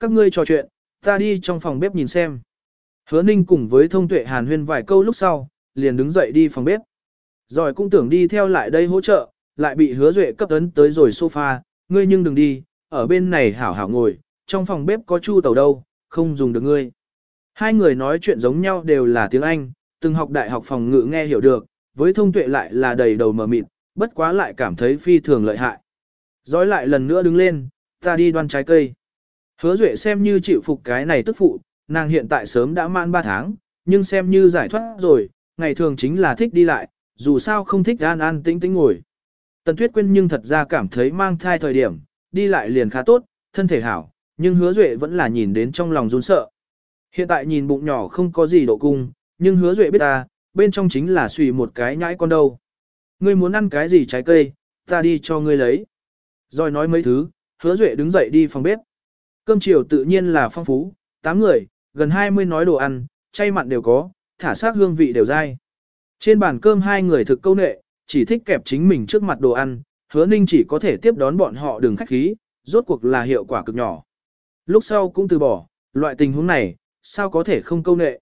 các ngươi trò chuyện, ta đi trong phòng bếp nhìn xem. Hứa ninh cùng với thông tuệ hàn huyên vài câu lúc sau, liền đứng dậy đi phòng bếp. Rồi cũng tưởng đi theo lại đây hỗ trợ, lại bị hứa duệ cấp ấn tới rồi sofa, ngươi nhưng đừng đi, ở bên này hảo hảo ngồi, trong phòng bếp có chu tàu đâu, không dùng được ngươi. Hai người nói chuyện giống nhau đều là tiếng Anh, từng học đại học phòng ngữ nghe hiểu được, với thông tuệ lại là đầy đầu mờ mịt, bất quá lại cảm thấy phi thường lợi hại. Rồi lại lần nữa đứng lên, ta đi đoan trái cây. Hứa Duệ xem như chịu phục cái này tức phụ, nàng hiện tại sớm đã man 3 tháng, nhưng xem như giải thoát rồi, ngày thường chính là thích đi lại, dù sao không thích an an tĩnh tĩnh ngồi. Tần Tuyết Quyên nhưng thật ra cảm thấy mang thai thời điểm, đi lại liền khá tốt, thân thể hảo, nhưng hứa duệ vẫn là nhìn đến trong lòng run sợ. Hiện tại nhìn bụng nhỏ không có gì độ cung, nhưng hứa duệ biết ta, bên trong chính là suy một cái nhãi con đâu. Ngươi muốn ăn cái gì trái cây, ta đi cho ngươi lấy. Rồi nói mấy thứ, hứa duệ đứng dậy đi phòng bếp. Cơm chiều tự nhiên là phong phú, 8 người, gần 20 nói đồ ăn, chay mặn đều có, thả xác hương vị đều dai. Trên bàn cơm hai người thực câu nệ, chỉ thích kẹp chính mình trước mặt đồ ăn, hứa ninh chỉ có thể tiếp đón bọn họ đường khách khí, rốt cuộc là hiệu quả cực nhỏ. Lúc sau cũng từ bỏ, loại tình huống này, sao có thể không câu nệ.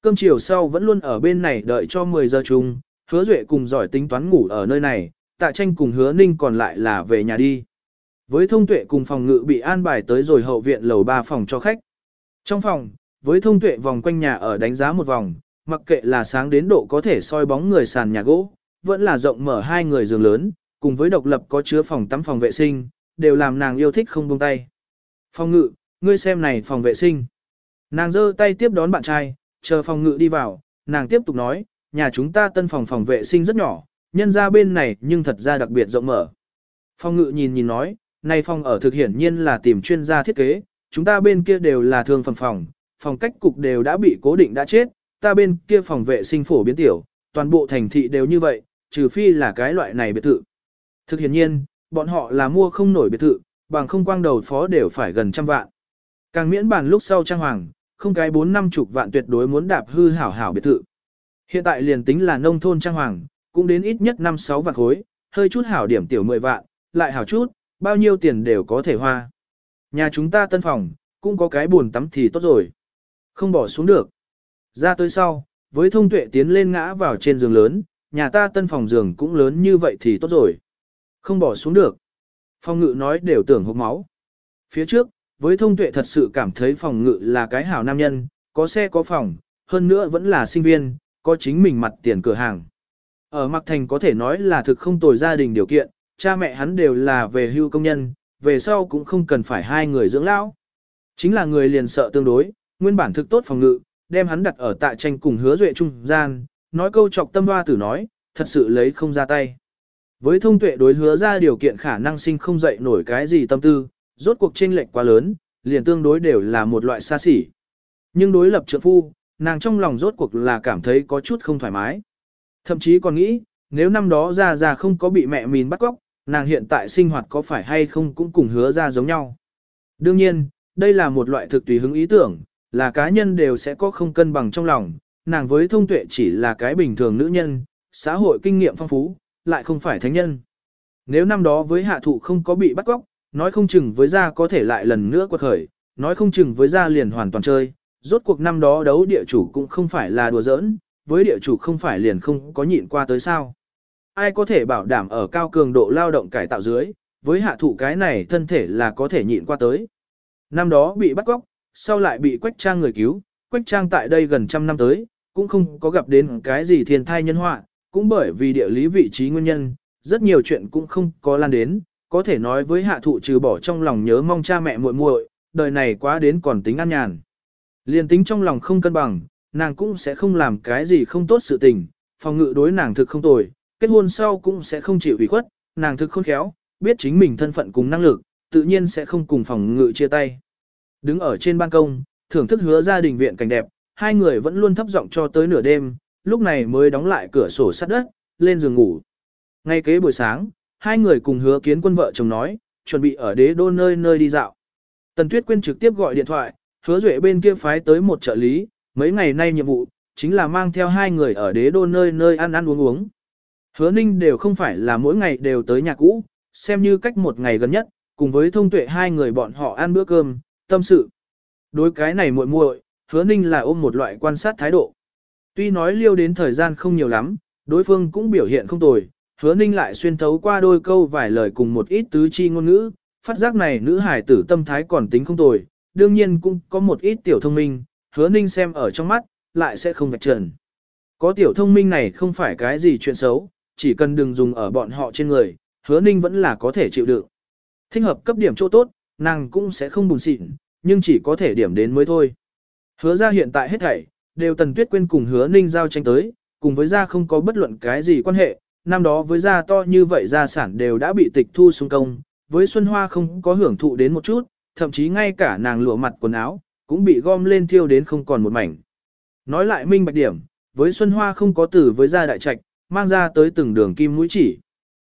Cơm chiều sau vẫn luôn ở bên này đợi cho 10 giờ chung, hứa duệ cùng giỏi tính toán ngủ ở nơi này, tạ tranh cùng hứa ninh còn lại là về nhà đi. Với thông tuệ cùng phòng ngự bị an bài tới rồi hậu viện lầu 3 phòng cho khách. Trong phòng, với thông tuệ vòng quanh nhà ở đánh giá một vòng, mặc kệ là sáng đến độ có thể soi bóng người sàn nhà gỗ, vẫn là rộng mở hai người giường lớn, cùng với độc lập có chứa phòng tắm phòng vệ sinh, đều làm nàng yêu thích không buông tay. Phòng ngự, ngươi xem này phòng vệ sinh. Nàng giơ tay tiếp đón bạn trai, chờ phòng ngự đi vào, nàng tiếp tục nói, nhà chúng ta tân phòng phòng vệ sinh rất nhỏ, nhân ra bên này nhưng thật ra đặc biệt rộng mở. Phòng ngự nhìn nhìn nói, này phòng ở thực hiển nhiên là tìm chuyên gia thiết kế, chúng ta bên kia đều là thường phẩm phòng, phòng cách cục đều đã bị cố định đã chết, ta bên kia phòng vệ sinh phổ biến tiểu, toàn bộ thành thị đều như vậy, trừ phi là cái loại này biệt thự. Thực hiển nhiên, bọn họ là mua không nổi biệt thự, bằng không quang đầu phó đều phải gần trăm vạn. Càng miễn bàn lúc sau trang hoàng, không cái bốn năm chục vạn tuyệt đối muốn đạp hư hảo hảo biệt thự. Hiện tại liền tính là nông thôn trang hoàng, cũng đến ít nhất năm sáu vạn khối, hơi chút hảo điểm tiểu 10 vạn, lại hảo chút, bao nhiêu tiền đều có thể hoa. Nhà chúng ta tân phòng, cũng có cái buồn tắm thì tốt rồi. Không bỏ xuống được. Ra tới sau, với thông tuệ tiến lên ngã vào trên giường lớn, nhà ta tân phòng giường cũng lớn như vậy thì tốt rồi. Không bỏ xuống được. phòng ngự nói đều tưởng hốc máu. Phía trước, với thông tuệ thật sự cảm thấy phòng ngự là cái hảo nam nhân, có xe có phòng, hơn nữa vẫn là sinh viên, có chính mình mặt tiền cửa hàng. Ở Mạc Thành có thể nói là thực không tồi gia đình điều kiện, cha mẹ hắn đều là về hưu công nhân, về sau cũng không cần phải hai người dưỡng lão. Chính là người liền sợ tương đối, nguyên bản thực tốt phòng ngự, đem hắn đặt ở tại tranh cùng hứa duệ trung gian, nói câu chọc tâm hoa tử nói, thật sự lấy không ra tay. Với thông tuệ đối hứa ra điều kiện khả năng sinh không dậy nổi cái gì tâm tư, rốt cuộc chênh lệch quá lớn, liền tương đối đều là một loại xa xỉ. Nhưng đối lập trượng phu, nàng trong lòng rốt cuộc là cảm thấy có chút không thoải mái. Thậm chí còn nghĩ, nếu năm đó ra ra không có bị mẹ mìn bắt cóc, nàng hiện tại sinh hoạt có phải hay không cũng cùng hứa ra giống nhau. Đương nhiên, đây là một loại thực tùy hứng ý tưởng, là cá nhân đều sẽ có không cân bằng trong lòng, nàng với thông tuệ chỉ là cái bình thường nữ nhân, xã hội kinh nghiệm phong phú, lại không phải thánh nhân. Nếu năm đó với hạ thụ không có bị bắt cóc, nói không chừng với gia có thể lại lần nữa quật khởi, nói không chừng với gia liền hoàn toàn chơi, rốt cuộc năm đó đấu địa chủ cũng không phải là đùa giỡn, với địa chủ không phải liền không có nhịn qua tới sao. Ai có thể bảo đảm ở cao cường độ lao động cải tạo dưới, với hạ thụ cái này thân thể là có thể nhịn qua tới. Năm đó bị bắt cóc, sau lại bị quách trang người cứu, quách trang tại đây gần trăm năm tới, cũng không có gặp đến cái gì thiên thai nhân họa, cũng bởi vì địa lý vị trí nguyên nhân, rất nhiều chuyện cũng không có lan đến, có thể nói với hạ thụ trừ bỏ trong lòng nhớ mong cha mẹ muội muội, đời này quá đến còn tính an nhàn. Liên tính trong lòng không cân bằng, nàng cũng sẽ không làm cái gì không tốt sự tình, phòng ngự đối nàng thực không tồi, kết hôn sau cũng sẽ không chịu ủy khuất, nàng thực khôn khéo, biết chính mình thân phận cùng năng lực, tự nhiên sẽ không cùng phòng ngự chia tay. Đứng ở trên ban công, thưởng thức hứa gia đình viện cảnh đẹp, hai người vẫn luôn thấp giọng cho tới nửa đêm, lúc này mới đóng lại cửa sổ sắt đất, lên giường ngủ. Ngay kế buổi sáng, hai người cùng hứa kiến quân vợ chồng nói, chuẩn bị ở đế đô nơi nơi đi dạo. Tần Tuyết Quyên trực tiếp gọi điện thoại, hứa duệ bên kia phái tới một trợ lý, mấy ngày nay nhiệm vụ, chính là mang theo hai người ở đế đô nơi nơi ăn ăn uống uống. Hứa ninh đều không phải là mỗi ngày đều tới nhà cũ, xem như cách một ngày gần nhất, cùng với thông tuệ hai người bọn họ ăn bữa cơm, tâm sự. Đối cái này muội muội, hứa ninh là ôm một loại quan sát thái độ. Tuy nói liêu đến thời gian không nhiều lắm, đối phương cũng biểu hiện không tồi, hứa ninh lại xuyên thấu qua đôi câu vài lời cùng một ít tứ chi ngôn ngữ, phát giác này nữ hải tử tâm thái còn tính không tồi, đương nhiên cũng có một ít tiểu thông minh, hứa ninh xem ở trong mắt, lại sẽ không vạch trần. Có tiểu thông minh này không phải cái gì chuyện xấu, chỉ cần đừng dùng ở bọn họ trên người, hứa ninh vẫn là có thể chịu đựng. Thích hợp cấp điểm chỗ tốt, nàng cũng sẽ không buồn xịn, nhưng chỉ có thể điểm đến mới thôi. Hứa ra hiện tại hết thảy, đều tần tuyết quên cùng hứa ninh giao tranh tới, cùng với gia không có bất luận cái gì quan hệ, năm đó với gia to như vậy gia sản đều đã bị tịch thu xuống công, với Xuân Hoa không có hưởng thụ đến một chút, thậm chí ngay cả nàng lụa mặt quần áo, cũng bị gom lên thiêu đến không còn một mảnh. Nói lại minh bạch điểm, với Xuân Hoa không có tử với gia đại trạch, mang ra tới từng đường kim mũi chỉ.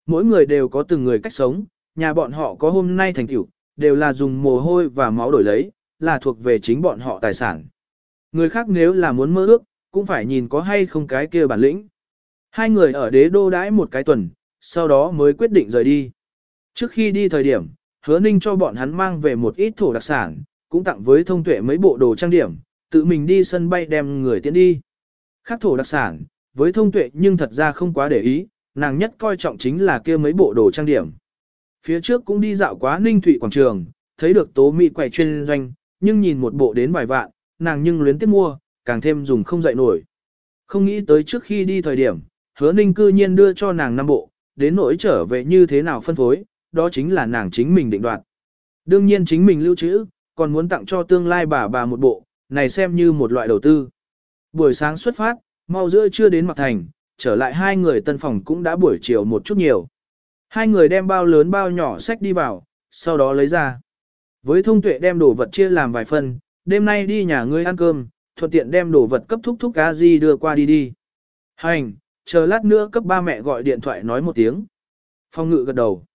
Mỗi người đều có từng người cách sống, nhà bọn họ có hôm nay thành tựu, đều là dùng mồ hôi và máu đổi lấy, là thuộc về chính bọn họ tài sản. Người khác nếu là muốn mơ ước, cũng phải nhìn có hay không cái kia bản lĩnh. Hai người ở đế đô đãi một cái tuần, sau đó mới quyết định rời đi. Trước khi đi thời điểm, hứa ninh cho bọn hắn mang về một ít thổ đặc sản, cũng tặng với thông tuệ mấy bộ đồ trang điểm, tự mình đi sân bay đem người tiễn đi. Khác thổ đặc sản, với thông tuệ nhưng thật ra không quá để ý, nàng nhất coi trọng chính là kia mấy bộ đồ trang điểm. Phía trước cũng đi dạo quá ninh Thụy quảng trường, thấy được tố mỹ quầy chuyên doanh, nhưng nhìn một bộ đến vài vạn, nàng nhưng luyến tiếc mua, càng thêm dùng không dậy nổi. Không nghĩ tới trước khi đi thời điểm, hứa ninh cư nhiên đưa cho nàng năm bộ, đến nỗi trở về như thế nào phân phối, đó chính là nàng chính mình định đoạt. Đương nhiên chính mình lưu trữ, còn muốn tặng cho tương lai bà bà một bộ, này xem như một loại đầu tư. Buổi sáng xuất phát, mau giữa chưa đến mặt thành, trở lại hai người tân phòng cũng đã buổi chiều một chút nhiều. Hai người đem bao lớn bao nhỏ sách đi vào, sau đó lấy ra. Với thông tuệ đem đồ vật chia làm vài phần, đêm nay đi nhà ngươi ăn cơm, thuận tiện đem đồ vật cấp thúc thúc cá gì đưa qua đi đi. Hành, chờ lát nữa cấp ba mẹ gọi điện thoại nói một tiếng. Phong ngự gật đầu.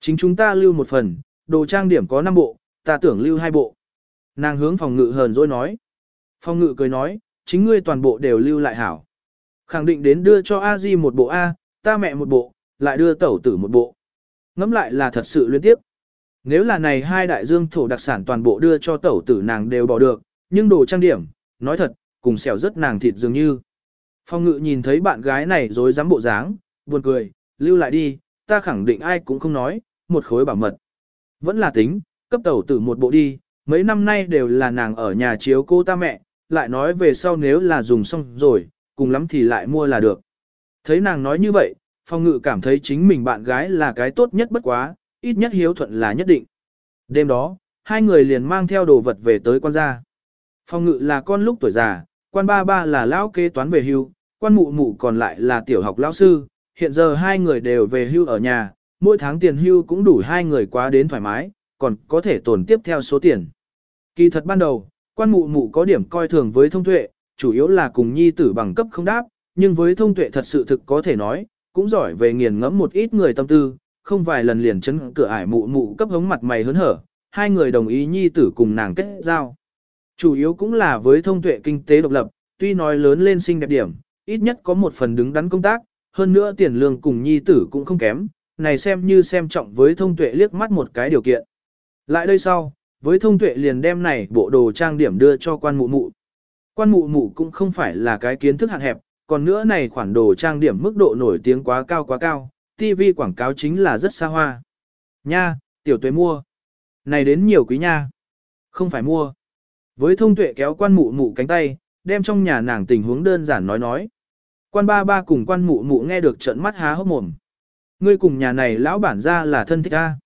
Chính chúng ta lưu một phần, đồ trang điểm có 5 bộ, ta tưởng lưu hai bộ. Nàng hướng phòng ngự hờn dỗi nói. Phong ngự cười nói, chính ngươi toàn bộ đều lưu lại hảo. Khẳng định đến đưa cho A Di một bộ A, ta mẹ một bộ, lại đưa tẩu tử một bộ. Ngắm lại là thật sự liên tiếp. Nếu là này hai đại dương thổ đặc sản toàn bộ đưa cho tẩu tử nàng đều bỏ được, nhưng đồ trang điểm, nói thật, cùng xẻo rất nàng thịt dường như. Phong ngự nhìn thấy bạn gái này dối dám bộ dáng, buồn cười, lưu lại đi, ta khẳng định ai cũng không nói, một khối bảo mật. Vẫn là tính, cấp tẩu tử một bộ đi, mấy năm nay đều là nàng ở nhà chiếu cô ta mẹ, lại nói về sau nếu là dùng xong rồi, cùng lắm thì lại mua là được. Thấy nàng nói như vậy, phong ngự cảm thấy chính mình bạn gái là cái tốt nhất bất quá, ít nhất hiếu thuận là nhất định. Đêm đó, hai người liền mang theo đồ vật về tới quan gia. Phong ngự là con lúc tuổi già, quan ba ba là lão kế toán về hưu, quan mụ mụ còn lại là tiểu học lão sư, hiện giờ hai người đều về hưu ở nhà, mỗi tháng tiền hưu cũng đủ hai người quá đến thoải mái, còn có thể tồn tiếp theo số tiền. Kỳ thật ban đầu, quan mụ mụ có điểm coi thường với thông tuệ, chủ yếu là cùng nhi tử bằng cấp không đáp, nhưng với thông tuệ thật sự thực có thể nói, cũng giỏi về nghiền ngẫm một ít người tâm tư, không vài lần liền chấn cửa ải mụ mụ cấp hống mặt mày hớn hở, hai người đồng ý nhi tử cùng nàng kết giao. Chủ yếu cũng là với thông tuệ kinh tế độc lập, tuy nói lớn lên xinh đẹp điểm, ít nhất có một phần đứng đắn công tác, hơn nữa tiền lương cùng nhi tử cũng không kém, này xem như xem trọng với thông tuệ liếc mắt một cái điều kiện. Lại đây sau, với thông tuệ liền đem này bộ đồ trang điểm đưa cho quan mụ mụ. Quan mụ mụ cũng không phải là cái kiến thức hạn hẹp, còn nữa này khoản đồ trang điểm mức độ nổi tiếng quá cao quá cao, TV quảng cáo chính là rất xa hoa. Nha, tiểu tuệ mua. Này đến nhiều quý nha. Không phải mua. Với thông tuệ kéo quan mụ mụ cánh tay, đem trong nhà nàng tình huống đơn giản nói nói. Quan ba ba cùng quan mụ mụ nghe được trận mắt há hốc mồm. Ngươi cùng nhà này lão bản ra là thân thích a.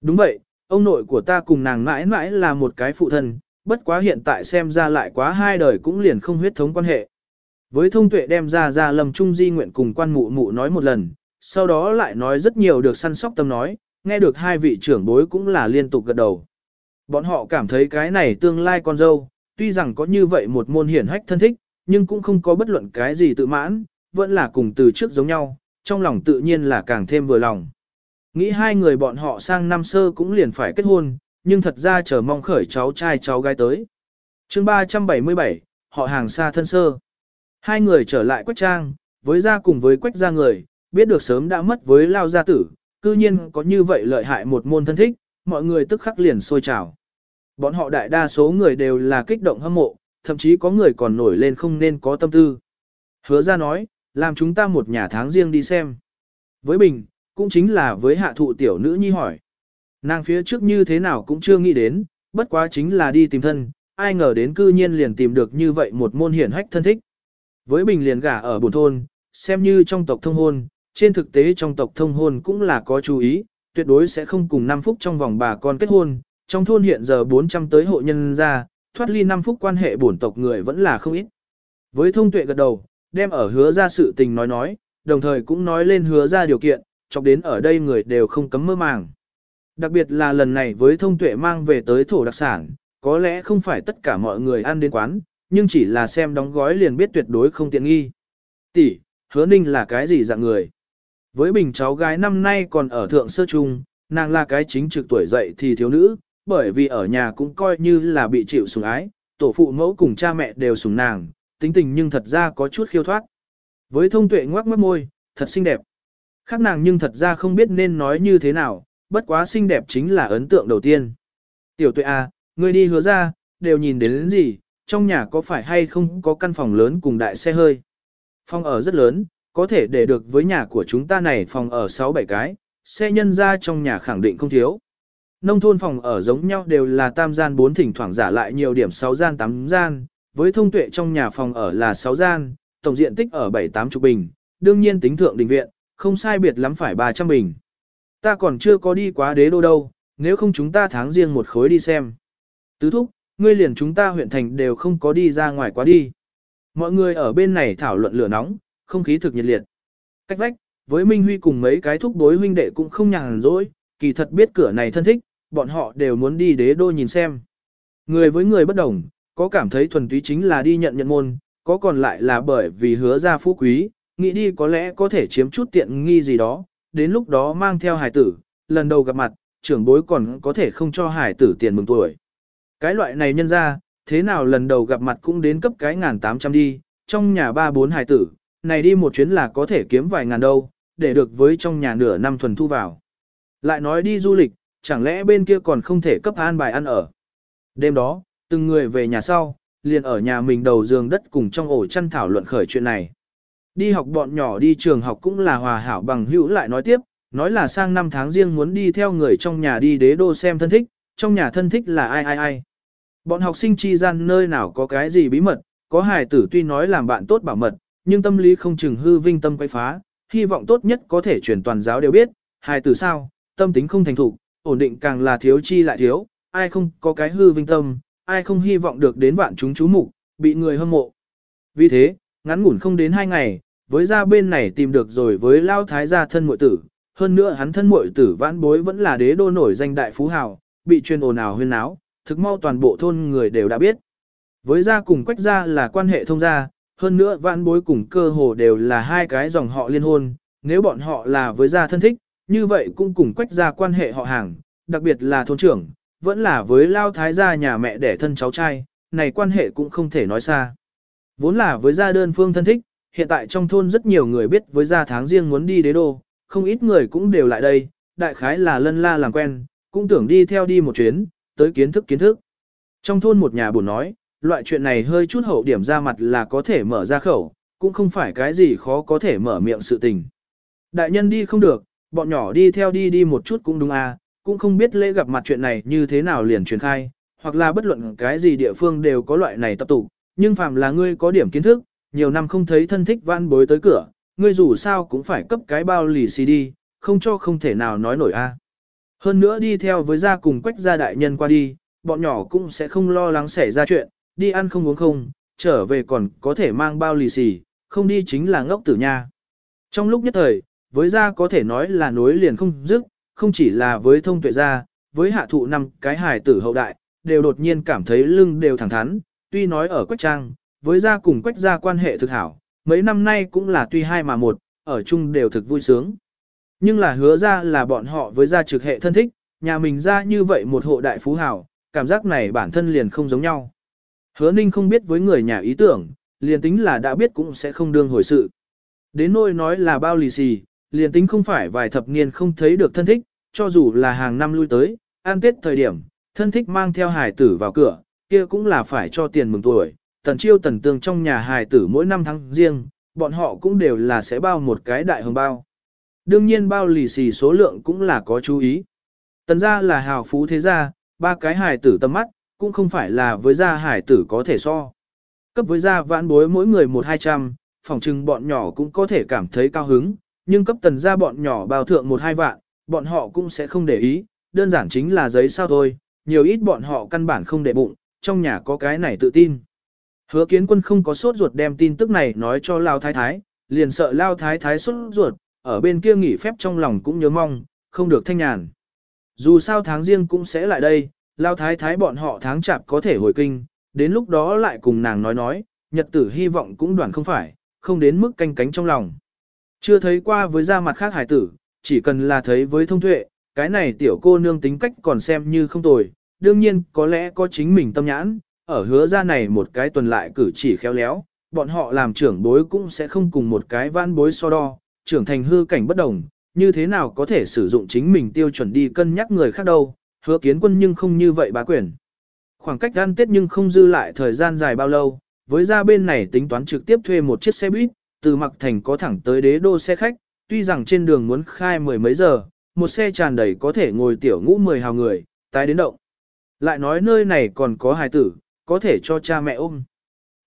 Đúng vậy, ông nội của ta cùng nàng mãi mãi là một cái phụ thân, bất quá hiện tại xem ra lại quá hai đời cũng liền không huyết thống quan hệ. Với thông tuệ đem ra ra lầm trung di nguyện cùng quan mụ mụ nói một lần, sau đó lại nói rất nhiều được săn sóc tâm nói, nghe được hai vị trưởng bối cũng là liên tục gật đầu. Bọn họ cảm thấy cái này tương lai con dâu, tuy rằng có như vậy một môn hiển hách thân thích, nhưng cũng không có bất luận cái gì tự mãn, vẫn là cùng từ trước giống nhau, trong lòng tự nhiên là càng thêm vừa lòng. Nghĩ hai người bọn họ sang năm sơ cũng liền phải kết hôn, nhưng thật ra chờ mong khởi cháu trai cháu gái tới. chương 377, họ hàng xa thân sơ. Hai người trở lại quách trang, với gia cùng với quách gia người, biết được sớm đã mất với lao gia tử, cư nhiên có như vậy lợi hại một môn thân thích, mọi người tức khắc liền sôi trào. Bọn họ đại đa số người đều là kích động hâm mộ, thậm chí có người còn nổi lên không nên có tâm tư. Hứa ra nói, làm chúng ta một nhà tháng riêng đi xem. Với Bình, cũng chính là với hạ thụ tiểu nữ nhi hỏi. Nàng phía trước như thế nào cũng chưa nghĩ đến, bất quá chính là đi tìm thân, ai ngờ đến cư nhiên liền tìm được như vậy một môn hiển hách thân thích. Với Bình liền gả ở buồn thôn, xem như trong tộc thông hôn, trên thực tế trong tộc thông hôn cũng là có chú ý, tuyệt đối sẽ không cùng 5 phút trong vòng bà con kết hôn, trong thôn hiện giờ 400 tới hộ nhân ra, thoát ly 5 phút quan hệ bổn tộc người vẫn là không ít. Với thông tuệ gật đầu, đem ở hứa ra sự tình nói nói, đồng thời cũng nói lên hứa ra điều kiện, chọc đến ở đây người đều không cấm mơ màng. Đặc biệt là lần này với thông tuệ mang về tới thổ đặc sản, có lẽ không phải tất cả mọi người ăn đến quán, nhưng chỉ là xem đóng gói liền biết tuyệt đối không tiện nghi. Tỷ, hứa ninh là cái gì dạng người? Với bình cháu gái năm nay còn ở thượng sơ trung, nàng là cái chính trực tuổi dậy thì thiếu nữ, bởi vì ở nhà cũng coi như là bị chịu sủng ái, tổ phụ mẫu cùng cha mẹ đều sủng nàng, tính tình nhưng thật ra có chút khiêu thoát. Với thông tuệ ngoác mất môi, thật xinh đẹp. Khác nàng nhưng thật ra không biết nên nói như thế nào, bất quá xinh đẹp chính là ấn tượng đầu tiên. Tiểu tuệ à, ngươi đi hứa ra, đều nhìn đến, đến gì, trong nhà có phải hay không có căn phòng lớn cùng đại xe hơi. Phòng ở rất lớn, có thể để được với nhà của chúng ta này phòng ở 6-7 cái, xe nhân ra trong nhà khẳng định không thiếu. Nông thôn phòng ở giống nhau đều là tam gian 4 thỉnh thoảng giả lại nhiều điểm 6 gian 8 gian, với thông tuệ trong nhà phòng ở là 6 gian, tổng diện tích ở 7-8 chục bình, đương nhiên tính thượng đình viện, không sai biệt lắm phải 300 bình. Ta còn chưa có đi quá đế đô đâu, nếu không chúng ta tháng riêng một khối đi xem. Tứ thúc, ngươi liền chúng ta huyện thành đều không có đi ra ngoài quá đi. Mọi người ở bên này thảo luận lửa nóng, không khí thực nhiệt liệt. Cách vách, với Minh Huy cùng mấy cái thúc đối huynh đệ cũng không nhàn rỗi, kỳ thật biết cửa này thân thích, bọn họ đều muốn đi đế đô nhìn xem. Người với người bất đồng, có cảm thấy thuần túy chính là đi nhận nhận môn, có còn lại là bởi vì hứa ra phú quý, nghĩ đi có lẽ có thể chiếm chút tiện nghi gì đó, đến lúc đó mang theo hải tử, lần đầu gặp mặt, trưởng bối còn có thể không cho hải tử tiền mừng tuổi. Cái loại này nhân ra, thế nào lần đầu gặp mặt cũng đến cấp cái ngàn tám trăm đi, trong nhà ba bốn hải tử, này đi một chuyến là có thể kiếm vài ngàn đâu, để được với trong nhà nửa năm thuần thu vào. Lại nói đi du lịch, chẳng lẽ bên kia còn không thể cấp an bài ăn ở. Đêm đó, từng người về nhà sau, liền ở nhà mình đầu giường đất cùng trong ổ chăn thảo luận khởi chuyện này. Đi học bọn nhỏ đi trường học cũng là hòa hảo bằng hữu lại nói tiếp, nói là sang năm tháng riêng muốn đi theo người trong nhà đi đế đô xem thân thích, trong nhà thân thích là ai ai ai. Bọn học sinh chi gian nơi nào có cái gì bí mật, có hài tử tuy nói làm bạn tốt bảo mật, nhưng tâm lý không chừng hư vinh tâm quay phá, hy vọng tốt nhất có thể truyền toàn giáo đều biết, hài tử sao, tâm tính không thành thục, ổn định càng là thiếu chi lại thiếu, ai không có cái hư vinh tâm, ai không hy vọng được đến vạn chúng chú mục, bị người hâm mộ. Vì thế, ngắn ngủn không đến hai ngày, với gia bên này tìm được rồi với lao thái gia thân muội tử, hơn nữa hắn thân muội tử vãn bối vẫn là đế đô nổi danh đại phú hào, bị truyền ồn ào huyên náo, thực mau toàn bộ thôn người đều đã biết. Với gia cùng quách gia là quan hệ thông gia, hơn nữa vãn bối cùng cơ hồ đều là hai cái dòng họ liên hôn, nếu bọn họ là với gia thân thích, như vậy cũng cùng quách gia quan hệ họ hàng, đặc biệt là thôn trưởng, vẫn là với lao thái gia nhà mẹ đẻ thân cháu trai, này quan hệ cũng không thể nói xa. Vốn là với gia đơn phương thân thích, hiện tại trong thôn rất nhiều người biết với gia tháng riêng muốn đi đế đô, không ít người cũng đều lại đây, đại khái là lân la làm quen, cũng tưởng đi theo đi một chuyến, tới kiến thức kiến thức. Trong thôn một nhà buồn nói, loại chuyện này hơi chút hậu điểm ra mặt là có thể mở ra khẩu, cũng không phải cái gì khó có thể mở miệng sự tình. Đại nhân đi không được, bọn nhỏ đi theo đi đi một chút cũng đúng à, cũng không biết lễ gặp mặt chuyện này như thế nào liền truyền khai, hoặc là bất luận cái gì địa phương đều có loại này tập tụ, nhưng phàm là ngươi có điểm kiến thức, nhiều năm không thấy thân thích van bối tới cửa, ngươi dù sao cũng phải cấp cái bao lì xì đi, không cho không thể nào nói nổi a. Hơn nữa đi theo với gia cùng quách gia đại nhân qua đi, bọn nhỏ cũng sẽ không lo lắng xảy ra chuyện, đi ăn không uống không, trở về còn có thể mang bao lì xì, không đi chính là ngốc tử nha. Trong lúc nhất thời, với gia có thể nói là nối liền không dứt, không chỉ là với thông tuệ gia, với hạ thụ năm cái hài tử hậu đại, đều đột nhiên cảm thấy lưng đều thẳng thắn, tuy nói ở quách trang, với gia cùng quách gia quan hệ thực hảo, mấy năm nay cũng là tuy hai mà một, ở chung đều thực vui sướng. Nhưng là hứa ra là bọn họ với gia trực hệ thân thích, nhà mình ra như vậy một hộ đại phú hảo, cảm giác này bản thân liền không giống nhau. Hứa ninh không biết với người nhà ý tưởng, liền tính là đã biết cũng sẽ không đương hồi sự. Đến nôi nói là bao lì xì, liền tính không phải vài thập niên không thấy được thân thích, cho dù là hàng năm lui tới, an tết thời điểm, thân thích mang theo hải tử vào cửa, kia cũng là phải cho tiền mừng tuổi. Tần chiêu tần tương trong nhà hài tử mỗi năm tháng riêng, bọn họ cũng đều là sẽ bao một cái đại hồng bao. Đương nhiên bao lì xì số lượng cũng là có chú ý. Tần gia là hào phú thế gia, ba cái hài tử tầm mắt, cũng không phải là với gia hài tử có thể so. Cấp với gia vãn bối mỗi người một hai trăm, phòng trừng bọn nhỏ cũng có thể cảm thấy cao hứng, nhưng cấp tần gia bọn nhỏ bao thượng một hai vạn, bọn họ cũng sẽ không để ý, đơn giản chính là giấy sao thôi, nhiều ít bọn họ căn bản không để bụng, trong nhà có cái này tự tin. Hứa kiến quân không có sốt ruột đem tin tức này nói cho Lao Thái Thái, liền sợ Lao Thái Thái sốt ruột, ở bên kia nghỉ phép trong lòng cũng nhớ mong, không được thanh nhàn. Dù sao tháng riêng cũng sẽ lại đây, Lao Thái Thái bọn họ tháng chạp có thể hồi kinh, đến lúc đó lại cùng nàng nói nói, nhật tử hy vọng cũng đoàn không phải, không đến mức canh cánh trong lòng. Chưa thấy qua với da mặt khác hải tử, chỉ cần là thấy với thông tuệ, cái này tiểu cô nương tính cách còn xem như không tồi, đương nhiên có lẽ có chính mình tâm nhãn, ở hứa ra này một cái tuần lại cử chỉ khéo léo, bọn họ làm trưởng bối cũng sẽ không cùng một cái vãn bối so đo, trưởng thành hư cảnh bất đồng, như thế nào có thể sử dụng chính mình tiêu chuẩn đi cân nhắc người khác đâu, hứa kiến quân nhưng không như vậy bá quyền. Khoảng cách ăn tết nhưng không dư lại thời gian dài bao lâu, với ra bên này tính toán trực tiếp thuê một chiếc xe buýt, từ Mặc Thành có thẳng tới đế đô xe khách, tuy rằng trên đường muốn khai mười mấy giờ, một xe tràn đầy có thể ngồi tiểu ngũ mười hào người, tái đến động. Lại nói nơi này còn có hài tử, có thể cho cha mẹ ôm.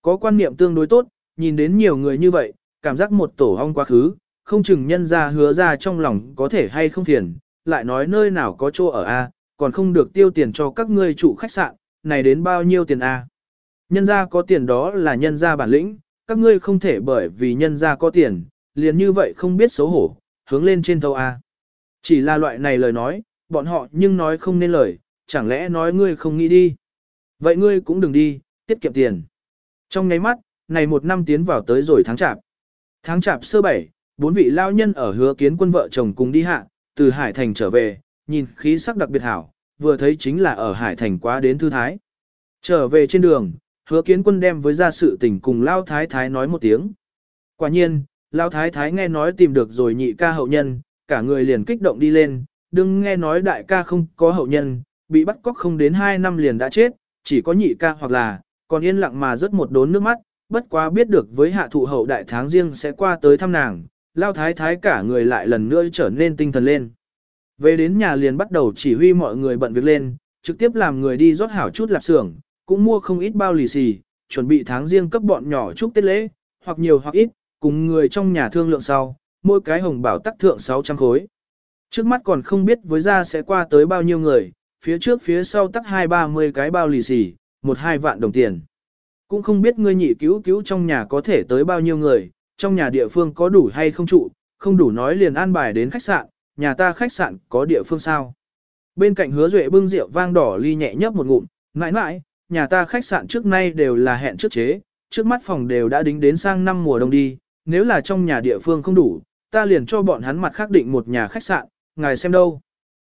Có quan niệm tương đối tốt, nhìn đến nhiều người như vậy, cảm giác một tổ hong quá khứ, không chừng nhân ra hứa ra trong lòng có thể hay không phiền, lại nói nơi nào có chỗ ở A, còn không được tiêu tiền cho các ngươi chủ khách sạn, này đến bao nhiêu tiền A. Nhân ra có tiền đó là nhân ra bản lĩnh, các ngươi không thể bởi vì nhân ra có tiền, liền như vậy không biết xấu hổ, hướng lên trên thâu A. Chỉ là loại này lời nói, bọn họ nhưng nói không nên lời, chẳng lẽ nói ngươi không nghĩ đi. Vậy ngươi cũng đừng đi, tiết kiệm tiền. Trong nháy mắt, này một năm tiến vào tới rồi tháng chạp. Tháng chạp sơ bảy, bốn vị lao nhân ở hứa kiến quân vợ chồng cùng đi hạ, từ Hải Thành trở về, nhìn khí sắc đặc biệt hảo, vừa thấy chính là ở Hải Thành quá đến thư thái. Trở về trên đường, hứa kiến quân đem với gia sự tình cùng Lao Thái Thái nói một tiếng. Quả nhiên, Lao Thái Thái nghe nói tìm được rồi nhị ca hậu nhân, cả người liền kích động đi lên, đừng nghe nói đại ca không có hậu nhân, bị bắt cóc không đến 2 năm liền đã chết, chỉ có nhị ca hoặc là, còn yên lặng mà rớt một đốn nước mắt, bất quá biết được với hạ thụ hậu đại tháng riêng sẽ qua tới thăm nàng, lao thái thái cả người lại lần nữa trở nên tinh thần lên. Về đến nhà liền bắt đầu chỉ huy mọi người bận việc lên, trực tiếp làm người đi rót hảo chút lạp xưởng, cũng mua không ít bao lì xì, chuẩn bị tháng riêng cấp bọn nhỏ chúc Tết lễ, hoặc nhiều hoặc ít, cùng người trong nhà thương lượng sau, mỗi cái hồng bảo tắc thượng 600 khối. Trước mắt còn không biết với ra sẽ qua tới bao nhiêu người, phía trước phía sau tắc hai ba mươi cái bao lì xì, một hai vạn đồng tiền. Cũng không biết ngươi nhị cứu cứu trong nhà có thể tới bao nhiêu người, trong nhà địa phương có đủ hay không trụ, không đủ nói liền an bài đến khách sạn, nhà ta khách sạn có địa phương sao. Bên cạnh hứa duệ bưng rượu vang đỏ ly nhẹ nhấp một ngụm, mãi mãi, nhà ta khách sạn trước nay đều là hẹn trước chế, trước mắt phòng đều đã đính đến sang năm mùa đông đi, nếu là trong nhà địa phương không đủ, ta liền cho bọn hắn mặt khác định một nhà khách sạn, ngài xem đâu.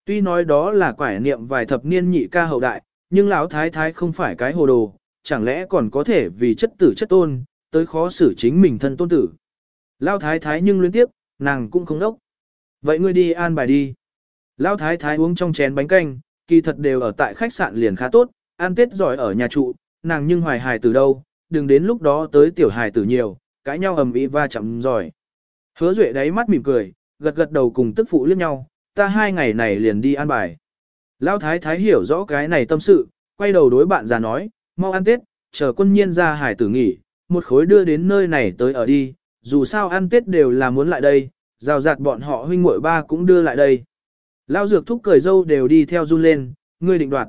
Tuy nói đó là quải niệm vài thập niên nhị ca hậu đại, nhưng lão thái thái không phải cái hồ đồ, chẳng lẽ còn có thể vì chất tử chất tôn, tới khó xử chính mình thân tôn tử. Lão thái thái nhưng liên tiếp, nàng cũng không đốc. Vậy ngươi đi an bài đi. Lão thái thái uống trong chén bánh canh, kỳ thật đều ở tại khách sạn liền khá tốt, ăn tết giỏi ở nhà trụ, nàng nhưng hoài hài từ đâu, đừng đến lúc đó tới tiểu hài tử nhiều, cãi nhau ầm ĩ va chạm giỏi. Hứa Duệ đáy mắt mỉm cười, gật gật đầu cùng tức phụ liếc nhau, ta hai ngày này liền đi an bài. Lão thái thái hiểu rõ cái này tâm sự, quay đầu đối bạn già nói, mau ăn Tết, chờ quân nhiên ra hải tử nghỉ, một khối đưa đến nơi này tới ở đi, dù sao ăn Tết đều là muốn lại đây, rào rạt bọn họ huynh muội ba cũng đưa lại đây. Lão dược thúc cười dâu đều đi theo run lên, ngươi định đoạt.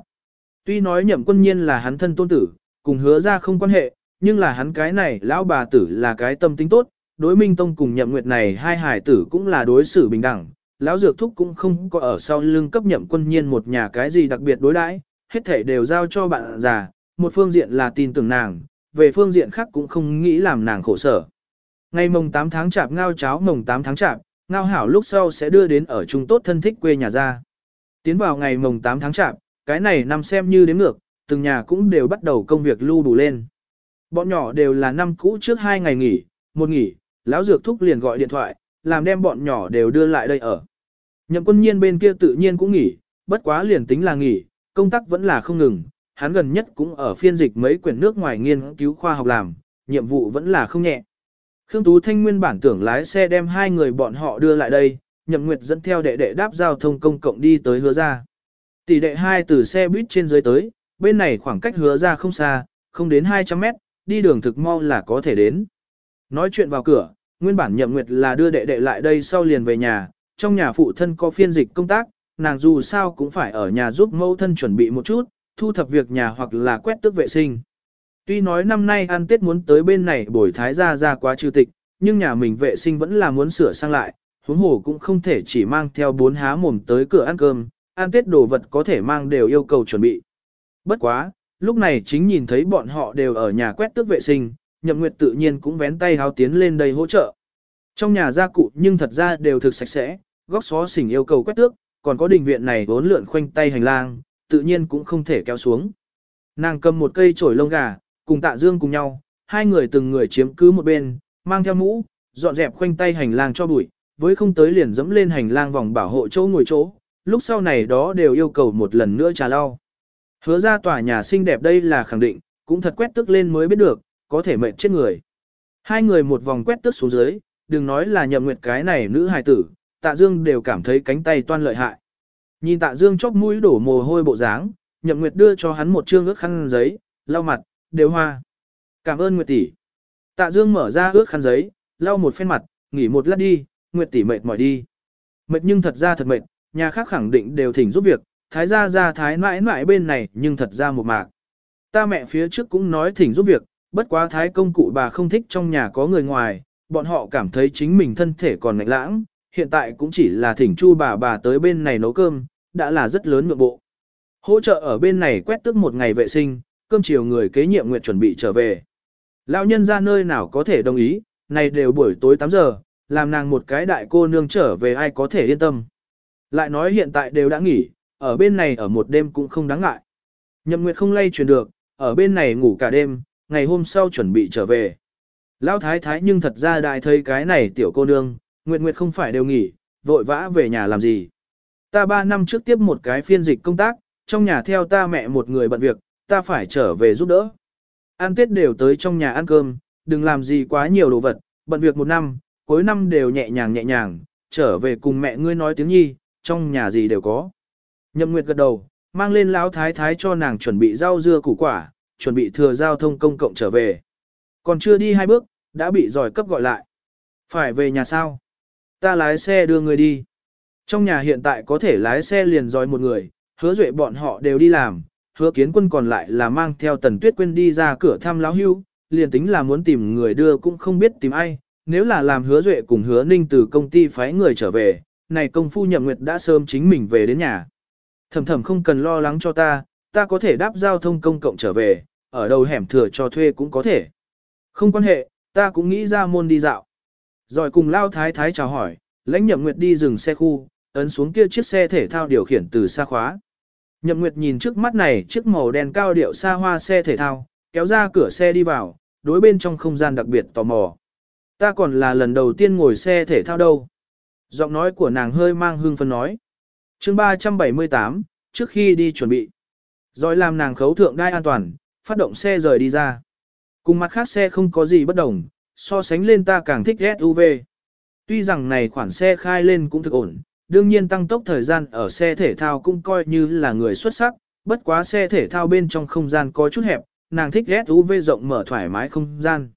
Tuy nói nhậm quân nhiên là hắn thân tôn tử, cùng hứa ra không quan hệ, nhưng là hắn cái này lão bà tử là cái tâm tính tốt, đối minh tông cùng nhậm nguyệt này hai hải tử cũng là đối xử bình đẳng, lão dược thúc cũng không có ở sau lưng cấp nhậm quân nhiên một nhà cái gì đặc biệt đối đãi, hết thể đều giao cho bạn già, một phương diện là tin tưởng nàng, về phương diện khác cũng không nghĩ làm nàng khổ sở. Ngày mồng 8 tháng chạp ngao cháo mồng 8 tháng chạp, ngao hảo lúc sau sẽ đưa đến ở trung tốt thân thích quê nhà ra. Tiến vào ngày mồng 8 tháng chạp, cái này năm xem như đến ngược, từng nhà cũng đều bắt đầu công việc lưu đủ lên. Bọn nhỏ đều là năm cũ trước hai ngày nghỉ, một nghỉ, lão dược thúc liền gọi điện thoại, làm đem bọn nhỏ đều đưa lại đây ở. Nhậm quân nhiên bên kia tự nhiên cũng nghỉ, bất quá liền tính là nghỉ, công tác vẫn là không ngừng, hắn gần nhất cũng ở phiên dịch mấy quyển nước ngoài nghiên cứu khoa học làm, nhiệm vụ vẫn là không nhẹ. Khương Tú Thanh nguyên bản tưởng lái xe đem hai người bọn họ đưa lại đây, Nhậm Nguyệt dẫn theo đệ đệ đáp giao thông công cộng đi tới hứa ra. Tỷ đệ hai từ xe buýt trên dưới tới, bên này khoảng cách hứa ra không xa, không đến 200 mét, đi đường thực mau là có thể đến. Nói chuyện vào cửa, nguyên bản Nhậm Nguyệt là đưa đệ đệ lại đây sau liền về nhà, trong nhà phụ thân có phiên dịch công tác, nàng dù sao cũng phải ở nhà giúp mẫu thân chuẩn bị một chút, thu thập việc nhà hoặc là quét tước vệ sinh. Tuy nói năm nay ăn Tết muốn tới bên này bồi thái gia ra quá trừ tịch, nhưng nhà mình vệ sinh vẫn là muốn sửa sang lại, huống hồ cũng không thể chỉ mang theo bốn há mồm tới cửa ăn cơm, ăn Tết đồ vật có thể mang đều yêu cầu chuẩn bị. Bất quá, lúc này chính nhìn thấy bọn họ đều ở nhà quét tước vệ sinh, Nhậm Nguyệt tự nhiên cũng vén tay háo tiến lên đây hỗ trợ. Trong nhà gia cụ nhưng thật ra đều thực sạch sẽ, góc xó xỉnh yêu cầu quét tước, còn có đình viện này vốn lượn khoanh tay hành lang, tự nhiên cũng không thể kéo xuống. Nàng cầm một cây chổi lông gà, cùng tạ dương cùng nhau, hai người từng người chiếm cứ một bên, mang theo mũ, dọn dẹp khoanh tay hành lang cho bụi, với không tới liền dẫm lên hành lang vòng bảo hộ chỗ ngồi chỗ, lúc sau này đó đều yêu cầu một lần nữa trà lau. Hứa ra tòa nhà xinh đẹp đây là khẳng định, cũng thật quét tức lên mới biết được, có thể mệnh chết người. Hai người một vòng quét tức xuống dưới, đừng nói là nhậm nguyệt cái này nữ hài tử, tạ dương đều cảm thấy cánh tay toan lợi hại. Nhìn tạ dương chóc mũi đổ mồ hôi bộ dáng, nhậm nguyệt đưa cho hắn một trương ước khăn giấy, lau mặt, đều hoa. Cảm ơn Nguyệt tỷ. Tạ Dương mở ra ước khăn giấy, lau một phen mặt, nghỉ một lát đi, Nguyệt tỷ mệt mỏi đi. Mệt nhưng thật ra thật mệt, nhà khác khẳng định đều thỉnh giúp việc, thái gia gia thái mãi mãi bên này nhưng thật ra một mạc. Ta mẹ phía trước cũng nói thỉnh giúp việc, bất quá thái công cụ bà không thích trong nhà có người ngoài, bọn họ cảm thấy chính mình thân thể còn ngạnh lãng, hiện tại cũng chỉ là thỉnh chu bà bà tới bên này nấu cơm, đã là rất lớn nhượng bộ. Hỗ trợ ở bên này quét tước một ngày vệ sinh, cơm chiều người kế nhiệm nguyện chuẩn bị trở về. Lão nhân ra nơi nào có thể đồng ý, này đều buổi tối 8 giờ, làm nàng một cái đại cô nương trở về ai có thể yên tâm. Lại nói hiện tại đều đã nghỉ, ở bên này ở một đêm cũng không đáng ngại. Nhậm Nguyệt không lay truyền được, ở bên này ngủ cả đêm, ngày hôm sau chuẩn bị trở về. Lão thái thái nhưng thật ra đại thấy cái này tiểu cô nương, Nguyệt Nguyệt không phải đều nghỉ, vội vã về nhà làm gì. Ta ba năm trước tiếp một cái phiên dịch công tác, trong nhà theo ta mẹ một người bận việc, ta phải trở về giúp đỡ. Ăn Tết đều tới trong nhà ăn cơm, đừng làm gì quá nhiều đồ vật, bận việc một năm, cuối năm đều nhẹ nhàng nhẹ nhàng, trở về cùng mẹ ngươi nói tiếng nhi, trong nhà gì đều có. Nhậm Nguyệt gật đầu, mang lên lão thái thái cho nàng chuẩn bị rau dưa củ quả, chuẩn bị thừa giao thông công cộng trở về. Còn chưa đi hai bước, đã bị giỏi cấp gọi lại. Phải về nhà sao? Ta lái xe đưa người đi. Trong nhà hiện tại có thể lái xe liền giỏi một người, hứa duệ bọn họ đều đi làm, hứa kiến quân còn lại là mang theo tần tuyết quên đi ra cửa thăm lão hưu, liền tính là muốn tìm người đưa cũng không biết tìm ai, nếu là làm hứa duệ cùng hứa ninh từ công ty phái người trở về, này công phu nhậm nguyệt đã sớm chính mình về đến nhà. Thầm thầm không cần lo lắng cho ta, ta có thể đáp giao thông công cộng trở về, ở đầu hẻm thừa cho thuê cũng có thể. Không quan hệ, ta cũng nghĩ ra môn đi dạo. Rồi cùng lao thái thái chào hỏi, lãnh nhậm nguyệt đi dừng xe khu, ấn xuống kia chiếc xe thể thao điều khiển từ xa khóa. Nhậm Nguyệt nhìn trước mắt này chiếc màu đen cao điệu xa hoa xe thể thao, kéo ra cửa xe đi vào, đối bên trong không gian đặc biệt tò mò. Ta còn là lần đầu tiên ngồi xe thể thao đâu. Giọng nói của nàng hơi mang hương phân nói. chương 378, trước khi đi chuẩn bị. Rồi làm nàng khấu thượng đai an toàn, phát động xe rời đi ra. Cùng mặt khác xe không có gì bất đồng, so sánh lên ta càng thích SUV. Tuy rằng này khoản xe khai lên cũng thực ổn, đương nhiên tăng tốc thời gian ở xe thể thao cũng coi như là người xuất sắc, bất quá xe thể thao bên trong không gian có chút hẹp, nàng thích SUV rộng mở thoải mái không gian.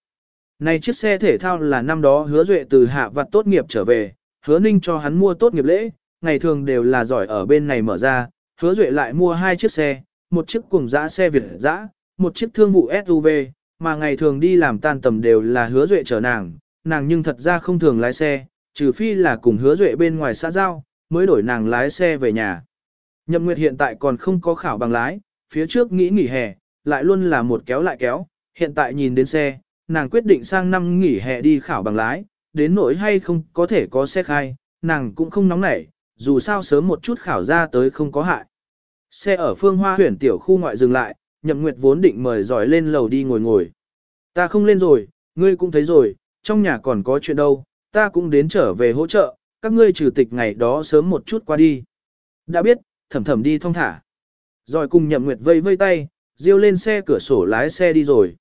Này chiếc xe thể thao là năm đó hứa duệ từ hạ vặt tốt nghiệp trở về, hứa ninh cho hắn mua tốt nghiệp lễ, ngày thường đều là giỏi ở bên này mở ra, hứa duệ lại mua hai chiếc xe, một chiếc cùng dã xe Việt dã, một chiếc thương vụ SUV, mà ngày thường đi làm tan tầm đều là hứa duệ chở nàng, nàng nhưng thật ra không thường lái xe, trừ phi là cùng hứa duệ bên ngoài xã giao, mới đổi nàng lái xe về nhà. Nhậm Nguyệt hiện tại còn không có khảo bằng lái, phía trước nghĩ nghỉ hè, lại luôn là một kéo lại kéo, hiện tại nhìn đến xe, nàng quyết định sang năm nghỉ hè đi khảo bằng lái, đến nỗi hay không có thể có xe khai, nàng cũng không nóng nảy, dù sao sớm một chút khảo ra tới không có hại. Xe ở phương hoa huyển tiểu khu ngoại dừng lại, Nhậm Nguyệt vốn định mời giỏi lên lầu đi ngồi ngồi. Ta không lên rồi, ngươi cũng thấy rồi, trong nhà còn có chuyện đâu, ta cũng đến trở về hỗ trợ, các ngươi trừ tịch ngày đó sớm một chút qua đi. Đã biết, thầm thầm đi thong thả. Rồi cùng nhậm nguyệt vây vây tay, riêu lên xe cửa sổ lái xe đi rồi.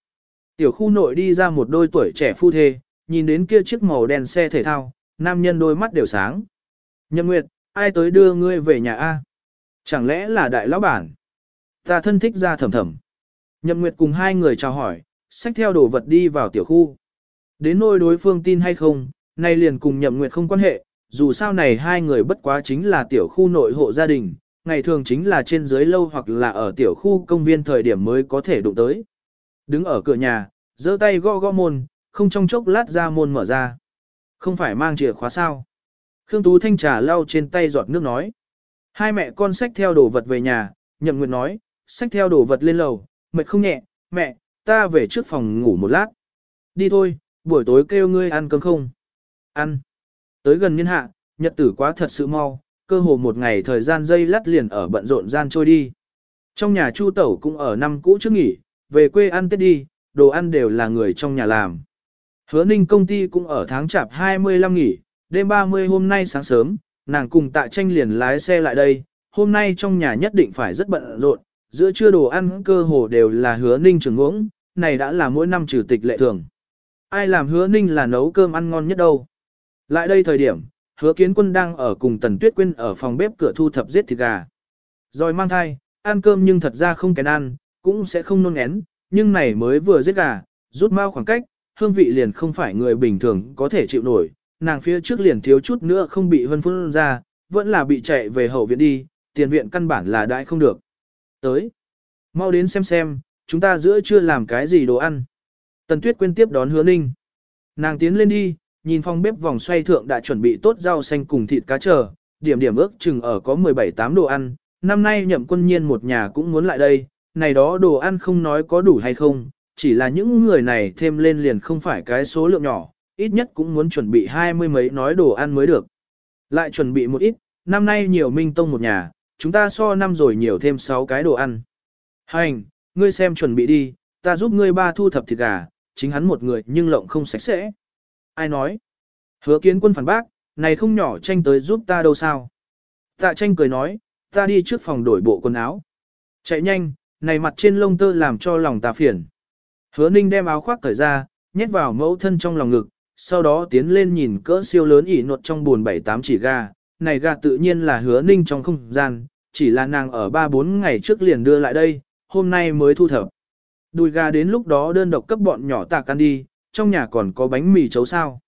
Tiểu khu nội đi ra một đôi tuổi trẻ phu thê, nhìn đến kia chiếc màu đen xe thể thao, nam nhân đôi mắt đều sáng. Nhậm nguyệt, ai tới đưa ngươi về nhà A? Chẳng lẽ là đại lão bản? Ta thân thích ra thầm thầm. Nhậm nguyệt cùng hai người chào hỏi, xách theo đồ vật đi vào tiểu khu. Đến nôi đối phương tin hay không, nay liền cùng nhậm nguyệt không quan hệ, dù sao này hai người bất quá chính là tiểu khu nội hộ gia đình, ngày thường chính là trên dưới lâu hoặc là ở tiểu khu công viên thời điểm mới có thể đụng tới. Đứng ở cửa nhà, giơ tay gõ gõ môn, không trong chốc lát ra môn mở ra. Không phải mang chìa khóa sao. Khương Tú Thanh trà lau trên tay giọt nước nói. Hai mẹ con xách theo đồ vật về nhà, nhậm nguyệt nói, xách theo đồ vật lên lầu, mệt không nhẹ, mẹ, ta về trước phòng ngủ một lát. Đi thôi, buổi tối kêu ngươi ăn cơm không? Ăn. Tới gần niên hạ, nhật tử quá thật sự mau, cơ hồ một ngày thời gian dây lắt liền ở bận rộn gian trôi đi. Trong nhà Chu Tẩu cũng ở năm cũ trước nghỉ, về quê ăn Tết đi, đồ ăn đều là người trong nhà làm. Hứa Ninh công ty cũng ở tháng chạp 25 nghỉ, đêm 30 hôm nay sáng sớm, nàng cùng tạ tranh liền lái xe lại đây, hôm nay trong nhà nhất định phải rất bận rộn, giữa trưa đồ ăn cơ hồ đều là hứa Ninh trường ngưỡng, này đã là mỗi năm trừ tịch lệ thường. Ai làm hứa Ninh là nấu cơm ăn ngon nhất đâu. Lại đây thời điểm, hứa kiến quân đang ở cùng Tần Tuyết Quyên ở phòng bếp cửa thu thập giết thịt gà. Rồi mang thai, ăn cơm nhưng thật ra không kén ăn, cũng sẽ không nôn ngén, nhưng này mới vừa giết gà, rút mau khoảng cách, hương vị liền không phải người bình thường có thể chịu nổi, nàng phía trước liền thiếu chút nữa không bị hân phun ra, vẫn là bị chạy về hậu viện đi, tiền viện căn bản là đãi không được. Tới, mau đến xem xem, chúng ta giữa chưa làm cái gì đồ ăn. Tần Tuyết Quyên tiếp đón hứa ninh. Nàng tiến lên đi, nhìn phòng bếp vòng xoay thượng đã chuẩn bị tốt rau xanh cùng thịt cá chờ, điểm điểm ước chừng ở có 17-8 đồ ăn, năm nay nhậm quân nhiên một nhà cũng muốn lại đây, này đó đồ ăn không nói có đủ hay không, chỉ là những người này thêm lên liền không phải cái số lượng nhỏ, ít nhất cũng muốn chuẩn bị hai mươi mấy nói đồ ăn mới được. Lại chuẩn bị một ít, năm nay nhiều minh tông một nhà, chúng ta so năm rồi nhiều thêm 6 cái đồ ăn. Hành, ngươi xem chuẩn bị đi, ta giúp ngươi ba thu thập thịt gà, chính hắn một người nhưng lộng không sạch sẽ. Ai nói? Hứa kiến quân phản bác, này không nhỏ tranh tới giúp ta đâu sao? Tạ tranh cười nói, ta đi trước phòng đổi bộ quần áo. Chạy nhanh, này mặt trên lông tơ làm cho lòng ta phiền. Hứa ninh đem áo khoác cởi ra, nhét vào mẫu thân trong lòng ngực, sau đó tiến lên nhìn cỡ siêu lớn ỉ nột trong buồn bảy tám chỉ gà. Này gà tự nhiên là hứa ninh trong không gian, chỉ là nàng ở 3-4 ngày trước liền đưa lại đây, hôm nay mới thu thập. Đùi gà đến lúc đó đơn độc cấp bọn nhỏ tạc ăn đi, trong nhà còn có bánh mì chấu sao.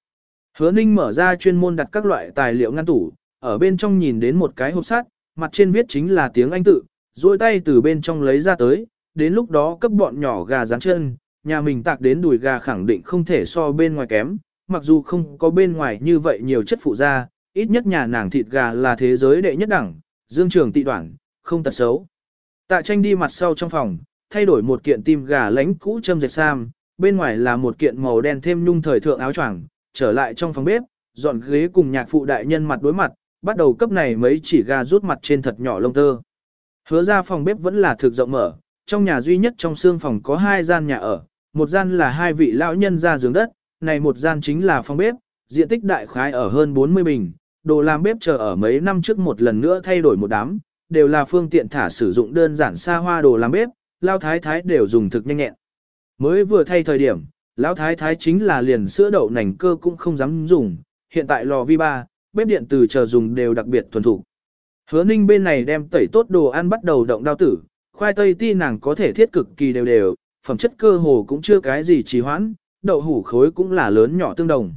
Hứa ninh mở ra chuyên môn đặt các loại tài liệu ngăn tủ, ở bên trong nhìn đến một cái hộp sắt, mặt trên viết chính là tiếng Anh tự, duỗi tay từ bên trong lấy ra tới, đến lúc đó cấp bọn nhỏ gà rán chân, nhà mình tạc đến đùi gà khẳng định không thể so bên ngoài kém, mặc dù không có bên ngoài như vậy nhiều chất phụ da, ít nhất nhà nàng thịt gà là thế giới đệ nhất đẳng, dương trường tị đoạn, không tật xấu. Tạ tranh đi mặt sau trong phòng, thay đổi một kiện tim gà lánh cũ châm dệt sam, bên ngoài là một kiện màu đen thêm nhung thời thượng áo choàng, trở lại trong phòng bếp, dọn ghế cùng nhạc phụ đại nhân mặt đối mặt, bắt đầu cấp này mấy chỉ gà rút mặt trên thật nhỏ lông tơ. Hứa ra phòng bếp vẫn là thực rộng mở, trong nhà duy nhất trong xương phòng có hai gian nhà ở, một gian là hai vị lão nhân ra giường đất, này một gian chính là phòng bếp, diện tích đại khái ở hơn 40 bình, đồ làm bếp chờ ở mấy năm trước một lần nữa thay đổi một đám, đều là phương tiện thả sử dụng đơn giản xa hoa đồ làm bếp, lao thái thái đều dùng thực nhanh nhẹn. Mới vừa thay thời điểm, lão thái thái chính là liền sữa đậu nành cơ cũng không dám dùng, hiện tại lò vi ba, bếp điện từ chờ dùng đều đặc biệt thuần thủ. Hứa ninh bên này đem tẩy tốt đồ ăn bắt đầu động đao tử, khoai tây ti nàng có thể thiết cực kỳ đều đều, phẩm chất cơ hồ cũng chưa cái gì trì hoãn, đậu hủ khối cũng là lớn nhỏ tương đồng.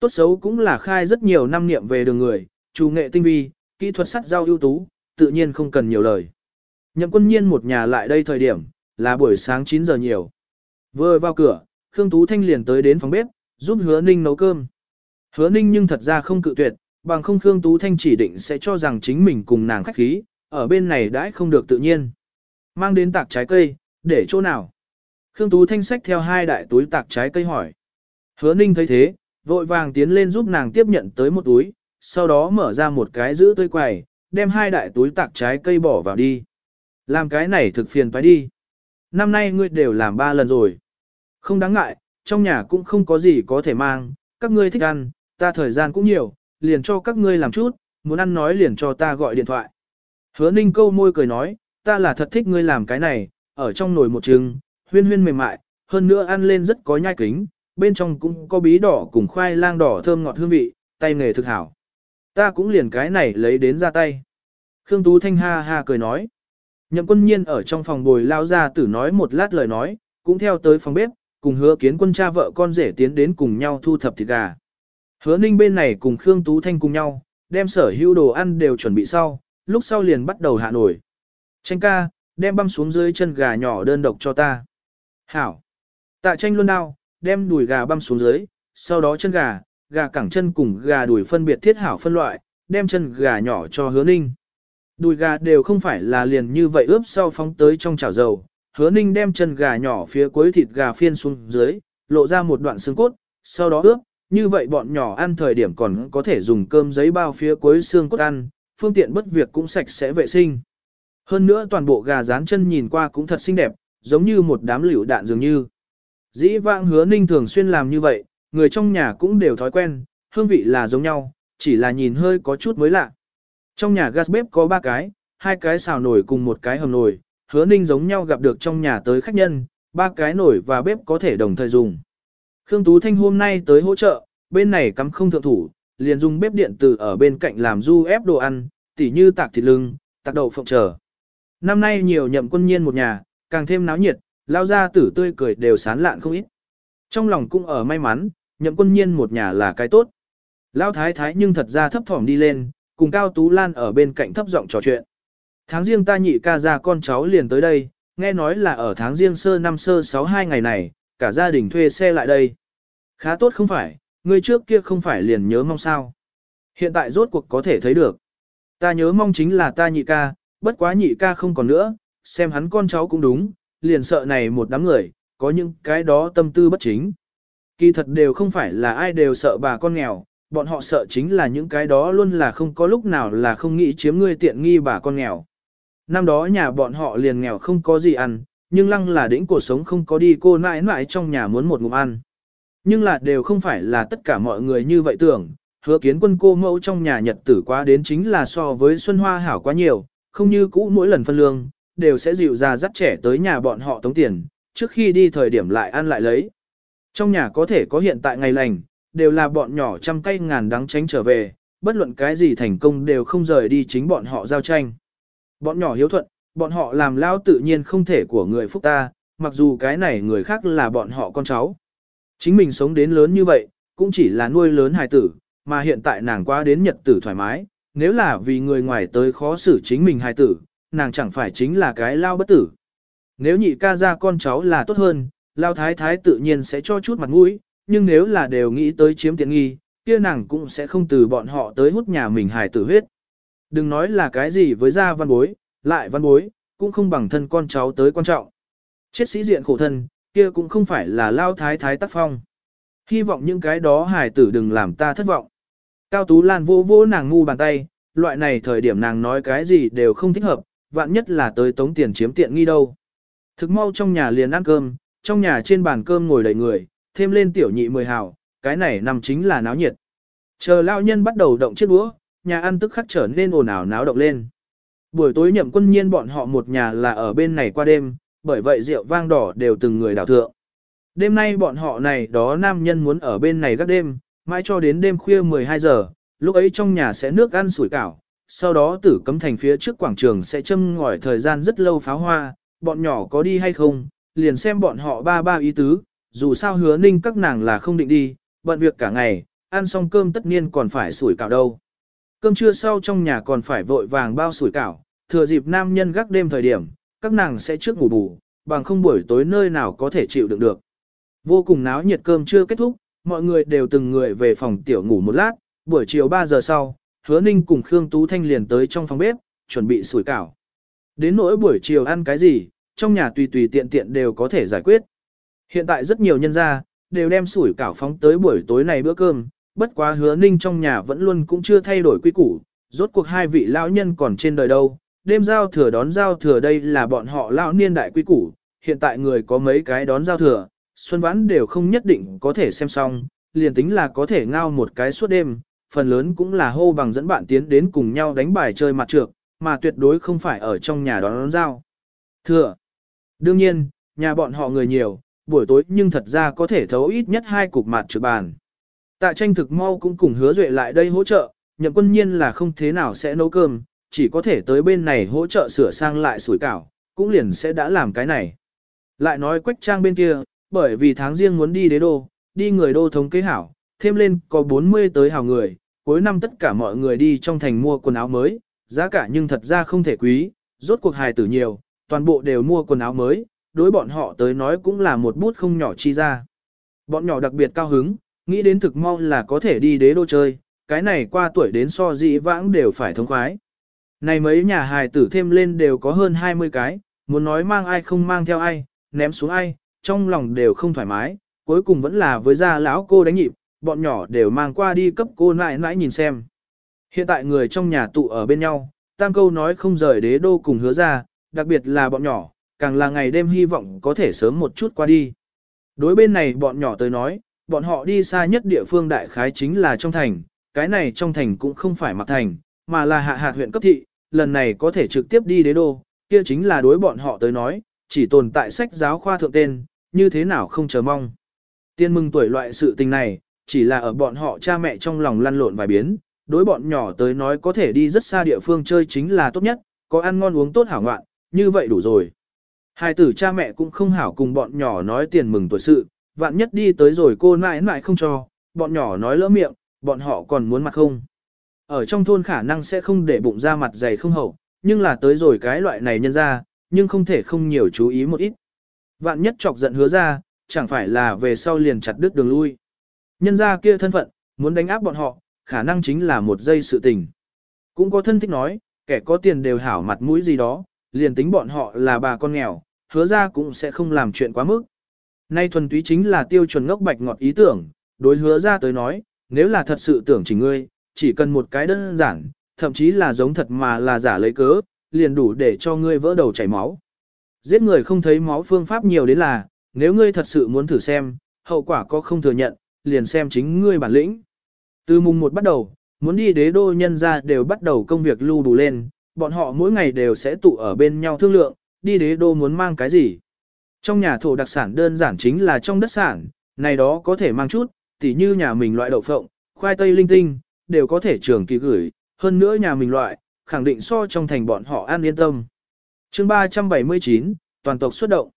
Tốt xấu cũng là khai rất nhiều năm niệm về đường người, chủ nghệ tinh vi, kỹ thuật sắt giao ưu tú, tự nhiên không cần nhiều lời. Nhậm quân nhiên một nhà lại đây thời điểm, là buổi sáng 9 giờ nhiều. Vừa vào cửa, Khương Tú Thanh liền tới đến phòng bếp, giúp hứa ninh nấu cơm. Hứa ninh nhưng thật ra không cự tuyệt, bằng không Khương Tú Thanh chỉ định sẽ cho rằng chính mình cùng nàng khách khí, ở bên này đãi không được tự nhiên. Mang đến tạc trái cây, để chỗ nào? Khương Tú Thanh xách theo hai đại túi tạc trái cây hỏi. Hứa ninh thấy thế, vội vàng tiến lên giúp nàng tiếp nhận tới một túi, sau đó mở ra một cái giữ tươi quầy, đem hai đại túi tạc trái cây bỏ vào đi. Làm cái này thực phiền phải đi. Năm nay ngươi đều làm ba lần rồi. Không đáng ngại, trong nhà cũng không có gì có thể mang, các ngươi thích ăn, ta thời gian cũng nhiều, liền cho các ngươi làm chút, muốn ăn nói liền cho ta gọi điện thoại. Hứa ninh câu môi cười nói, ta là thật thích ngươi làm cái này, ở trong nồi một trứng, huyên huyên mềm mại, hơn nữa ăn lên rất có nhai kính, bên trong cũng có bí đỏ cùng khoai lang đỏ thơm ngọt hương vị, tay nghề thực hảo. Ta cũng liền cái này lấy đến ra tay. Khương Tú Thanh ha ha cười nói. Nhậm quân nhiên ở trong phòng bồi lao ra tử nói một lát lời nói, cũng theo tới phòng bếp, cùng hứa kiến quân cha vợ con rể tiến đến cùng nhau thu thập thịt gà. Hứa ninh bên này cùng Khương Tú Thanh cùng nhau, đem sở hữu đồ ăn đều chuẩn bị sau, lúc sau liền bắt đầu hạ nổi. Tranh ca, đem băm xuống dưới chân gà nhỏ đơn độc cho ta. Hảo. Tạ tranh luôn đao, đem đùi gà băm xuống dưới, sau đó chân gà, gà cẳng chân cùng gà đùi phân biệt thiết hảo phân loại, đem chân gà nhỏ cho hứa ninh. Đùi gà đều không phải là liền như vậy ướp sau phóng tới trong chảo dầu, hứa ninh đem chân gà nhỏ phía cuối thịt gà phiên xuống dưới, lộ ra một đoạn xương cốt, sau đó ướp, như vậy bọn nhỏ ăn thời điểm còn có thể dùng cơm giấy bao phía cuối xương cốt ăn, phương tiện bất việc cũng sạch sẽ vệ sinh. Hơn nữa toàn bộ gà rán chân nhìn qua cũng thật xinh đẹp, giống như một đám liễu đạn dường như. Dĩ vãng hứa ninh thường xuyên làm như vậy, người trong nhà cũng đều thói quen, hương vị là giống nhau, chỉ là nhìn hơi có chút mới lạ. Trong nhà gas bếp có ba cái, hai cái xào nồi cùng một cái hầm nồi, hứa ninh giống nhau gặp được trong nhà tới khách nhân, ba cái nồi và bếp có thể đồng thời dùng. Khương Tú Thanh hôm nay tới hỗ trợ, bên này cắm không thượng thủ, liền dùng bếp điện tử ở bên cạnh làm du ép đồ ăn, tỉ như tạc thịt lưng, tạc đậu phộng trở. Năm nay nhiều nhậm quân nhiên một nhà, càng thêm náo nhiệt, lao ra tử tươi cười đều sán lạn không ít. Trong lòng cũng ở may mắn, nhậm quân nhiên một nhà là cái tốt. Lao thái thái nhưng thật ra thấp thỏm đi lên, cùng Cao Tú Lan ở bên cạnh thấp giọng trò chuyện. Tháng riêng ta nhị ca ra con cháu liền tới đây, nghe nói là ở tháng riêng sơ năm sơ sáu hai ngày này, cả gia đình thuê xe lại đây. Khá tốt không phải, người trước kia không phải liền nhớ mong sao. Hiện tại rốt cuộc có thể thấy được. Ta nhớ mong chính là ta nhị ca, bất quá nhị ca không còn nữa, xem hắn con cháu cũng đúng, liền sợ này một đám người, có những cái đó tâm tư bất chính. Kỳ thật đều không phải là ai đều sợ bà con nghèo, bọn họ sợ chính là những cái đó luôn là không có lúc nào là không nghĩ chiếm ngươi tiện nghi bà con nghèo. Năm đó nhà bọn họ liền nghèo không có gì ăn, nhưng lăng là đỉnh cuộc sống không có đi cô nãi nãi trong nhà muốn một ngụm ăn. Nhưng là đều không phải là tất cả mọi người như vậy tưởng, hứa kiến quân cô mẫu trong nhà nhật tử quá đến chính là so với Xuân Hoa hảo quá nhiều, không như cũ mỗi lần phân lương, đều sẽ dịu ra dắt trẻ tới nhà bọn họ tống tiền, trước khi đi thời điểm lại ăn lại lấy. Trong nhà có thể có hiện tại ngày lành, đều là bọn nhỏ trăm cây ngàn đắng tránh trở về, bất luận cái gì thành công đều không rời đi chính bọn họ giao tranh. Bọn nhỏ hiếu thuận, bọn họ làm lao tự nhiên không thể của người phúc ta, mặc dù cái này người khác là bọn họ con cháu. Chính mình sống đến lớn như vậy, cũng chỉ là nuôi lớn hài tử, mà hiện tại nàng qua đến nhật tử thoải mái, nếu là vì người ngoài tới khó xử chính mình hài tử, nàng chẳng phải chính là cái lao bất tử. Nếu nhị ca ra con cháu là tốt hơn, lao thái thái tự nhiên sẽ cho chút mặt mũi, nhưng nếu là đều nghĩ tới chiếm tiện nghi, kia nàng cũng sẽ không từ bọn họ tới hút nhà mình hài tử huyết. Đừng nói là cái gì với gia văn bối, lại văn bối, cũng không bằng thân con cháu tới quan trọng. Chết sĩ diện khổ thân, kia cũng không phải là lao thái thái tác phong. Hy vọng những cái đó hài tử đừng làm ta thất vọng. Cao Tú Lan vô vô nàng ngu bàn tay, loại này thời điểm nàng nói cái gì đều không thích hợp, vạn nhất là tới tống tiền chiếm tiện nghi đâu. Thực mau trong nhà liền ăn cơm, trong nhà trên bàn cơm ngồi đầy người, thêm lên tiểu nhị mười hào, cái này nằm chính là náo nhiệt. Chờ lao nhân bắt đầu động chiếc đũa, nhà ăn tức khắc trở nên ồn ào náo động lên. Buổi tối nhậm quân nhiên bọn họ một nhà là ở bên này qua đêm, bởi vậy rượu vang đỏ đều từng người đảo thượng. Đêm nay bọn họ này đó nam nhân muốn ở bên này gác đêm, mãi cho đến đêm khuya 12 giờ, lúc ấy trong nhà sẽ nước ăn sủi cảo, sau đó tử cấm thành phía trước quảng trường sẽ châm ngòi thời gian rất lâu pháo hoa, bọn nhỏ có đi hay không, liền xem bọn họ ba ba ý tứ, dù sao hứa ninh các nàng là không định đi, bận việc cả ngày, ăn xong cơm tất nhiên còn phải sủi cảo đâu. Cơm trưa sau trong nhà còn phải vội vàng bao sủi cảo, thừa dịp nam nhân gác đêm thời điểm, các nàng sẽ trước ngủ bù, bằng không buổi tối nơi nào có thể chịu đựng được. Vô cùng náo nhiệt cơm chưa kết thúc, mọi người đều từng người về phòng tiểu ngủ một lát, buổi chiều 3 giờ sau, hứa ninh cùng Khương Tú Thanh liền tới trong phòng bếp, chuẩn bị sủi cảo. Đến nỗi buổi chiều ăn cái gì, trong nhà tùy tùy tiện tiện đều có thể giải quyết. Hiện tại rất nhiều nhân gia đều đem sủi cảo phóng tới buổi tối này bữa cơm, bất quá hứa ninh trong nhà vẫn luôn cũng chưa thay đổi quy củ, rốt cuộc hai vị lão nhân còn trên đời đâu, đêm giao thừa đón giao thừa đây là bọn họ lão niên đại quy củ, hiện tại người có mấy cái đón giao thừa, xuân vãn đều không nhất định có thể xem xong, liền tính là có thể ngao một cái suốt đêm, phần lớn cũng là hô bằng dẫn bạn tiến đến cùng nhau đánh bài chơi mặt trược, mà tuyệt đối không phải ở trong nhà đón, đón giao. Thừa. Đương nhiên, nhà bọn họ người nhiều, buổi tối nhưng thật ra có thể thấu ít nhất hai cục mặt trược bàn. Tạ tranh thực mau cũng cùng hứa duệ lại đây hỗ trợ, nhậm quân nhiên là không thế nào sẽ nấu cơm, chỉ có thể tới bên này hỗ trợ sửa sang lại sủi cảo, cũng liền sẽ đã làm cái này. Lại nói quách trang bên kia, bởi vì tháng riêng muốn đi đế đô, đi người đô thống kế hảo, thêm lên có 40 tới hào người, cuối năm tất cả mọi người đi trong thành mua quần áo mới, giá cả nhưng thật ra không thể quý, rốt cuộc hài tử nhiều, toàn bộ đều mua quần áo mới, đối bọn họ tới nói cũng là một bút không nhỏ chi ra. Bọn nhỏ đặc biệt cao hứng, nghĩ đến thực mong là có thể đi đế đô chơi, cái này qua tuổi đến so dị vãng đều phải thống khoái. Này mấy nhà hài tử thêm lên đều có hơn 20 cái, muốn nói mang ai không mang theo ai, ném xuống ai, trong lòng đều không thoải mái, cuối cùng vẫn là với gia lão cô đánh nhịp, bọn nhỏ đều mang qua đi cấp cô nãi nãi nhìn xem. Hiện tại người trong nhà tụ ở bên nhau, tam câu nói không rời đế đô cùng hứa ra, đặc biệt là bọn nhỏ, càng là ngày đêm hy vọng có thể sớm một chút qua đi. Đối bên này bọn nhỏ tới nói, bọn họ đi xa nhất địa phương đại khái chính là trong thành, cái này trong thành cũng không phải mặt thành, mà là hạ hạt huyện cấp thị, lần này có thể trực tiếp đi đế đô, kia chính là đối bọn họ tới nói, chỉ tồn tại sách giáo khoa thượng tên, như thế nào không chờ mong. Tiên mừng tuổi loại sự tình này, chỉ là ở bọn họ cha mẹ trong lòng lăn lộn vài biến, đối bọn nhỏ tới nói có thể đi rất xa địa phương chơi chính là tốt nhất, có ăn ngon uống tốt hảo ngoạn, như vậy đủ rồi. Hai tử cha mẹ cũng không hảo cùng bọn nhỏ nói tiền mừng tuổi sự, vạn nhất đi tới rồi cô nãi nãi không cho, bọn nhỏ nói lỡ miệng, bọn họ còn muốn mặt không. Ở trong thôn khả năng sẽ không để bụng ra mặt dày không hậu, nhưng là tới rồi cái loại này nhân ra, nhưng không thể không nhiều chú ý một ít. Vạn nhất chọc giận hứa ra, chẳng phải là về sau liền chặt đứt đường lui. Nhân ra kia thân phận, muốn đánh áp bọn họ, khả năng chính là một giây sự tình. Cũng có thân thích nói, kẻ có tiền đều hảo mặt mũi gì đó, liền tính bọn họ là bà con nghèo, hứa ra cũng sẽ không làm chuyện quá mức. Nay thuần túy chính là tiêu chuẩn ngốc bạch ngọt ý tưởng, đối hứa ra tới nói, nếu là thật sự tưởng chỉ ngươi, chỉ cần một cái đơn giản, thậm chí là giống thật mà là giả lấy cớ, liền đủ để cho ngươi vỡ đầu chảy máu. Giết người không thấy máu phương pháp nhiều đến là, nếu ngươi thật sự muốn thử xem, hậu quả có không thừa nhận, liền xem chính ngươi bản lĩnh. Từ mùng 1 bắt đầu, muốn đi đế đô nhân ra đều bắt đầu công việc lưu đủ lên, bọn họ mỗi ngày đều sẽ tụ ở bên nhau thương lượng, đi đế đô muốn mang cái gì. Trong nhà thổ đặc sản đơn giản chính là trong đất sản, này đó có thể mang chút, tỉ như nhà mình loại đậu phộng, khoai tây linh tinh, đều có thể trường kỳ gửi, hơn nữa nhà mình loại, khẳng định so trong thành bọn họ an yên tâm. chương 379, toàn tộc xuất động.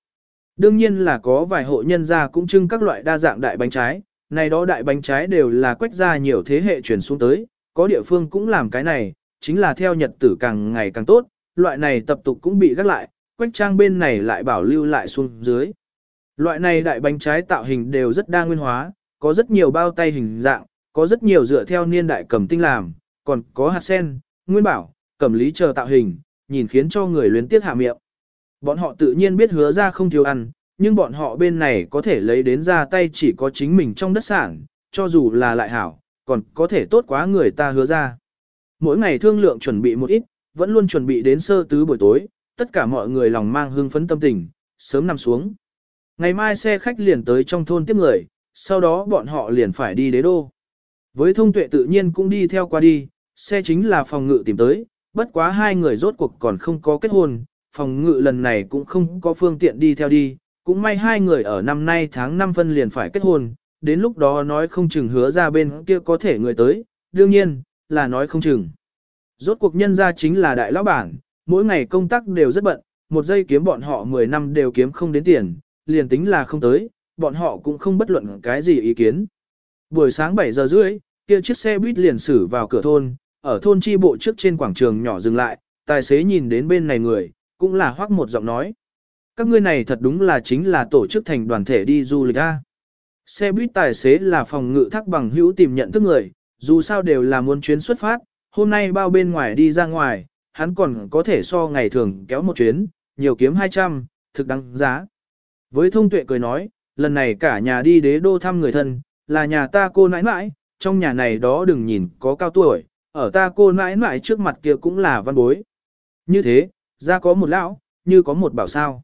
Đương nhiên là có vài hộ nhân gia cũng trưng các loại đa dạng đại bánh trái, này đó đại bánh trái đều là quách ra nhiều thế hệ truyền xuống tới, có địa phương cũng làm cái này, chính là theo nhật tử càng ngày càng tốt, loại này tập tục cũng bị gác lại, quách trang bên này lại bảo lưu lại xuống dưới. Loại này đại bánh trái tạo hình đều rất đa nguyên hóa, có rất nhiều bao tay hình dạng, có rất nhiều dựa theo niên đại cầm tinh làm, còn có hạt sen, nguyên bảo, cầm lý chờ tạo hình, nhìn khiến cho người luyến tiếc hạ miệng. Bọn họ tự nhiên biết hứa ra không thiếu ăn, nhưng bọn họ bên này có thể lấy đến ra tay chỉ có chính mình trong đất sản, cho dù là lại hảo, còn có thể tốt quá người ta hứa ra. Mỗi ngày thương lượng chuẩn bị một ít, vẫn luôn chuẩn bị đến sơ tứ buổi tối, tất cả mọi người lòng mang hưng phấn tâm tình, sớm nằm xuống. Ngày mai xe khách liền tới trong thôn tiếp người, sau đó bọn họ liền phải đi đế đô. Với thông tuệ tự nhiên cũng đi theo qua đi, xe chính là phòng ngự tìm tới, bất quá hai người rốt cuộc còn không có kết hôn, phòng ngự lần này cũng không có phương tiện đi theo đi, cũng may hai người ở năm nay tháng 5 phân liền phải kết hôn, đến lúc đó nói không chừng hứa ra bên kia có thể người tới, đương nhiên, là nói không chừng. Rốt cuộc nhân ra chính là đại lão bản, mỗi ngày công tác đều rất bận, một giây kiếm bọn họ 10 năm đều kiếm không đến tiền, liền tính là không tới, bọn họ cũng không bất luận cái gì ý kiến. Buổi sáng 7 giờ rưỡi, kia chiếc xe buýt liền xử vào cửa thôn, ở thôn chi bộ trước trên quảng trường nhỏ dừng lại, tài xế nhìn đến bên này người, cũng là hoác một giọng nói. Các ngươi này thật đúng là chính là tổ chức thành đoàn thể đi du lịch A. Xe buýt tài xế là phòng ngự thác bằng hữu tìm nhận thức người, dù sao đều là muốn chuyến xuất phát, hôm nay bao bên ngoài đi ra ngoài, hắn còn có thể so ngày thường kéo một chuyến, nhiều kiếm 200, thực đáng giá. Với thông tuệ cười nói, lần này cả nhà đi đế đô thăm người thân, là nhà ta cô nãi nãi, trong nhà này đó đừng nhìn có cao tuổi, ở ta cô nãi nãi trước mặt kia cũng là văn bối. Như thế, ra có một lão, như có một bảo sao.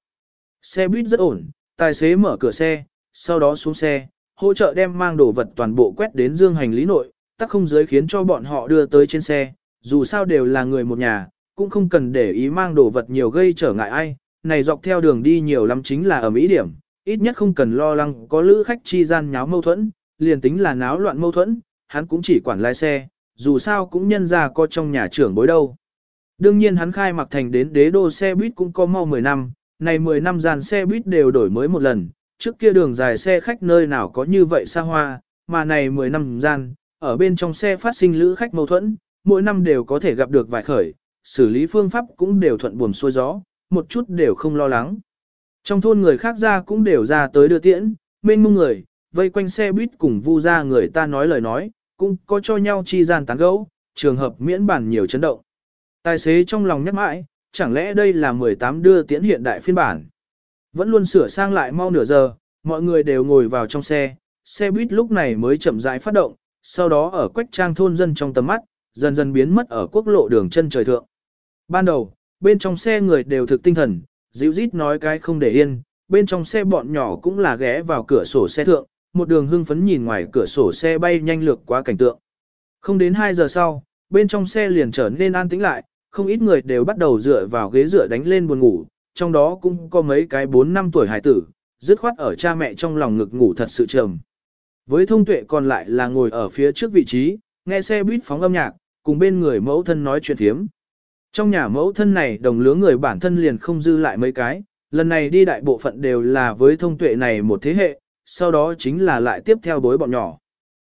Xe buýt rất ổn, tài xế mở cửa xe, sau đó xuống xe, hỗ trợ đem mang đồ vật toàn bộ quét đến dương hành lý nội, tắc không giới khiến cho bọn họ đưa tới trên xe, dù sao đều là người một nhà, cũng không cần để ý mang đồ vật nhiều gây trở ngại ai, này dọc theo đường đi nhiều lắm chính là ở Mỹ điểm, ít nhất không cần lo lắng có lữ khách chi gian nháo mâu thuẫn, liền tính là náo loạn mâu thuẫn, hắn cũng chỉ quản lái xe, dù sao cũng nhân ra có trong nhà trưởng bối đâu. Đương nhiên hắn khai mặc thành đến đế đô xe buýt cũng có mau 10 năm, này 10 năm dàn xe buýt đều đổi mới một lần, trước kia đường dài xe khách nơi nào có như vậy xa hoa, mà này 10 năm gian, ở bên trong xe phát sinh lữ khách mâu thuẫn, mỗi năm đều có thể gặp được vài khởi, xử lý phương pháp cũng đều thuận buồm xuôi gió, một chút đều không lo lắng. Trong thôn người khác ra cũng đều ra tới đưa tiễn, mênh mông người, vây quanh xe buýt cùng vu ra người ta nói lời nói, cũng có cho nhau chi gian tán gẫu, trường hợp miễn bản nhiều chấn động. Tài xế trong lòng nhắc mãi, chẳng lẽ đây là 18 đưa tiễn hiện đại phiên bản. Vẫn luôn sửa sang lại mau nửa giờ, mọi người đều ngồi vào trong xe, xe buýt lúc này mới chậm rãi phát động, sau đó ở quách trang thôn dân trong tầm mắt, dần dần biến mất ở quốc lộ đường chân trời thượng. Ban đầu, bên trong xe người đều thực tinh thần, dịu rít nói cái không để yên, bên trong xe bọn nhỏ cũng là ghé vào cửa sổ xe thượng, một đường hưng phấn nhìn ngoài cửa sổ xe bay nhanh lược qua cảnh tượng. Không đến 2 giờ sau, bên trong xe liền trở nên an tĩnh lại, không ít người đều bắt đầu dựa vào ghế dựa đánh lên buồn ngủ, trong đó cũng có mấy cái 4 năm tuổi hải tử, dứt khoát ở cha mẹ trong lòng ngực ngủ thật sự trầm. Với thông tuệ còn lại là ngồi ở phía trước vị trí, nghe xe buýt phóng âm nhạc, cùng bên người mẫu thân nói chuyện thiếm. Trong nhà mẫu thân này đồng lứa người bản thân liền không dư lại mấy cái, lần này đi đại bộ phận đều là với thông tuệ này một thế hệ, sau đó chính là lại tiếp theo đối bọn nhỏ.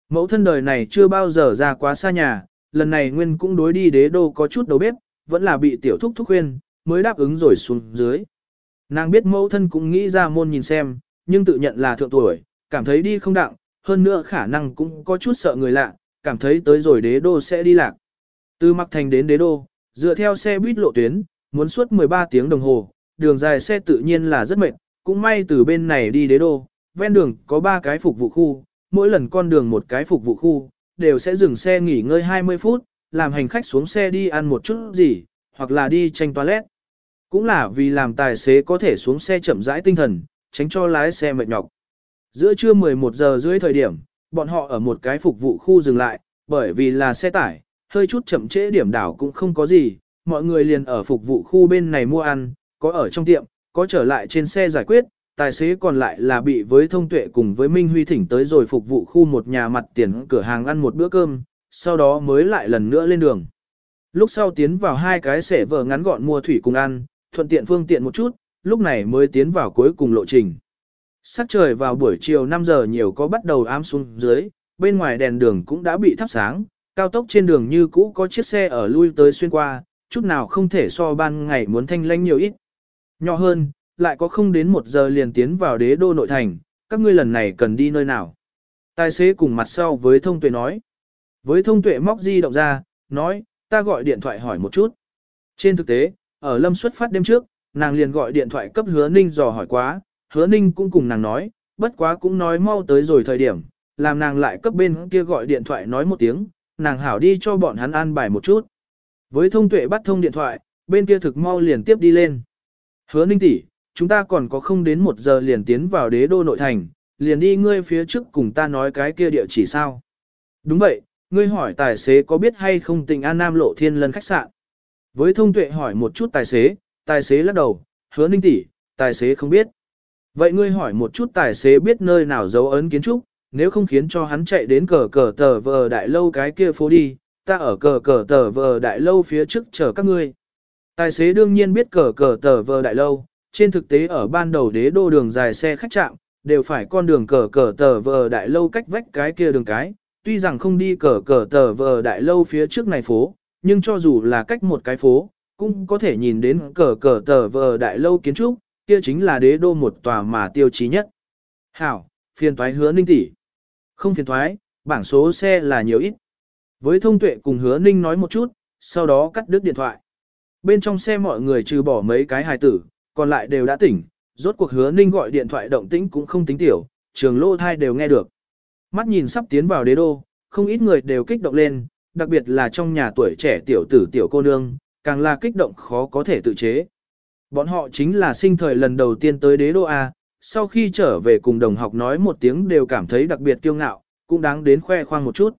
Mẫu thân đời này chưa bao giờ ra quá xa nhà, lần này nguyên cũng đối đi đế đô có chút đầu bếp, vẫn là bị tiểu thúc thúc khuyên, mới đáp ứng rồi xuống dưới. Nàng biết mẫu thân cũng nghĩ ra môn nhìn xem, nhưng tự nhận là thượng tuổi, cảm thấy đi không đặng, hơn nữa khả năng cũng có chút sợ người lạ, cảm thấy tới rồi đế đô sẽ đi lạc. Từ Mặc Thành đến đế đô, dựa theo xe buýt lộ tuyến, muốn suốt 13 tiếng đồng hồ, đường dài xe tự nhiên là rất mệt, cũng may từ bên này đi đế đô, ven đường có 3 cái phục vụ khu, mỗi lần con đường một cái phục vụ khu, đều sẽ dừng xe nghỉ ngơi 20 phút, làm hành khách xuống xe đi ăn một chút gì, hoặc là đi tranh toilet. Cũng là vì làm tài xế có thể xuống xe chậm rãi tinh thần, tránh cho lái xe mệt nhọc. Giữa trưa 11 giờ rưỡi thời điểm, bọn họ ở một cái phục vụ khu dừng lại, bởi vì là xe tải, hơi chút chậm trễ điểm đảo cũng không có gì, mọi người liền ở phục vụ khu bên này mua ăn, có ở trong tiệm, có trở lại trên xe giải quyết, tài xế còn lại là bị với thông tuệ cùng với Minh Huy thỉnh tới rồi phục vụ khu một nhà mặt tiền cửa hàng ăn một bữa cơm, sau đó mới lại lần nữa lên đường. Lúc sau tiến vào hai cái xẻ vờ ngắn gọn mua thủy cùng ăn, thuận tiện phương tiện một chút, lúc này mới tiến vào cuối cùng lộ trình. Sắc trời vào buổi chiều 5 giờ nhiều có bắt đầu ám xuống dưới, bên ngoài đèn đường cũng đã bị thắp sáng, cao tốc trên đường như cũ có chiếc xe ở lui tới xuyên qua, chút nào không thể so ban ngày muốn thanh lanh nhiều ít. Nhỏ hơn, lại có không đến một giờ liền tiến vào đế đô nội thành, các ngươi lần này cần đi nơi nào. Tài xế cùng mặt sau với thông tuệ nói. Với thông tuệ móc di động ra, nói, ta gọi điện thoại hỏi một chút. Trên thực tế, ở lâm xuất phát đêm trước, nàng liền gọi điện thoại cấp hứa ninh dò hỏi quá, hứa ninh cũng cùng nàng nói, bất quá cũng nói mau tới rồi thời điểm, làm nàng lại cấp bên kia gọi điện thoại nói một tiếng, nàng hảo đi cho bọn hắn an bài một chút. Với thông tuệ bắt thông điện thoại, bên kia thực mau liền tiếp đi lên. Hứa ninh tỷ, chúng ta còn có không đến một giờ liền tiến vào đế đô nội thành, liền đi ngươi phía trước cùng ta nói cái kia địa chỉ sao. Đúng vậy, ngươi hỏi tài xế có biết hay không tình An Nam Lộ Thiên Lân khách sạn. Với thông tuệ hỏi một chút tài xế, tài xế lắc đầu, hứa ninh tỷ, tài xế không biết. Vậy ngươi hỏi một chút tài xế biết nơi nào dấu ấn kiến trúc, nếu không khiến cho hắn chạy đến cờ cờ tờ vờ đại lâu cái kia phố đi, ta ở cờ cờ tờ vờ đại lâu phía trước chờ các ngươi. Tài xế đương nhiên biết cờ cờ tờ vờ đại lâu, trên thực tế ở ban đầu đế đô đường dài xe khách trạm, đều phải con đường cờ cờ tờ vờ đại lâu cách vách cái kia đường cái, tuy rằng không đi cờ cờ tờ vờ đại lâu phía trước này phố, nhưng cho dù là cách một cái phố, cũng có thể nhìn đến cờ cờ tờ vờ đại lâu kiến trúc, kia chính là đế đô một tòa mà tiêu chí nhất. Hảo, phiền thoái hứa ninh tỷ. Không phiền thoái, bảng số xe là nhiều ít. Với thông tuệ cùng hứa ninh nói một chút, sau đó cắt đứt điện thoại. Bên trong xe mọi người trừ bỏ mấy cái hài tử, còn lại đều đã tỉnh, rốt cuộc hứa ninh gọi điện thoại động tĩnh cũng không tính tiểu, trường lô thai đều nghe được. Mắt nhìn sắp tiến vào đế đô, không ít người đều kích động lên, đặc biệt là trong nhà tuổi trẻ tiểu tử tiểu cô nương, càng là kích động khó có thể tự chế. Bọn họ chính là sinh thời lần đầu tiên tới đế đô A, sau khi trở về cùng đồng học nói một tiếng đều cảm thấy đặc biệt kiêu ngạo, cũng đáng đến khoe khoang một chút.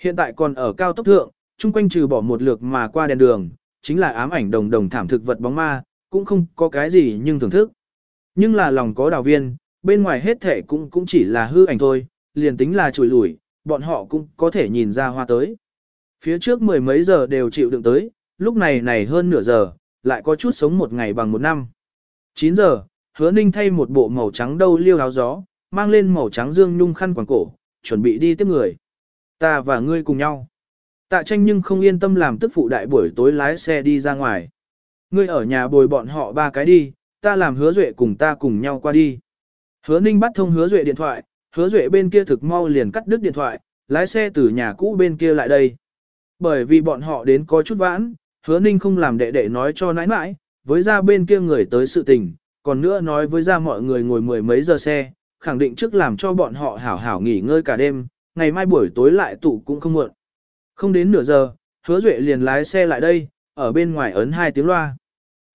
Hiện tại còn ở cao tốc thượng, chung quanh trừ bỏ một lượt mà qua đèn đường, chính là ám ảnh đồng đồng thảm thực vật bóng ma, cũng không có cái gì nhưng thưởng thức. Nhưng là lòng có đào viên, bên ngoài hết thể cũng cũng chỉ là hư ảnh thôi, liền tính là chùi lủi, bọn họ cũng có thể nhìn ra hoa tới. Phía trước mười mấy giờ đều chịu đựng tới, lúc này này hơn nửa giờ, lại có chút sống một ngày bằng một năm. 9 giờ, hứa ninh thay một bộ màu trắng đâu liêu áo gió, mang lên màu trắng dương nhung khăn quàng cổ, chuẩn bị đi tiếp người. Ta và ngươi cùng nhau. Tạ tranh nhưng không yên tâm làm tức phụ đại buổi tối lái xe đi ra ngoài. Ngươi ở nhà bồi bọn họ ba cái đi, ta làm hứa duệ cùng ta cùng nhau qua đi. Hứa ninh bắt thông hứa duệ điện thoại, hứa duệ bên kia thực mau liền cắt đứt điện thoại, lái xe từ nhà cũ bên kia lại đây. Bởi vì bọn họ đến có chút vãn, hứa ninh không làm đệ đệ nói cho nãi nãi, với ra bên kia người tới sự tình, còn nữa nói với ra mọi người ngồi mười mấy giờ xe, khẳng định trước làm cho bọn họ hảo hảo nghỉ ngơi cả đêm, ngày mai buổi tối lại tụ cũng không muộn. Không đến nửa giờ, hứa duệ liền lái xe lại đây, ở bên ngoài ấn hai tiếng loa.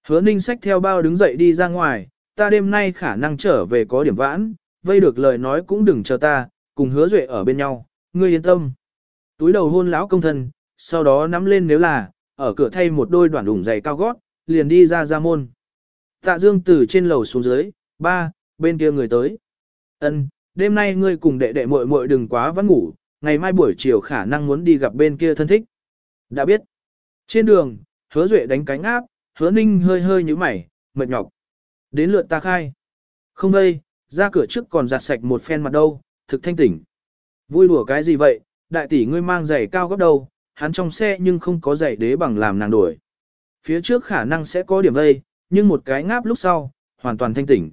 Hứa ninh sách theo bao đứng dậy đi ra ngoài, ta đêm nay khả năng trở về có điểm vãn, vây được lời nói cũng đừng chờ ta, cùng hứa duệ ở bên nhau, ngươi yên tâm. Túi đầu hôn lão công thân, sau đó nắm lên nếu là, ở cửa thay một đôi đoạn đủng giày cao gót, liền đi ra ra môn. Tạ Dương từ trên lầu xuống dưới, ba, bên kia người tới. Ân, đêm nay ngươi cùng đệ đệ muội muội đừng quá vắng ngủ, ngày mai buổi chiều khả năng muốn đi gặp bên kia thân thích. Đã biết. Trên đường, hứa duệ đánh cánh áp, hứa ninh hơi hơi như mày, mệt nhọc. Đến lượt ta khai. Không đây, ra cửa trước còn giặt sạch một phen mặt đâu, thực thanh tỉnh. Vui lùa cái gì vậy, đại tỷ ngươi mang giày cao gấp đâu, hắn trong xe nhưng không có giày đế bằng làm nàng đổi. Phía trước khả năng sẽ có điểm vây, nhưng một cái ngáp lúc sau, hoàn toàn thanh tỉnh.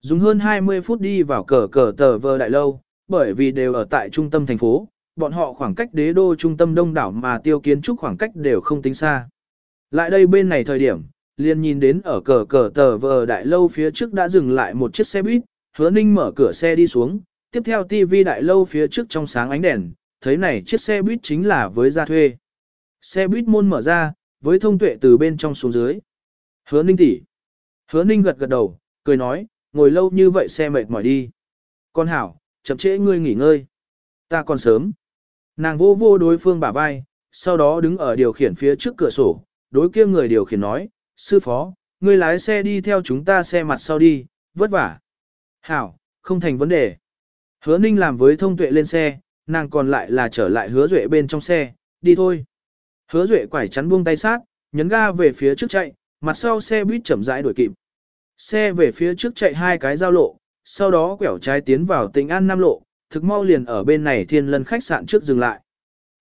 Dùng hơn 20 phút đi vào cờ cờ tờ vơ đại lâu, bởi vì đều ở tại trung tâm thành phố, bọn họ khoảng cách đế đô trung tâm đông đảo mà tiêu kiến trúc khoảng cách đều không tính xa. Lại đây bên này thời điểm, liền nhìn đến ở cờ cờ tờ vờ đại lâu phía trước đã dừng lại một chiếc xe buýt, hứa ninh mở cửa xe đi xuống, tiếp theo TV đại lâu phía trước trong sáng ánh đèn, thấy này chiếc xe buýt chính là với gia thuê. Xe buýt môn mở ra, với thông tuệ từ bên trong xuống dưới. Hứa ninh tỷ. Hứa ninh gật gật đầu, cười nói, ngồi lâu như vậy xe mệt mỏi đi. Con hảo, chậm trễ ngươi nghỉ ngơi. Ta còn sớm. Nàng vô vô đối phương bả vai, sau đó đứng ở điều khiển phía trước cửa sổ, đối kia người điều khiển nói, sư phó, ngươi lái xe đi theo chúng ta xe mặt sau đi, vất vả. Hảo, không thành vấn đề. Hứa ninh làm với thông tuệ lên xe, nàng còn lại là trở lại hứa duệ bên trong xe, đi thôi. Hứa duệ quải chắn buông tay sát, nhấn ga về phía trước chạy, mặt sau xe buýt chậm rãi đuổi kịp. Xe về phía trước chạy hai cái giao lộ, sau đó quẹo trái tiến vào tỉnh An Nam Lộ, thực mau liền ở bên này thiên lân khách sạn trước dừng lại.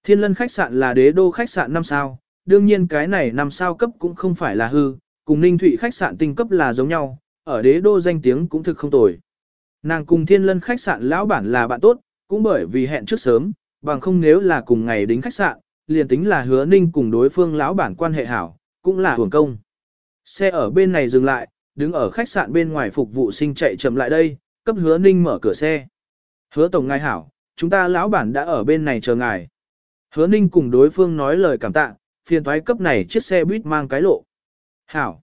Thiên lân khách sạn là đế đô khách sạn 5 sao, đương nhiên cái này 5 sao cấp cũng không phải là hư, cùng ninh thụy khách sạn tinh cấp là giống nhau, ở đế đô danh tiếng cũng thực không tồi. Nàng cùng thiên lân khách sạn lão bản là bạn tốt, cũng bởi vì hẹn trước sớm, bằng không nếu là cùng ngày đính khách sạn, liền tính là hứa ninh cùng đối phương lão bản quan hệ hảo, cũng là hưởng công. Xe ở bên này dừng lại, đứng ở khách sạn bên ngoài phục vụ sinh chạy chậm lại đây, cấp hứa ninh mở cửa xe. Hứa tổng ngài hảo, chúng ta lão bản đã ở bên này chờ ngài. Hứa ninh cùng đối phương nói lời cảm tạ, phiền thoái cấp này chiếc xe buýt mang cái lộ. Hảo.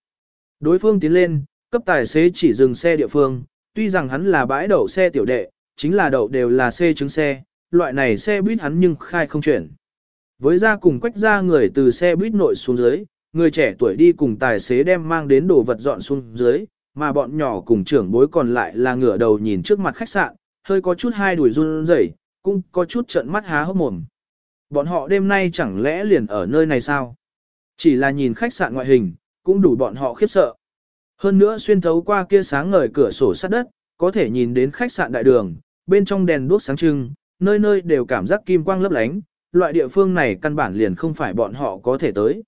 Đối phương tiến lên, cấp tài xế chỉ dừng xe địa phương, tuy rằng hắn là bãi đậu xe tiểu đệ, chính là đậu đều là xe chứng xe, loại này xe buýt hắn nhưng khai không chuyển. Với ra cùng quách ra người từ xe buýt nội xuống dưới, người trẻ tuổi đi cùng tài xế đem mang đến đồ vật dọn xuống dưới, mà bọn nhỏ cùng trưởng bối còn lại là ngửa đầu nhìn trước mặt khách sạn, hơi có chút hai đuổi run rẩy, cũng có chút trợn mắt há hốc mồm. Bọn họ đêm nay chẳng lẽ liền ở nơi này sao? Chỉ là nhìn khách sạn ngoại hình, cũng đủ bọn họ khiếp sợ. Hơn nữa xuyên thấu qua kia sáng ngời cửa sổ sắt đất, có thể nhìn đến khách sạn đại đường, bên trong đèn đuốc sáng trưng, nơi nơi đều cảm giác kim quang lấp lánh, loại địa phương này căn bản liền không phải bọn họ có thể tới.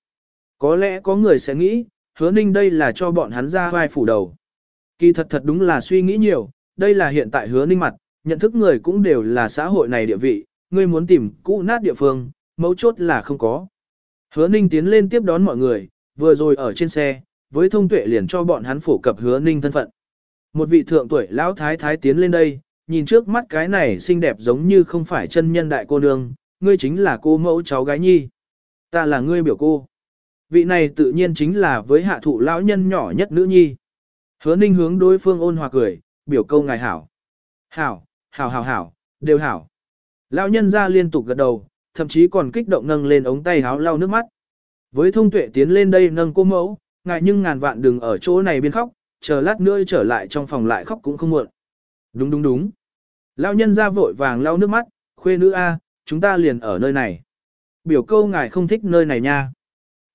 Có lẽ có người sẽ nghĩ, hứa ninh đây là cho bọn hắn ra vai phủ đầu. Kỳ thật thật đúng là suy nghĩ nhiều, đây là hiện tại hứa ninh mặt, nhận thức người cũng đều là xã hội này địa vị, ngươi muốn tìm cũ nát địa phương, mấu chốt là không có. Hứa ninh tiến lên tiếp đón mọi người, vừa rồi ở trên xe, với thông tuệ liền cho bọn hắn phổ cập hứa ninh thân phận. Một vị thượng tuổi lão thái thái tiến lên đây, nhìn trước mắt cái này xinh đẹp giống như không phải chân nhân đại cô nương, ngươi chính là cô mẫu cháu gái nhi. Ta là ngươi biểu cô. Vị này tự nhiên chính là với hạ thụ lão nhân nhỏ nhất nữ nhi. Hứa ninh hướng đối phương ôn hòa cười, biểu câu ngài hảo. Hảo, hảo hảo hảo, đều hảo. Lão nhân ra liên tục gật đầu, thậm chí còn kích động nâng lên ống tay háo lau nước mắt. Với thông tuệ tiến lên đây nâng cô mẫu, Ngài nhưng ngàn vạn đừng ở chỗ này biên khóc, chờ lát nữa trở lại trong phòng lại khóc cũng không muộn. Đúng đúng đúng. Lao nhân ra vội vàng lau nước mắt, khuê nữ A, chúng ta liền ở nơi này. Biểu câu ngài không thích nơi này nha.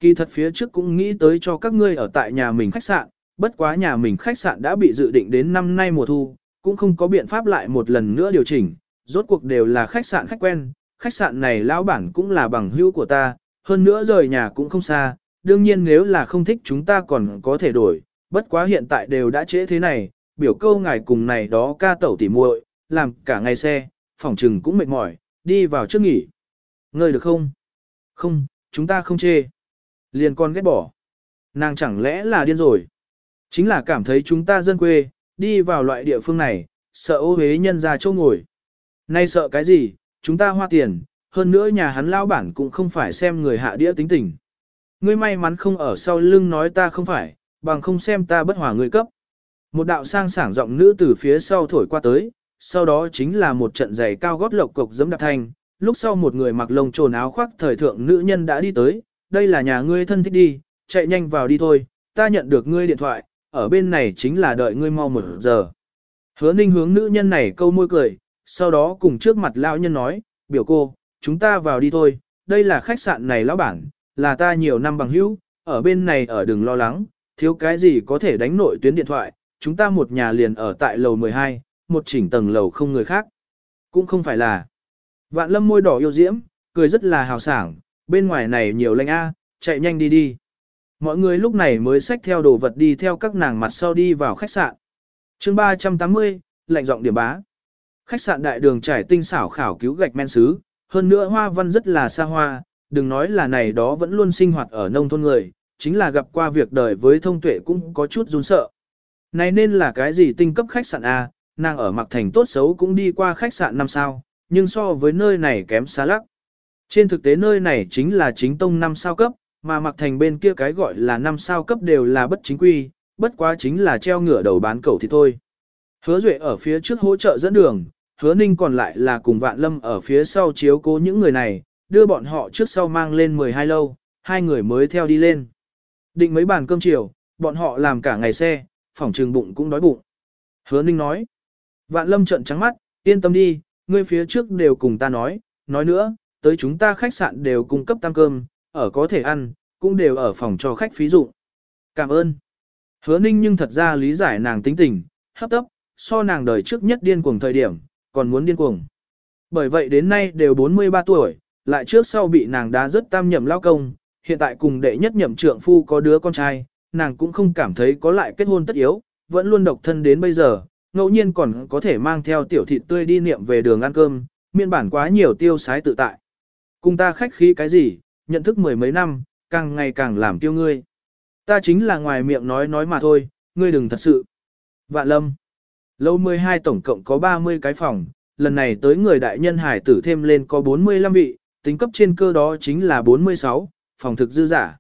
Kỳ thật phía trước cũng nghĩ tới cho các ngươi ở tại nhà mình khách sạn, bất quá nhà mình khách sạn đã bị dự định đến năm nay mùa thu, cũng không có biện pháp lại một lần nữa điều chỉnh, rốt cuộc đều là khách sạn khách quen, khách sạn này lão bản cũng là bằng hữu của ta, hơn nữa rời nhà cũng không xa, đương nhiên nếu là không thích chúng ta còn có thể đổi, bất quá hiện tại đều đã trễ thế này, biểu câu ngài cùng này đó ca tẩu tỉ muội, làm cả ngày xe, phòng trừng cũng mệt mỏi, đi vào trước nghỉ. Ngơi được không? Không, chúng ta không chê. Liền con ghét bỏ. Nàng chẳng lẽ là điên rồi? Chính là cảm thấy chúng ta dân quê, đi vào loại địa phương này, sợ ô hế nhân ra châu ngồi. Nay sợ cái gì, chúng ta hoa tiền, hơn nữa nhà hắn lao bản cũng không phải xem người hạ đĩa tính tình. Ngươi may mắn không ở sau lưng nói ta không phải, bằng không xem ta bất hòa người cấp. Một đạo sang sảng giọng nữ từ phía sau thổi qua tới, sau đó chính là một trận giày cao gót lộc cộc giấm đạp thanh, lúc sau một người mặc lông trồn áo khoác thời thượng nữ nhân đã đi tới, đây là nhà ngươi thân thích đi, chạy nhanh vào đi thôi, ta nhận được ngươi điện thoại, ở bên này chính là đợi ngươi mau một giờ. Hứa ninh hướng nữ nhân này câu môi cười, sau đó cùng trước mặt lão nhân nói, biểu cô, chúng ta vào đi thôi, đây là khách sạn này lão bản, là ta nhiều năm bằng hữu, ở bên này ở đừng lo lắng, thiếu cái gì có thể đánh nội tuyến điện thoại, chúng ta một nhà liền ở tại lầu 12, một chỉnh tầng lầu không người khác. Cũng không phải là. Vạn lâm môi đỏ yêu diễm, cười rất là hào sảng, bên ngoài này nhiều lanh a, chạy nhanh đi đi. Mọi người lúc này mới xách theo đồ vật đi theo các nàng mặt sau đi vào khách sạn. chương 380, lạnh giọng điểm bá. Khách sạn đại đường trải tinh xảo khảo cứu gạch men sứ, hơn nữa hoa văn rất là xa hoa, đừng nói là này đó vẫn luôn sinh hoạt ở nông thôn người, chính là gặp qua việc đời với thông tuệ cũng có chút run sợ. Này nên là cái gì tinh cấp khách sạn A, nàng ở mặc thành tốt xấu cũng đi qua khách sạn năm sao, nhưng so với nơi này kém xa lắc. Trên thực tế nơi này chính là chính tông năm sao cấp, mà mặc thành bên kia cái gọi là năm sao cấp đều là bất chính quy, bất quá chính là treo ngửa đầu bán cầu thì thôi. Hứa Duệ ở phía trước hỗ trợ dẫn đường, hứa ninh còn lại là cùng vạn lâm ở phía sau chiếu cố những người này, đưa bọn họ trước sau mang lên 12 lâu, hai người mới theo đi lên. Định mấy bàn cơm chiều, bọn họ làm cả ngày xe, phòng trường bụng cũng đói bụng. Hứa ninh nói, vạn lâm trợn trắng mắt, yên tâm đi, ngươi phía trước đều cùng ta nói, nói nữa, tới chúng ta khách sạn đều cung cấp tăng cơm, ở có thể ăn, cũng đều ở phòng cho khách phí dụng. Cảm ơn. Hứa ninh nhưng thật ra lý giải nàng tính tình, hấp tấp, so nàng đời trước nhất điên cuồng thời điểm, còn muốn điên cuồng. Bởi vậy đến nay đều 43 tuổi, lại trước sau bị nàng đá rất tam nhậm lao công, hiện tại cùng đệ nhất nhậm trượng phu có đứa con trai, nàng cũng không cảm thấy có lại kết hôn tất yếu, vẫn luôn độc thân đến bây giờ, ngẫu nhiên còn có thể mang theo tiểu thịt tươi đi niệm về đường ăn cơm, miên bản quá nhiều tiêu sái tự tại. Cùng ta khách khí cái gì, nhận thức mười mấy năm, càng ngày càng làm tiêu ngươi. Ta chính là ngoài miệng nói nói mà thôi, ngươi đừng thật sự. Vạn lâm. Lâu 12 tổng cộng có 30 cái phòng, lần này tới người đại nhân hải tử thêm lên có 45 vị, tính cấp trên cơ đó chính là 46, phòng thực dư giả.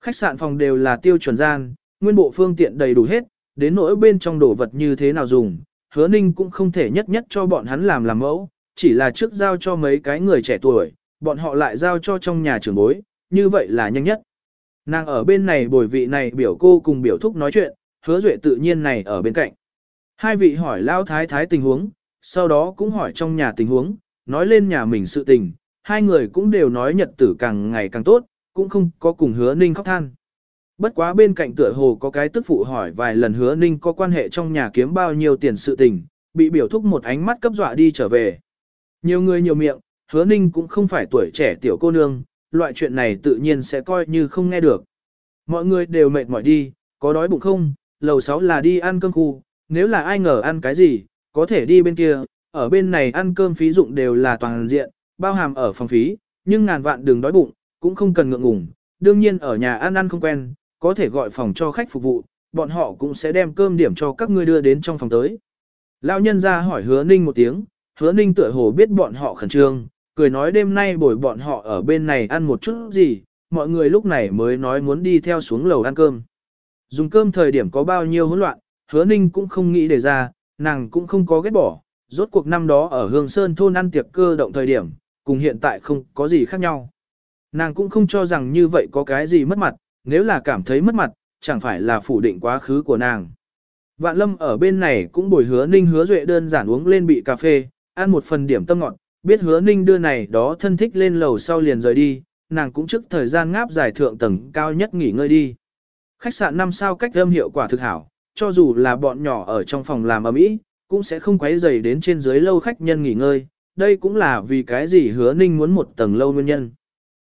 Khách sạn phòng đều là tiêu chuẩn gian, nguyên bộ phương tiện đầy đủ hết, đến nỗi bên trong đồ vật như thế nào dùng, hứa ninh cũng không thể nhất nhất cho bọn hắn làm làm mẫu, chỉ là trước giao cho mấy cái người trẻ tuổi, bọn họ lại giao cho trong nhà trưởng bối, như vậy là nhanh nhất. Nàng ở bên này bồi vị này biểu cô cùng biểu thúc nói chuyện, hứa duệ tự nhiên này ở bên cạnh. Hai vị hỏi lao thái thái tình huống, sau đó cũng hỏi trong nhà tình huống, nói lên nhà mình sự tình, hai người cũng đều nói nhật tử càng ngày càng tốt, cũng không có cùng hứa ninh khóc than. Bất quá bên cạnh tựa hồ có cái tức phụ hỏi vài lần hứa ninh có quan hệ trong nhà kiếm bao nhiêu tiền sự tình, bị biểu thúc một ánh mắt cấp dọa đi trở về. Nhiều người nhiều miệng, hứa ninh cũng không phải tuổi trẻ tiểu cô nương, loại chuyện này tự nhiên sẽ coi như không nghe được. Mọi người đều mệt mỏi đi, có đói bụng không, lầu 6 là đi ăn cơm khu, nếu là ai ngờ ăn cái gì, có thể đi bên kia, ở bên này ăn cơm phí dụng đều là toàn diện, bao hàm ở phòng phí, nhưng ngàn vạn đừng đói bụng, cũng không cần ngượng ngùng, đương nhiên ở nhà ăn ăn không quen, có thể gọi phòng cho khách phục vụ, bọn họ cũng sẽ đem cơm điểm cho các ngươi đưa đến trong phòng tới. Lão nhân ra hỏi hứa ninh một tiếng, hứa ninh tựa hồ biết bọn họ khẩn trương, cười nói đêm nay bồi bọn họ ở bên này ăn một chút gì, mọi người lúc này mới nói muốn đi theo xuống lầu ăn cơm. Dùng cơm thời điểm có bao nhiêu hỗn loạn, hứa ninh cũng không nghĩ để ra, nàng cũng không có ghét bỏ, rốt cuộc năm đó ở Hương Sơn thôn ăn tiệc cơ động thời điểm, cùng hiện tại không có gì khác nhau. Nàng cũng không cho rằng như vậy có cái gì mất mặt, nếu là cảm thấy mất mặt, chẳng phải là phủ định quá khứ của nàng. Vạn lâm ở bên này cũng bồi hứa ninh hứa duệ đơn giản uống lên bị cà phê, ăn một phần điểm tâm ngọt, biết hứa ninh đưa này đó thân thích lên lầu sau liền rời đi, nàng cũng trước thời gian ngáp giải thượng tầng cao nhất nghỉ ngơi đi. Khách sạn 5 sao cách âm hiệu quả thực hảo, cho dù là bọn nhỏ ở trong phòng làm ấm ý, cũng sẽ không quấy dày đến trên dưới lâu khách nhân nghỉ ngơi, đây cũng là vì cái gì hứa ninh muốn một tầng lâu nguyên nhân.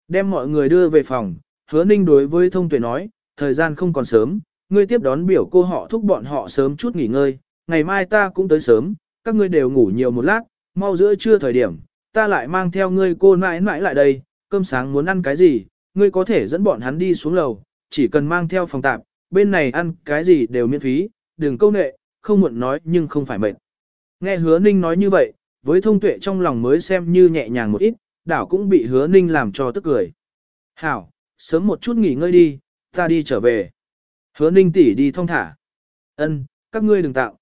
Đem mọi người đưa về phòng, hứa ninh đối với thông tuệ nói, thời gian không còn sớm, ngươi tiếp đón biểu cô họ thúc bọn họ sớm chút nghỉ ngơi, ngày mai ta cũng tới sớm, các ngươi đều ngủ nhiều một lát, mau giữa trưa thời điểm, ta lại mang theo ngươi cô mãi mãi lại đây, cơm sáng muốn ăn cái gì, ngươi có thể dẫn bọn hắn đi xuống lầu, chỉ cần mang theo phòng tạp, bên này ăn cái gì đều miễn phí, đừng câu nệ, không muộn nói nhưng không phải mệt. Nghe hứa ninh nói như vậy, với thông tuệ trong lòng mới xem như nhẹ nhàng một ít, đảo cũng bị hứa ninh làm cho tức cười. Hảo, sớm một chút nghỉ ngơi đi, ta đi trở về. Hứa ninh tỉ đi thong thả. Ân, các ngươi đừng tạo.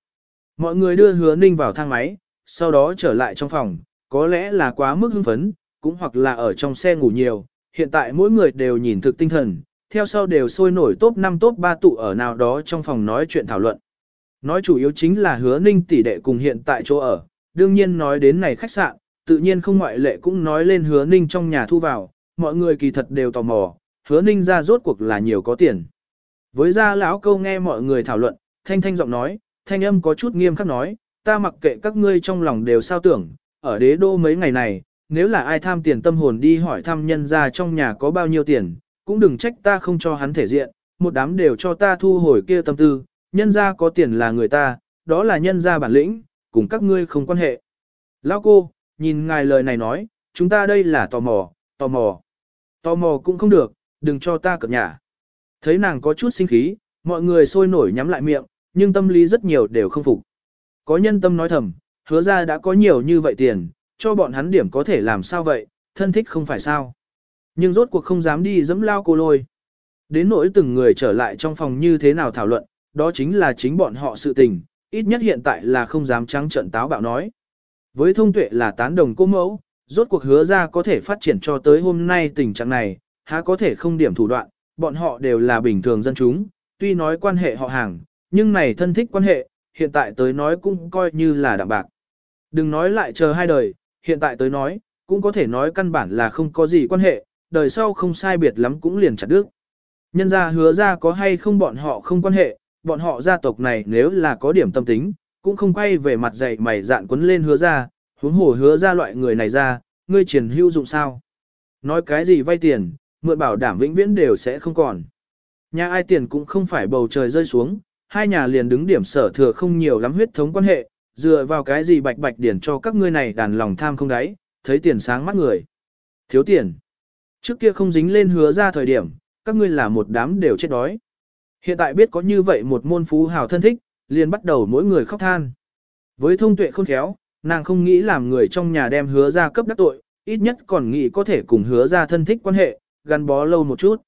Mọi người đưa hứa ninh vào thang máy, sau đó trở lại trong phòng, có lẽ là quá mức hưng phấn, cũng hoặc là ở trong xe ngủ nhiều, hiện tại mỗi người đều nhìn thực tinh thần, theo sau đều sôi nổi top 5 top 3 tụ ở nào đó trong phòng nói chuyện thảo luận. Nói chủ yếu chính là hứa ninh tỷ đệ cùng hiện tại chỗ ở, đương nhiên nói đến này khách sạn, tự nhiên không ngoại lệ cũng nói lên hứa ninh trong nhà thu vào, mọi người kỳ thật đều tò mò, hứa ninh ra rốt cuộc là nhiều có tiền. Với gia lão câu nghe mọi người thảo luận, thanh thanh giọng nói, thanh âm có chút nghiêm khắc nói, ta mặc kệ các ngươi trong lòng đều sao tưởng, ở đế đô mấy ngày này, nếu là ai tham tiền tâm hồn đi hỏi thăm nhân ra trong nhà có bao nhiêu tiền, cũng đừng trách ta không cho hắn thể diện, một đám đều cho ta thu hồi kia tâm tư, nhân ra có tiền là người ta, đó là nhân ra bản lĩnh, cùng các ngươi không quan hệ. Lão cô, nhìn ngài lời này nói, chúng ta đây là tò mò, tò mò. Tò mò cũng không được, đừng cho ta cập nhà. Thấy nàng có chút sinh khí, mọi người sôi nổi nhắm lại miệng, nhưng tâm lý rất nhiều đều không phục. Có nhân tâm nói thầm, hứa ra đã có nhiều như vậy tiền, cho bọn hắn điểm có thể làm sao vậy, thân thích không phải sao. Nhưng rốt cuộc không dám đi dẫm lao cô lôi. Đến nỗi từng người trở lại trong phòng như thế nào thảo luận, đó chính là chính bọn họ sự tình, ít nhất hiện tại là không dám trắng trận táo bạo nói. Với thông tuệ là tán đồng cô mẫu, rốt cuộc hứa ra có thể phát triển cho tới hôm nay tình trạng này, há có thể không điểm thủ đoạn, bọn họ đều là bình thường dân chúng, tuy nói quan hệ họ hàng, nhưng này thân thích quan hệ, hiện tại tới nói cũng coi như là đạm bạc. Đừng nói lại chờ hai đời, hiện tại tới nói, cũng có thể nói căn bản là không có gì quan hệ, đời sau không sai biệt lắm cũng liền chặt đứt. Nhân ra hứa ra có hay không bọn họ không quan hệ, bọn họ gia tộc này nếu là có điểm tâm tính, cũng không quay về mặt dày mày dạn quấn lên hứa ra, huống hồ hứa ra loại người này ra, ngươi triển hữu dụng sao. Nói cái gì vay tiền, mượn bảo đảm vĩnh viễn đều sẽ không còn. Nhà ai tiền cũng không phải bầu trời rơi xuống, hai nhà liền đứng điểm sở thừa không nhiều lắm huyết thống quan hệ, dựa vào cái gì bạch bạch điển cho các ngươi này đàn lòng tham không đáy, thấy tiền sáng mắt người. Thiếu tiền. Trước kia không dính lên hứa ra thời điểm, các ngươi là một đám đều chết đói. Hiện tại biết có như vậy một môn phú hào thân thích, liền bắt đầu mỗi người khóc than. Với thông tuệ khôn khéo, nàng không nghĩ làm người trong nhà đem hứa ra cấp đắc tội, ít nhất còn nghĩ có thể cùng hứa ra thân thích quan hệ, gắn bó lâu một chút.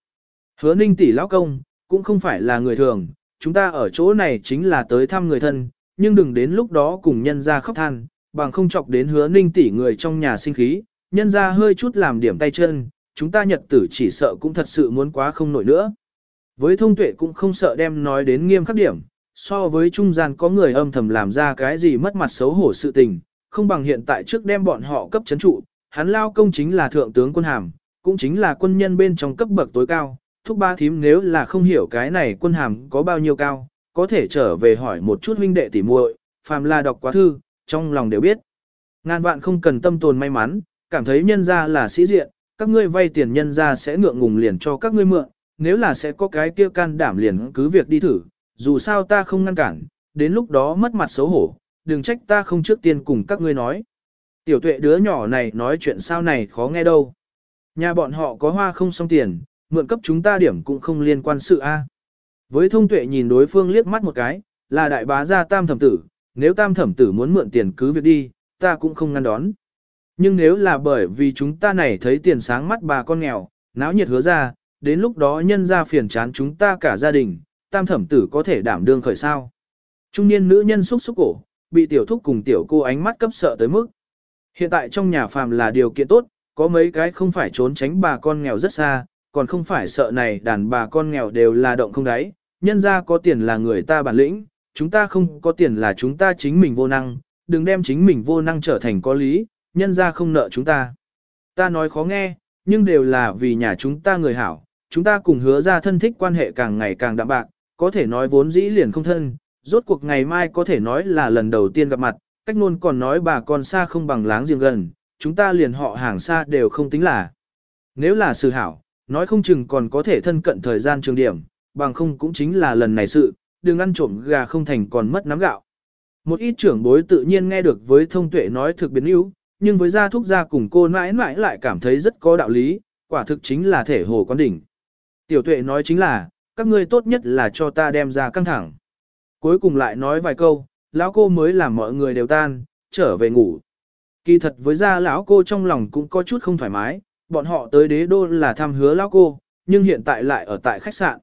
Hứa ninh tỷ lão công, cũng không phải là người thường, chúng ta ở chỗ này chính là tới thăm người thân, nhưng đừng đến lúc đó cùng nhân ra khóc than, bằng không chọc đến hứa ninh tỷ người trong nhà sinh khí, nhân ra hơi chút làm điểm tay chân, chúng ta nhật tử chỉ sợ cũng thật sự muốn quá không nổi nữa. Với thông tuệ cũng không sợ đem nói đến nghiêm khắc điểm, so với trung gian có người âm thầm làm ra cái gì mất mặt xấu hổ sự tình, không bằng hiện tại trước đem bọn họ cấp chấn trụ, hắn lao công chính là thượng tướng quân hàm, cũng chính là quân nhân bên trong cấp bậc tối cao, thúc ba thím nếu là không hiểu cái này quân hàm có bao nhiêu cao, có thể trở về hỏi một chút huynh đệ tỉ muội, phàm là đọc quá thư, trong lòng đều biết. Ngàn vạn không cần tâm tồn may mắn, cảm thấy nhân ra là sĩ diện, các ngươi vay tiền nhân ra sẽ ngượng ngùng liền cho các ngươi mượn, nếu là sẽ có cái kia can đảm liền cứ việc đi thử, dù sao ta không ngăn cản, đến lúc đó mất mặt xấu hổ, đừng trách ta không trước tiên cùng các ngươi nói. Tiểu tuệ đứa nhỏ này nói chuyện sao này khó nghe đâu. Nhà bọn họ có hoa không xong tiền, mượn cấp chúng ta điểm cũng không liên quan sự a. Với thông tuệ nhìn đối phương liếc mắt một cái, là đại bá gia tam thẩm tử, nếu tam thẩm tử muốn mượn tiền cứ việc đi, ta cũng không ngăn đón. Nhưng nếu là bởi vì chúng ta này thấy tiền sáng mắt bà con nghèo, náo nhiệt hứa ra, đến lúc đó nhân ra phiền chán chúng ta cả gia đình, tam thẩm tử có thể đảm đương khởi sao. Trung niên nữ nhân xúc xúc cổ, bị tiểu thúc cùng tiểu cô ánh mắt cấp sợ tới mức. Hiện tại trong nhà phàm là điều kiện tốt, có mấy cái không phải trốn tránh bà con nghèo rất xa, còn không phải sợ này đàn bà con nghèo đều là động không đáy, nhân ra có tiền là người ta bản lĩnh, chúng ta không có tiền là chúng ta chính mình vô năng, đừng đem chính mình vô năng trở thành có lý, nhân ra không nợ chúng ta. Ta nói khó nghe, nhưng đều là vì nhà chúng ta người hảo, chúng ta cùng hứa ra thân thích quan hệ càng ngày càng đậm bạc, có thể nói vốn dĩ liền không thân, rốt cuộc ngày mai có thể nói là lần đầu tiên gặp mặt, cách luôn còn nói bà con xa không bằng láng giềng gần, chúng ta liền họ hàng xa đều không tính là. Nếu là sự hảo, nói không chừng còn có thể thân cận thời gian trường điểm, bằng không cũng chính là lần này sự, đừng ăn trộm gà không thành còn mất nắm gạo. Một ít trưởng bối tự nhiên nghe được với thông tuệ nói thực biến yếu, nhưng với gia thúc gia cùng cô mãi mãi lại cảm thấy rất có đạo lý, quả thực chính là thể hồ quan đỉnh. Tiểu tuệ nói chính là, các ngươi tốt nhất là cho ta đem ra căng thẳng. Cuối cùng lại nói vài câu, lão cô mới làm mọi người đều tan, trở về ngủ. Kỳ thật với gia lão cô trong lòng cũng có chút không thoải mái, bọn họ tới đế đô là thăm hứa lão cô, nhưng hiện tại lại ở tại khách sạn.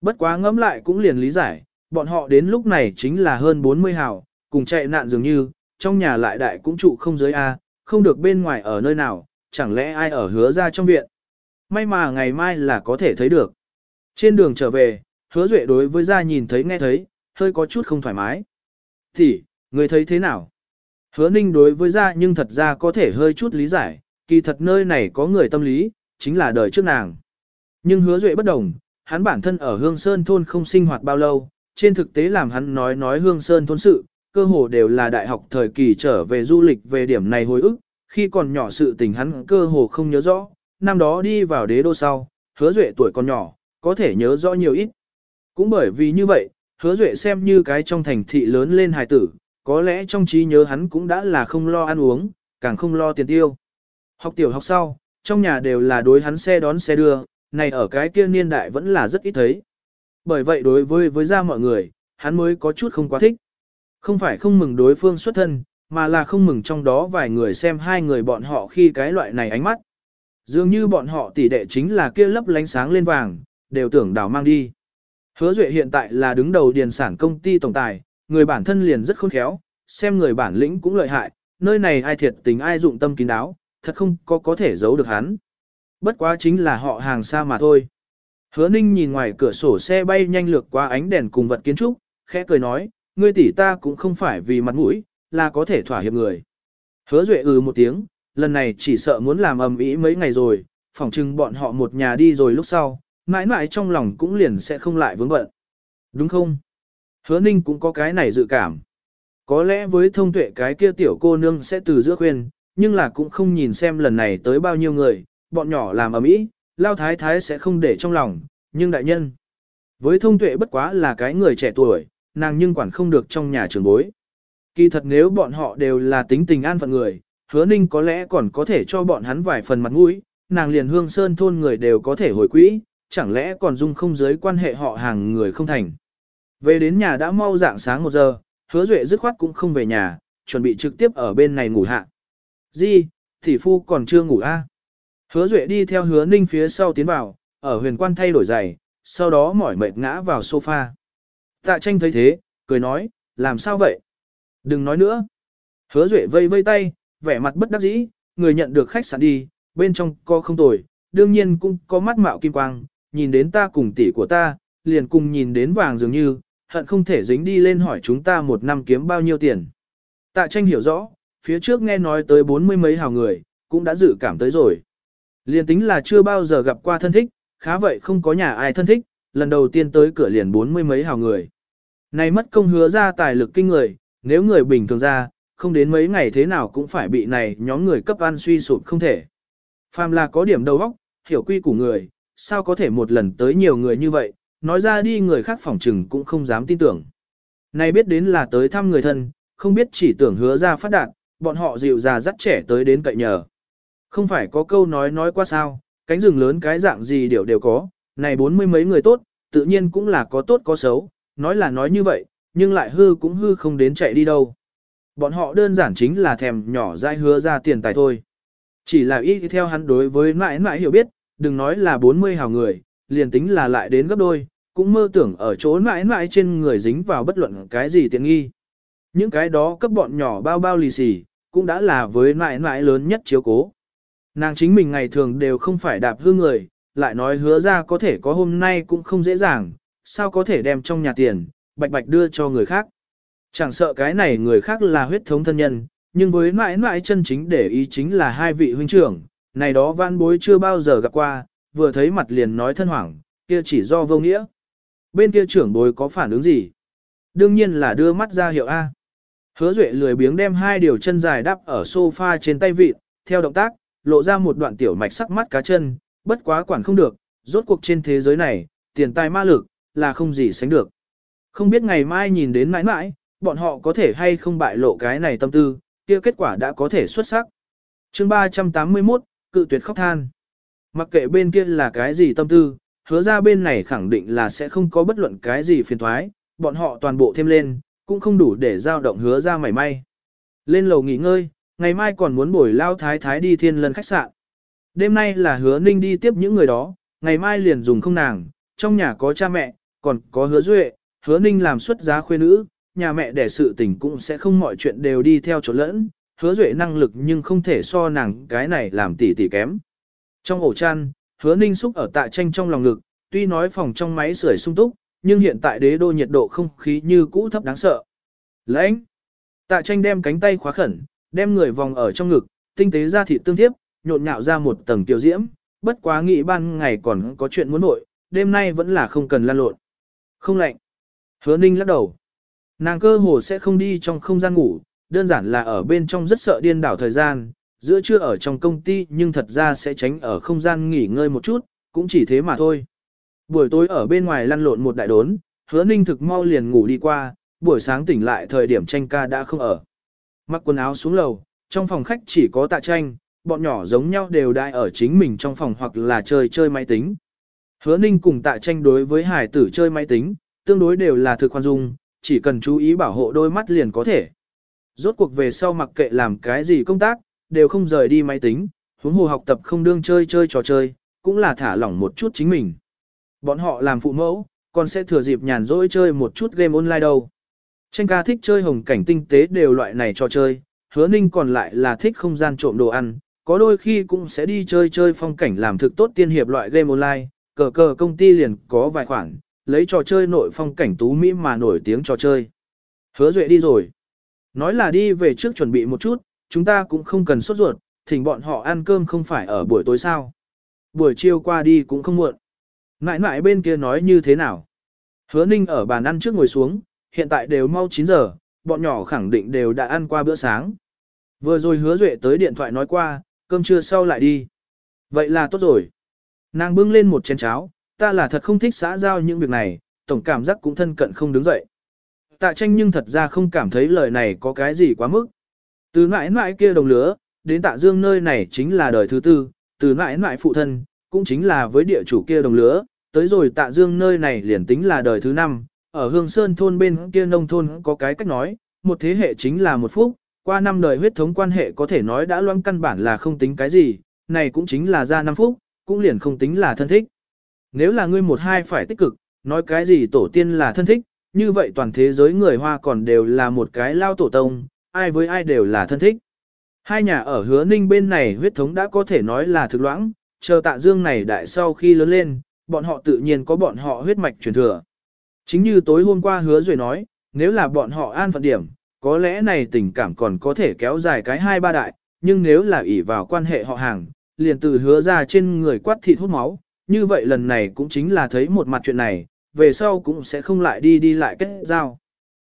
Bất quá ngẫm lại cũng liền lý giải, bọn họ đến lúc này chính là hơn 40 hào, cùng chạy nạn dường như, trong nhà lại đại cũng trụ không giới A, không được bên ngoài ở nơi nào, chẳng lẽ ai ở hứa ra trong viện. May mà ngày mai là có thể thấy được. Trên đường trở về, hứa duệ đối với gia nhìn thấy nghe thấy, hơi có chút không thoải mái. Thì, người thấy thế nào? Hứa ninh đối với gia nhưng thật ra có thể hơi chút lý giải, kỳ thật nơi này có người tâm lý, chính là đời trước nàng. Nhưng hứa duệ bất đồng, hắn bản thân ở Hương Sơn thôn không sinh hoạt bao lâu, trên thực tế làm hắn nói nói Hương Sơn thôn sự, cơ hồ đều là đại học thời kỳ trở về du lịch về điểm này hồi ức, khi còn nhỏ sự tình hắn cơ hồ không nhớ rõ, năm đó đi vào đế đô sau, hứa duệ tuổi còn nhỏ, có thể nhớ rõ nhiều ít. Cũng bởi vì như vậy, hứa duệ xem như cái trong thành thị lớn lên hài tử, có lẽ trong trí nhớ hắn cũng đã là không lo ăn uống, càng không lo tiền tiêu. Học tiểu học sau, trong nhà đều là đối hắn xe đón xe đưa, này ở cái kia niên đại vẫn là rất ít thấy. Bởi vậy đối với với ra mọi người, hắn mới có chút không quá thích. Không phải không mừng đối phương xuất thân, mà là không mừng trong đó vài người xem hai người bọn họ khi cái loại này ánh mắt. Dường như bọn họ tỷ đệ chính là kia lấp lánh sáng lên vàng, đều tưởng đảo mang đi. Hứa Duệ hiện tại là đứng đầu điền sản công ty tổng tài, người bản thân liền rất khôn khéo, xem người bản lĩnh cũng lợi hại, nơi này ai thiệt tình ai dụng tâm kín đáo, thật không có có thể giấu được hắn. Bất quá chính là họ hàng xa mà thôi. Hứa Ninh nhìn ngoài cửa sổ xe bay nhanh lược qua ánh đèn cùng vật kiến trúc, khẽ cười nói, ngươi tỷ ta cũng không phải vì mặt mũi, là có thể thỏa hiệp người. Hứa Duệ ừ một tiếng, lần này chỉ sợ muốn làm ầm ĩ mấy ngày rồi, phỏng chừng bọn họ một nhà đi rồi lúc sau, mãi mãi trong lòng cũng liền sẽ không lại vướng bận. Đúng không? Hứa Ninh cũng có cái này dự cảm. Có lẽ với thông tuệ cái kia tiểu cô nương sẽ từ giữa khuyên, nhưng là cũng không nhìn xem lần này tới bao nhiêu người, bọn nhỏ làm ầm ĩ, lao thái thái sẽ không để trong lòng, nhưng đại nhân. Với thông tuệ bất quá là cái người trẻ tuổi, nàng nhưng quản không được trong nhà trường bối. Kỳ thật nếu bọn họ đều là tính tình an phận người, hứa ninh có lẽ còn có thể cho bọn hắn vài phần mặt mũi, nàng liền hương sơn thôn người đều có thể hồi quỹ, chẳng lẽ còn dung không giới quan hệ họ hàng người không thành. Về đến nhà đã mau dạng sáng một giờ, hứa duệ dứt khoát cũng không về nhà, chuẩn bị trực tiếp ở bên này ngủ hạ. Di, Thì phu còn chưa ngủ a à? Hứa duệ đi theo hứa ninh phía sau tiến vào, ở huyền quan thay đổi giày, sau đó mỏi mệt ngã vào sofa. Tạ tranh thấy thế, cười nói, làm sao vậy? Đừng nói nữa. Hứa Duệ vây vây tay, vẻ mặt bất đắc dĩ, người nhận được khách sạn đi, bên trong có không tồi, đương nhiên cũng có mắt mạo kim quang, nhìn đến ta cùng tỷ của ta, liền cùng nhìn đến vàng dường như, hận không thể dính đi lên hỏi chúng ta một năm kiếm bao nhiêu tiền. Tạ tranh hiểu rõ, phía trước nghe nói tới bốn mươi mấy hào người, cũng đã dự cảm tới rồi. Liền tính là chưa bao giờ gặp qua thân thích, khá vậy không có nhà ai thân thích, lần đầu tiên tới cửa liền bốn mươi mấy hào người. Này mất công hứa ra tài lực kinh người, nếu người bình thường ra, không đến mấy ngày thế nào cũng phải bị này nhóm người cấp ăn suy sụp không thể. Phàm là có điểm đầu óc, hiểu quy của người, sao có thể một lần tới nhiều người như vậy, nói ra đi người khác phỏng trừng cũng không dám tin tưởng. Này biết đến là tới thăm người thân, không biết chỉ tưởng hứa ra phát đạt, bọn họ dịu già dắt trẻ tới đến cậy nhờ. Không phải có câu nói nói qua sao, cánh rừng lớn cái dạng gì đều đều có, này bốn mươi mấy người tốt, tự nhiên cũng là có tốt có xấu, nói là nói như vậy, nhưng lại hư cũng hư không đến chạy đi đâu. Bọn họ đơn giản chính là thèm nhỏ dai hứa ra tiền tài thôi. Chỉ là ý theo hắn đối với mãi mãi hiểu biết, đừng nói là 40 hào người, liền tính là lại đến gấp đôi, cũng mơ tưởng ở chỗ mãi mãi trên người dính vào bất luận cái gì tiện nghi. Những cái đó cấp bọn nhỏ bao bao lì xì, cũng đã là với mãi mãi lớn nhất chiếu cố. Nàng chính mình ngày thường đều không phải đạp hư người, lại nói hứa ra có thể có hôm nay cũng không dễ dàng, sao có thể đem trong nhà tiền, bạch bạch đưa cho người khác. Chẳng sợ cái này người khác là huyết thống thân nhân, nhưng với mãi mãi chân chính để ý chính là hai vị huynh trưởng, này đó văn bối chưa bao giờ gặp qua, vừa thấy mặt liền nói thân hoảng, kia chỉ do vô nghĩa. Bên kia trưởng bối có phản ứng gì? Đương nhiên là đưa mắt ra hiệu A. Hứa Duệ lười biếng đem hai điều chân dài đắp ở sofa trên tay vịt, theo động tác, lộ ra một đoạn tiểu mạch sắc mắt cá chân, bất quá quản không được, rốt cuộc trên thế giới này, tiền tài ma lực, là không gì sánh được. Không biết ngày mai nhìn đến mãi mãi, bọn họ có thể hay không bại lộ cái này tâm tư, kia kết quả đã có thể xuất sắc. chương 381, cự tuyệt khóc than. Mặc kệ bên kia là cái gì tâm tư, hứa ra bên này khẳng định là sẽ không có bất luận cái gì phiền thoái, bọn họ toàn bộ thêm lên, cũng không đủ để giao động hứa ra mảy may. Lên lầu nghỉ ngơi, ngày mai còn muốn bồi lao thái thái đi thiên lân khách sạn. Đêm nay là hứa ninh đi tiếp những người đó, ngày mai liền dùng không nàng, trong nhà có cha mẹ, còn có hứa duệ, hứa ninh làm xuất giá khuê nữ, nhà mẹ để sự tình cũng sẽ không mọi chuyện đều đi theo chỗ lẫn, hứa duệ năng lực nhưng không thể so nàng cái này làm tỉ tỉ kém. Trong ổ chăn, hứa ninh xúc ở tạ tranh trong lòng ngực, tuy nói phòng trong máy sưởi sung túc, nhưng hiện tại đế đô nhiệt độ không khí như cũ thấp đáng sợ. Lãnh! Tạ tranh đem cánh tay khóa khẩn, đem người vòng ở trong ngực, tinh tế ra thịt tương tiếp, nhộn nhạo ra một tầng tiểu diễm, bất quá nghĩ ban ngày còn có chuyện muốn nội, đêm nay vẫn là không cần lan lộn. Không lạnh. Hứa ninh lắc đầu. Nàng cơ hồ sẽ không đi trong không gian ngủ, đơn giản là ở bên trong rất sợ điên đảo thời gian, giữa trưa ở trong công ty nhưng thật ra sẽ tránh ở không gian nghỉ ngơi một chút, cũng chỉ thế mà thôi. Buổi tối ở bên ngoài lăn lộn một đại đốn, hứa ninh thực mau liền ngủ đi qua, buổi sáng tỉnh lại thời điểm tranh ca đã không ở. Mặc quần áo xuống lầu, trong phòng khách chỉ có tạ tranh, bọn nhỏ giống nhau đều đại ở chính mình trong phòng hoặc là chơi chơi máy tính. Hứa ninh cùng tạ tranh đối với hải tử chơi máy tính, tương đối đều là thực khoan dung, chỉ cần chú ý bảo hộ đôi mắt liền có thể. Rốt cuộc về sau mặc kệ làm cái gì công tác, đều không rời đi máy tính, huống hồ học tập không đương chơi chơi trò chơi, cũng là thả lỏng một chút chính mình. Bọn họ làm phụ mẫu, còn sẽ thừa dịp nhàn rỗi chơi một chút game online đâu. Tranh ca thích chơi hồng cảnh tinh tế đều loại này trò chơi, hứa ninh còn lại là thích không gian trộm đồ ăn, có đôi khi cũng sẽ đi chơi chơi phong cảnh làm thực tốt tiên hiệp loại game online, cờ cờ công ty liền có vài khoản, lấy trò chơi nội phong cảnh tú mỹ mà nổi tiếng trò chơi. Hứa Duệ đi rồi. Nói là đi về trước chuẩn bị một chút, chúng ta cũng không cần sốt ruột, thỉnh bọn họ ăn cơm không phải ở buổi tối sao. Buổi chiều qua đi cũng không muộn. Ngại ngại bên kia nói như thế nào. Hứa Ninh ở bàn ăn trước ngồi xuống, hiện tại đều mau 9 giờ, bọn nhỏ khẳng định đều đã ăn qua bữa sáng. Vừa rồi hứa Duệ tới điện thoại nói qua, cơm trưa sau lại đi. Vậy là tốt rồi. Nàng bưng lên một chén cháo, ta là thật không thích xã giao những việc này, tổng cảm giác cũng thân cận không đứng dậy. Tạ tranh nhưng thật ra không cảm thấy lời này có cái gì quá mức. Từ mãi mãi kia đồng lứa, đến tạ dương nơi này chính là đời thứ tư, từ mãi mãi phụ thân, cũng chính là với địa chủ kia đồng lứa, tới rồi tạ dương nơi này liền tính là đời thứ năm, ở hương sơn thôn bên kia nông thôn có cái cách nói, một thế hệ chính là một phúc. qua năm đời huyết thống quan hệ có thể nói đã loang căn bản là không tính cái gì, này cũng chính là ra năm phúc, cũng liền không tính là thân thích. Nếu là ngươi một hai phải tích cực, nói cái gì tổ tiên là thân thích, như vậy toàn thế giới người Hoa còn đều là một cái lao tổ tông, ai với ai đều là thân thích. Hai nhà ở hứa ninh bên này huyết thống đã có thể nói là thực loãng, chờ tạ dương này đại sau khi lớn lên, bọn họ tự nhiên có bọn họ huyết mạch truyền thừa. Chính như tối hôm qua hứa rồi nói, nếu là bọn họ an phận điểm, có lẽ này tình cảm còn có thể kéo dài cái hai ba đại, nhưng nếu là ỷ vào quan hệ họ hàng, liền từ hứa ra trên người quát thịt hút máu, như vậy lần này cũng chính là thấy một mặt chuyện này, về sau cũng sẽ không lại đi đi lại kết giao.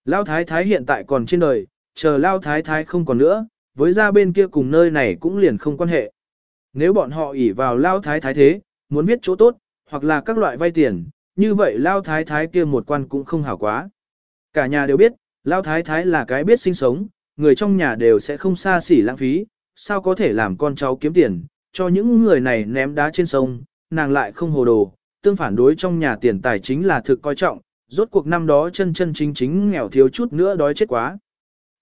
Lao thái thái hiện tại còn trên đời, chờ Lao thái thái không còn nữa, với ra bên kia cùng nơi này cũng liền không quan hệ. Nếu bọn họ ỷ vào Lao thái thái thế, muốn viết chỗ tốt, hoặc là các loại vay tiền, như vậy Lao thái thái kia một quan cũng không hảo quá. Cả nhà đều biết, Lao thái thái là cái biết sinh sống, người trong nhà đều sẽ không xa xỉ lãng phí, sao có thể làm con cháu kiếm tiền, cho những người này ném đá trên sông, nàng lại không hồ đồ, tương phản đối trong nhà tiền tài chính là thực coi trọng, rốt cuộc năm đó chân chân chính chính nghèo thiếu chút nữa đói chết quá.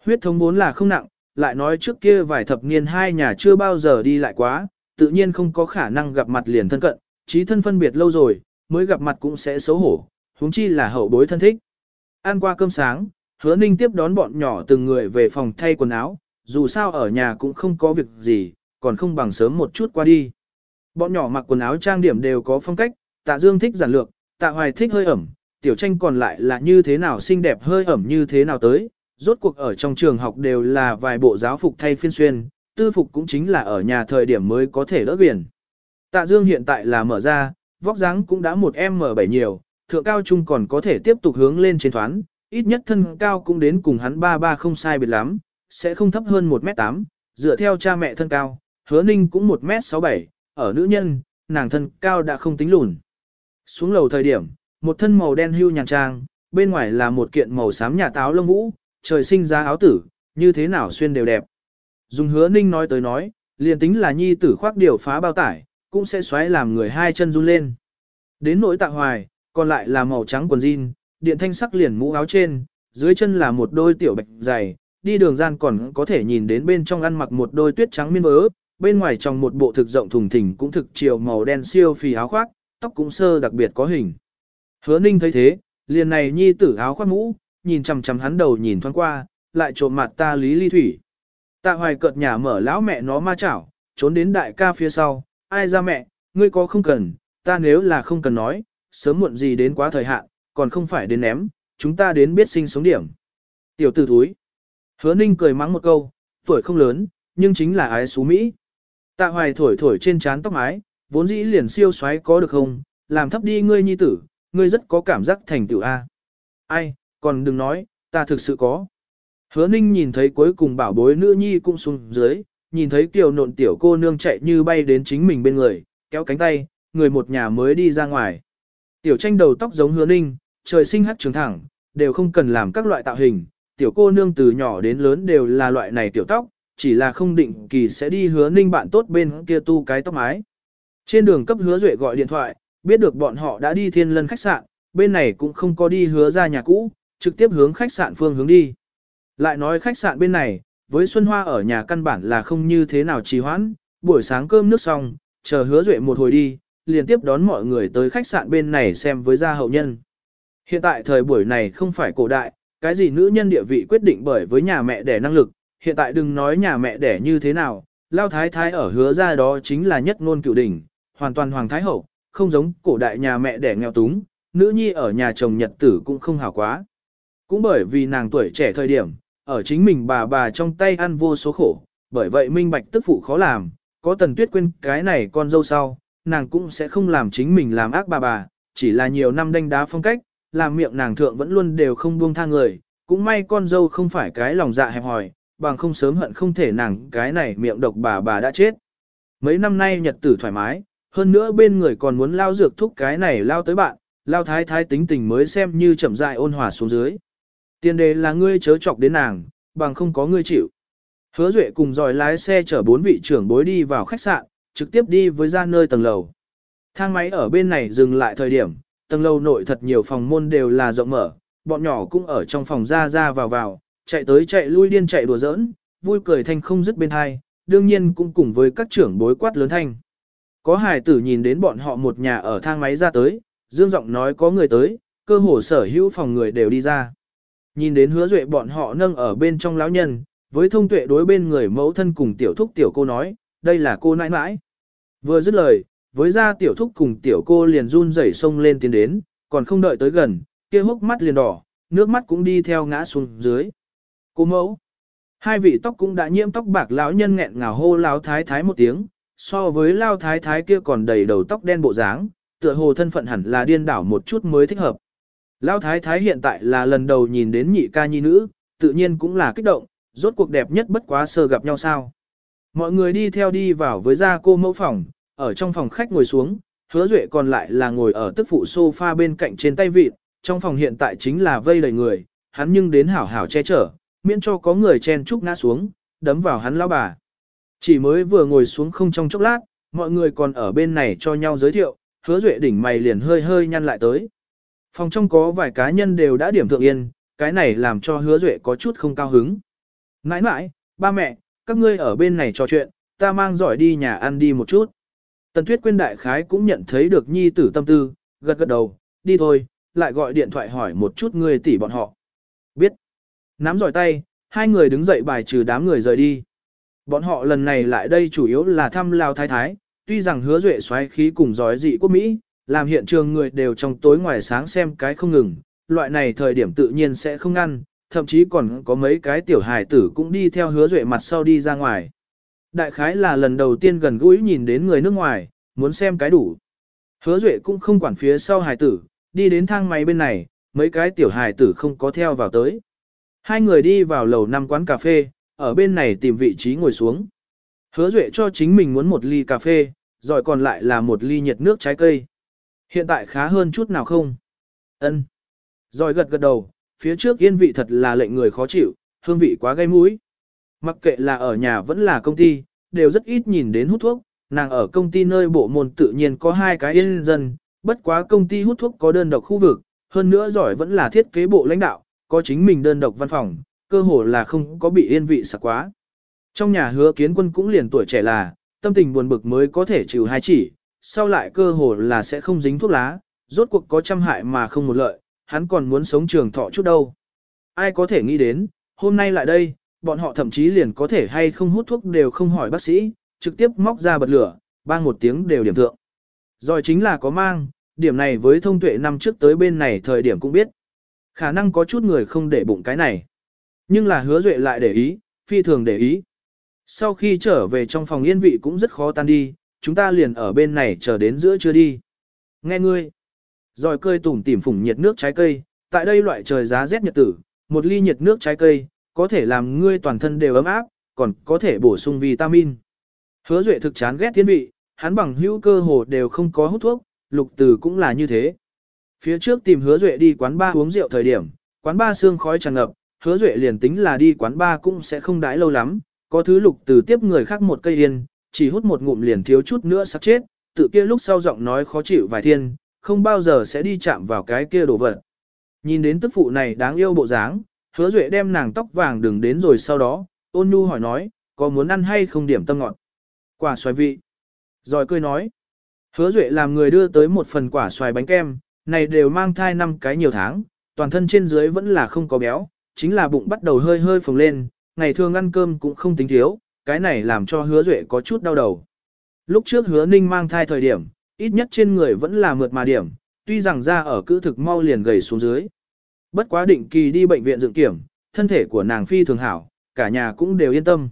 Huyết thống vốn là không nặng, lại nói trước kia vài thập niên hai nhà chưa bao giờ đi lại quá, tự nhiên không có khả năng gặp mặt liền thân cận, trí thân phân biệt lâu rồi, mới gặp mặt cũng sẽ xấu hổ, huống chi là hậu bối thân thích. Ăn qua cơm sáng, hứa ninh tiếp đón bọn nhỏ từng người về phòng thay quần áo, dù sao ở nhà cũng không có việc gì, còn không bằng sớm một chút qua đi. Bọn nhỏ mặc quần áo trang điểm đều có phong cách, tạ dương thích giản lược, tạ hoài thích hơi ẩm, tiểu tranh còn lại là như thế nào xinh đẹp hơi ẩm như thế nào tới, rốt cuộc ở trong trường học đều là vài bộ giáo phục thay phiên xuyên, tư phục cũng chính là ở nhà thời điểm mới có thể đỡ biển. Tạ dương hiện tại là mở ra, vóc dáng cũng đã một M7 nhiều, thượng cao trung còn có thể tiếp tục hướng lên trên thoán, ít nhất thân cao cũng đến cùng hắn ba ba không sai biệt lắm, sẽ không thấp hơn 1m8, dựa theo cha mẹ thân cao, hứa ninh cũng 1m67, ở nữ nhân, nàng thân cao đã không tính lùn. Xuống lầu thời điểm, một thân màu đen hưu nhàn trang, bên ngoài là một kiện màu xám nhà táo lông vũ, trời sinh ra áo tử, như thế nào xuyên đều đẹp. Dùng hứa ninh nói tới nói, liền tính là nhi tử khoác điều phá bao tải, cũng sẽ xoáy làm người hai chân run lên. Đến nỗi tạ hoài, còn lại là màu trắng quần jean, điện thanh sắc liền mũ áo trên, dưới chân là một đôi tiểu bạch dày, đi đường gian còn có thể nhìn đến bên trong ăn mặc một đôi tuyết trắng miên vớ, bên ngoài trong một bộ thực rộng thùng thình cũng thực chiều màu đen siêu phì áo khoác, tóc cũng sơ đặc biệt có hình. Hứa ninh thấy thế, liền này nhi tử áo khoác mũ, nhìn chằm chằm hắn đầu nhìn thoáng qua, lại trộm mặt ta lý ly thủy. Tạ hoài cợt nhà mở lão mẹ nó ma chảo, trốn đến đại ca phía sau, ai ra mẹ, ngươi có không cần, ta nếu là không cần nói, sớm muộn gì đến quá thời hạn, còn không phải đến ném, chúng ta đến biết sinh sống điểm. Tiểu tử thúi. Hứa ninh cười mắng một câu, tuổi không lớn, nhưng chính là ái xú Mỹ. Tạ hoài thổi thổi trên trán tóc mái, vốn dĩ liền siêu xoáy có được không, làm thấp đi ngươi nhi tử, ngươi rất có cảm giác thành tựu A. Ai, còn đừng nói, ta thực sự có. Hứa ninh nhìn thấy cuối cùng bảo bối nữ nhi cũng xuống dưới, nhìn thấy kiều nộn tiểu cô nương chạy như bay đến chính mình bên người, kéo cánh tay, người một nhà mới đi ra ngoài. Tiểu tranh đầu tóc giống hứa ninh, trời sinh hắt trường thẳng, đều không cần làm các loại tạo hình, tiểu cô nương từ nhỏ đến lớn đều là loại này tiểu tóc, chỉ là không định kỳ sẽ đi hứa ninh bạn tốt bên kia tu cái tóc mái. Trên đường cấp hứa duệ gọi điện thoại, biết được bọn họ đã đi thiên lân khách sạn, bên này cũng không có đi hứa ra nhà cũ, trực tiếp hướng khách sạn phương hướng đi. Lại nói khách sạn bên này, với Xuân Hoa ở nhà căn bản là không như thế nào trì hoãn, buổi sáng cơm nước xong, chờ hứa duệ một hồi đi, liền tiếp đón mọi người tới khách sạn bên này xem với gia hậu nhân. Hiện tại thời buổi này không phải cổ đại, cái gì nữ nhân địa vị quyết định bởi với nhà mẹ đẻ năng lực, hiện tại đừng nói nhà mẹ đẻ như thế nào, lao thái thái ở hứa ra đó chính là nhất ngôn cựu đỉnh, hoàn toàn hoàng thái hậu, không giống cổ đại nhà mẹ đẻ nghèo túng, nữ nhi ở nhà chồng nhật tử cũng không hảo quá. Cũng bởi vì nàng tuổi trẻ thời điểm, ở chính mình bà bà trong tay ăn vô số khổ, bởi vậy minh bạch tức phụ khó làm, có tần tuyết quên cái này con dâu sau, nàng cũng sẽ không làm chính mình làm ác bà bà, chỉ là nhiều năm đánh đá phong cách, làm miệng nàng thượng vẫn luôn đều không buông tha người, cũng may con dâu không phải cái lòng dạ hẹp hòi, bằng không sớm hận không thể nàng cái này miệng độc bà bà đã chết. Mấy năm nay nhật tử thoải mái, hơn nữa bên người còn muốn lao dược thúc cái này lao tới bạn, lao thái thái tính tình mới xem như chậm dại ôn hòa xuống dưới. Tiền đề là ngươi chớ chọc đến nàng, bằng không có ngươi chịu. Hứa Duệ cùng dòi lái xe chở bốn vị trưởng bối đi vào khách sạn, trực tiếp đi với ra nơi tầng lầu. Thang máy ở bên này dừng lại thời điểm, tầng lầu nội thật nhiều phòng môn đều là rộng mở, bọn nhỏ cũng ở trong phòng ra ra vào vào, chạy tới chạy lui điên chạy đùa giỡn, vui cười thanh không dứt bên hai, đương nhiên cũng cùng với các trưởng bối quát lớn thanh. Có hài tử nhìn đến bọn họ một nhà ở thang máy ra tới, dương giọng nói có người tới, cơ hồ sở hữu phòng người đều đi ra. Nhìn đến hứa duệ bọn họ nâng ở bên trong lão nhân, với thông tuệ đối bên người mẫu thân cùng tiểu thúc tiểu cô nói, đây là cô nãi nãi. Vừa dứt lời, với ra tiểu thúc cùng tiểu cô liền run rẩy xông lên tiến đến, còn không đợi tới gần, kia hốc mắt liền đỏ, nước mắt cũng đi theo ngã xuống dưới. Cô mẫu, hai vị tóc cũng đã nhiễm tóc bạc lão nhân nghẹn ngào hô lão thái thái một tiếng, so với lao thái thái kia còn đầy đầu tóc đen bộ dáng, tựa hồ thân phận hẳn là điên đảo một chút mới thích hợp. Lao thái thái hiện tại là lần đầu nhìn đến nhị ca nhi nữ, tự nhiên cũng là kích động, rốt cuộc đẹp nhất bất quá sơ gặp nhau sao. Mọi người đi theo đi vào với gia cô mẫu phòng, ở trong phòng khách ngồi xuống, hứa duệ còn lại là ngồi ở tức phụ sofa bên cạnh trên tay vịt, trong phòng hiện tại chính là vây đầy người, hắn nhưng đến hảo hảo che chở, miễn cho có người chen chúc ngã xuống, đấm vào hắn lão bà. Chỉ mới vừa ngồi xuống không trong chốc lát, mọi người còn ở bên này cho nhau giới thiệu, hứa duệ đỉnh mày liền hơi hơi nhăn lại tới. Phòng trong có vài cá nhân đều đã điểm thượng yên, cái này làm cho hứa duệ có chút không cao hứng. Nãi nãi, ba mẹ, các ngươi ở bên này trò chuyện, ta mang giỏi đi nhà ăn đi một chút. Tần Tuyết Quyên đại khái cũng nhận thấy được nhi tử tâm tư, gật gật đầu, đi thôi, lại gọi điện thoại hỏi một chút người tỷ bọn họ. Biết. Nắm giỏi tay, hai người đứng dậy bài trừ đám người rời đi. Bọn họ lần này lại đây chủ yếu là thăm Lao Thái Thái, tuy rằng hứa duệ xoáy khí cùng giói dị quốc Mỹ, làm hiện trường người đều trong tối ngoài sáng xem cái không ngừng, loại này thời điểm tự nhiên sẽ không ngăn, thậm chí còn có mấy cái tiểu hài tử cũng đi theo hứa duệ mặt sau đi ra ngoài. Đại khái là lần đầu tiên gần gũi nhìn đến người nước ngoài, muốn xem cái đủ. Hứa duệ cũng không quản phía sau hài tử, đi đến thang máy bên này, mấy cái tiểu hài tử không có theo vào tới. Hai người đi vào lầu năm quán cà phê, ở bên này tìm vị trí ngồi xuống. Hứa duệ cho chính mình muốn một ly cà phê, rồi còn lại là một ly nhiệt nước trái cây. Hiện tại khá hơn chút nào không? Ân. Rồi gật gật đầu, phía trước yên vị thật là lệnh người khó chịu, hương vị quá gây mũi. Mặc kệ là ở nhà vẫn là công ty, đều rất ít nhìn đến hút thuốc, nàng ở công ty nơi bộ môn tự nhiên có hai cái yên dân, bất quá công ty hút thuốc có đơn độc khu vực, hơn nữa giỏi vẫn là thiết kế bộ lãnh đạo, có chính mình đơn độc văn phòng, cơ hồ là không có bị yên vị sạc quá. Trong nhà hứa kiến quân cũng liền tuổi trẻ là, tâm tình buồn bực mới có thể chịu hai chỉ, sau lại cơ hồ là sẽ không dính thuốc lá, rốt cuộc có trăm hại mà không một lợi, hắn còn muốn sống trường thọ chút đâu. Ai có thể nghĩ đến, hôm nay lại đây, bọn họ thậm chí liền có thể hay không hút thuốc đều không hỏi bác sĩ, trực tiếp móc ra bật lửa, bang một tiếng đều điểm thượng. Rồi chính là có mang, điểm này với thông tuệ năm trước tới bên này thời điểm cũng biết. Khả năng có chút người không để bụng cái này. Nhưng là hứa duệ lại để ý, phi thường để ý. Sau khi trở về trong phòng yên vị cũng rất khó tan đi, chúng ta liền ở bên này chờ đến giữa trưa đi. Nghe ngươi. Rồi cơi tủm tỉm phủng nhiệt nước trái cây, tại đây loại trời giá rét nhật tử, một ly nhiệt nước trái cây, có thể làm ngươi toàn thân đều ấm áp, còn có thể bổ sung vitamin. Hứa Duệ thực chán ghét thiên vị, hắn bằng hữu cơ hồ đều không có hút thuốc, lục từ cũng là như thế. Phía trước tìm Hứa Duệ đi quán ba uống rượu thời điểm, quán ba xương khói tràn ngập, Hứa Duệ liền tính là đi quán ba cũng sẽ không đãi lâu lắm, có thứ lục từ tiếp người khác một cây yên, chỉ hút một ngụm liền thiếu chút nữa sắp chết, tự kia lúc sau giọng nói khó chịu vài thiên, không bao giờ sẽ đi chạm vào cái kia đồ vật. Nhìn đến tức phụ này đáng yêu bộ dáng, hứa duệ đem nàng tóc vàng đừng đến rồi sau đó, ôn nhu hỏi nói, có muốn ăn hay không điểm tâm ngọt. Quả xoài vị. Rồi cười nói. Hứa duệ làm người đưa tới một phần quả xoài bánh kem, này đều mang thai năm cái nhiều tháng, toàn thân trên dưới vẫn là không có béo, chính là bụng bắt đầu hơi hơi phồng lên, ngày thường ăn cơm cũng không tính thiếu, cái này làm cho hứa duệ có chút đau đầu. Lúc trước hứa ninh mang thai thời điểm, ít nhất trên người vẫn là mượt mà điểm, tuy rằng da ở cữ thực mau liền gầy xuống dưới. Bất quá định kỳ đi bệnh viện dựng kiểm, thân thể của nàng phi thường hảo, cả nhà cũng đều yên tâm.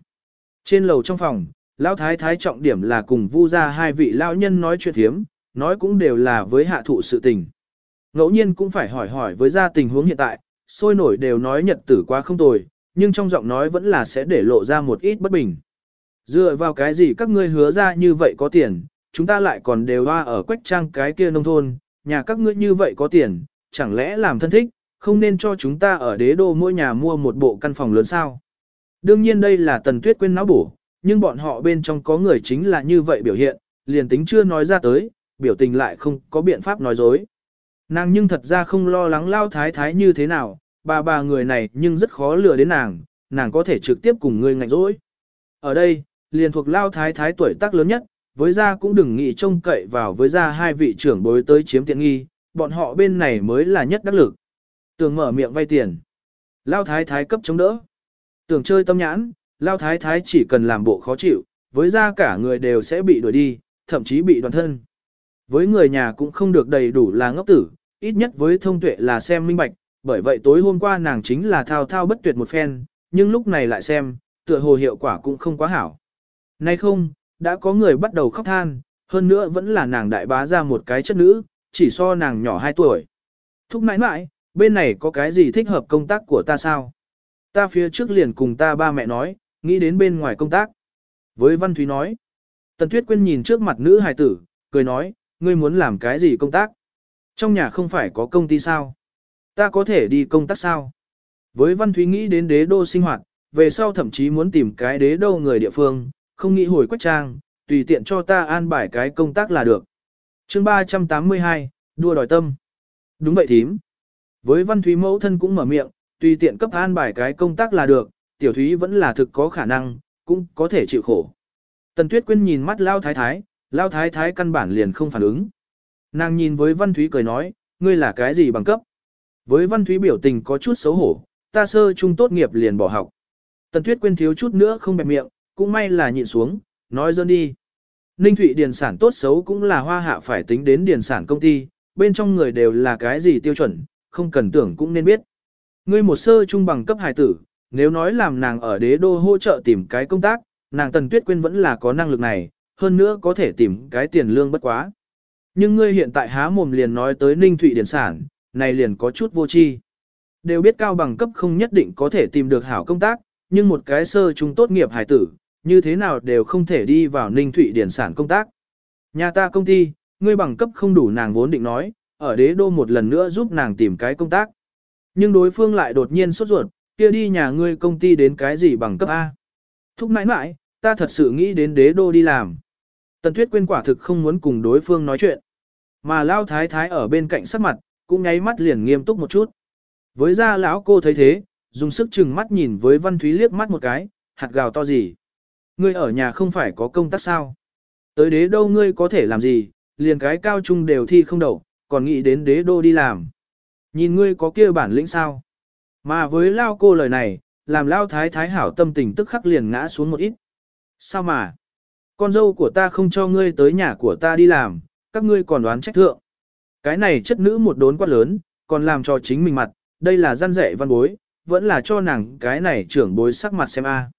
Trên lầu trong phòng, lão thái thái trọng điểm là cùng vu ra hai vị lão nhân nói chuyện thiếm, nói cũng đều là với hạ thụ sự tình. Ngẫu nhiên cũng phải hỏi hỏi với ra tình huống hiện tại, sôi nổi đều nói nhật tử quá không tồi, nhưng trong giọng nói vẫn là sẽ để lộ ra một ít bất bình. Dựa vào cái gì các ngươi hứa ra như vậy có tiền, chúng ta lại còn đều hoa ở quách trang cái kia nông thôn, nhà các ngươi như vậy có tiền, chẳng lẽ làm thân thích, không nên cho chúng ta ở đế đô mỗi nhà mua một bộ căn phòng lớn sao. Đương nhiên đây là tần tuyết quên não bổ, nhưng bọn họ bên trong có người chính là như vậy biểu hiện, liền tính chưa nói ra tới, biểu tình lại không có biện pháp nói dối. Nàng nhưng thật ra không lo lắng lao thái thái như thế nào, bà bà người này nhưng rất khó lừa đến nàng, nàng có thể trực tiếp cùng người ngạnh dối. Ở đây, liền thuộc lao thái thái tuổi tác lớn nhất, với gia cũng đừng nghĩ trông cậy vào với gia hai vị trưởng bối tới chiếm tiện nghi, bọn họ bên này mới là nhất đắc lực. Tưởng mở miệng vay tiền. Lao thái thái cấp chống đỡ. Tưởng chơi tâm nhãn, Lao thái thái chỉ cần làm bộ khó chịu, với gia cả người đều sẽ bị đuổi đi, thậm chí bị đoàn thân. Với người nhà cũng không được đầy đủ là ngốc tử, ít nhất với thông tuệ là xem minh bạch, bởi vậy tối hôm qua nàng chính là thao thao bất tuyệt một phen, nhưng lúc này lại xem, tựa hồ hiệu quả cũng không quá hảo. Nay không, đã có người bắt đầu khóc than, hơn nữa vẫn là nàng đại bá ra một cái chất nữ, chỉ so nàng nhỏ 2 tuổi. Thúc mãi mãi, bên này có cái gì thích hợp công tác của ta sao? Ta phía trước liền cùng ta ba mẹ nói, nghĩ đến bên ngoài công tác. Với Văn Thúy nói, Tần Tuyết Quyên nhìn trước mặt nữ hài tử, cười nói, ngươi muốn làm cái gì công tác? Trong nhà không phải có công ty sao? Ta có thể đi công tác sao? Với Văn Thúy nghĩ đến đế đô sinh hoạt, về sau thậm chí muốn tìm cái đế đô người địa phương, không nghĩ hồi quách trang, tùy tiện cho ta an bài cái công tác là được. chương 382, đua đòi tâm. Đúng vậy thím. Với văn thúy mẫu thân cũng mở miệng, tùy tiện cấp an bài cái công tác là được, tiểu thúy vẫn là thực có khả năng, cũng có thể chịu khổ. Tần tuyết quyên nhìn mắt lao thái thái, lao thái thái căn bản liền không phản ứng. Nàng nhìn với văn thúy cười nói, ngươi là cái gì bằng cấp? Với văn thúy biểu tình có chút xấu hổ, ta sơ trung tốt nghiệp liền bỏ học. Tần tuyết quyên thiếu chút nữa không bẹp miệng, cũng may là nhịn xuống, nói dân đi. Ninh Thụy điền sản tốt xấu cũng là hoa hạ phải tính đến điền sản công ty, bên trong người đều là cái gì tiêu chuẩn, không cần tưởng cũng nên biết. Ngươi một sơ trung bằng cấp hài tử, nếu nói làm nàng ở đế đô hỗ trợ tìm cái công tác, nàng Tần Tuyết Quyên vẫn là có năng lực này, hơn nữa có thể tìm cái tiền lương bất quá. Nhưng ngươi hiện tại há mồm liền nói tới Ninh Thụy Điển Sản, này liền có chút vô tri. Đều biết cao bằng cấp không nhất định có thể tìm được hảo công tác, nhưng một cái sơ trung tốt nghiệp hải tử, như thế nào đều không thể đi vào Ninh Thụy Điển Sản công tác. Nhà ta công ty, ngươi bằng cấp không đủ nàng vốn định nói, ở đế đô một lần nữa giúp nàng tìm cái công tác. Nhưng đối phương lại đột nhiên sốt ruột, kia đi nhà ngươi công ty đến cái gì bằng cấp A. Thúc mãi mãi, ta thật sự nghĩ đến đế đô đi làm. Tần Tuyết Quyên quả thực không muốn cùng đối phương nói chuyện. Mà Lao Thái Thái ở bên cạnh sắc mặt, cũng nháy mắt liền nghiêm túc một chút. Với ra lão cô thấy thế, dùng sức chừng mắt nhìn với Văn Thúy liếc mắt một cái, hạt gào to gì. Ngươi ở nhà không phải có công tác sao? Tới đế đô ngươi có thể làm gì, liền cái cao trung đều thi không đậu, còn nghĩ đến đế đô đi làm. Nhìn ngươi có kia bản lĩnh sao? Mà với Lao cô lời này, làm Lao Thái Thái hảo tâm tình tức khắc liền ngã xuống một ít. Sao mà? Con dâu của ta không cho ngươi tới nhà của ta đi làm, các ngươi còn đoán trách thượng. Cái này chất nữ một đốn quát lớn, còn làm cho chính mình mặt, đây là gian dạy văn bối, vẫn là cho nàng cái này trưởng bối sắc mặt xem a.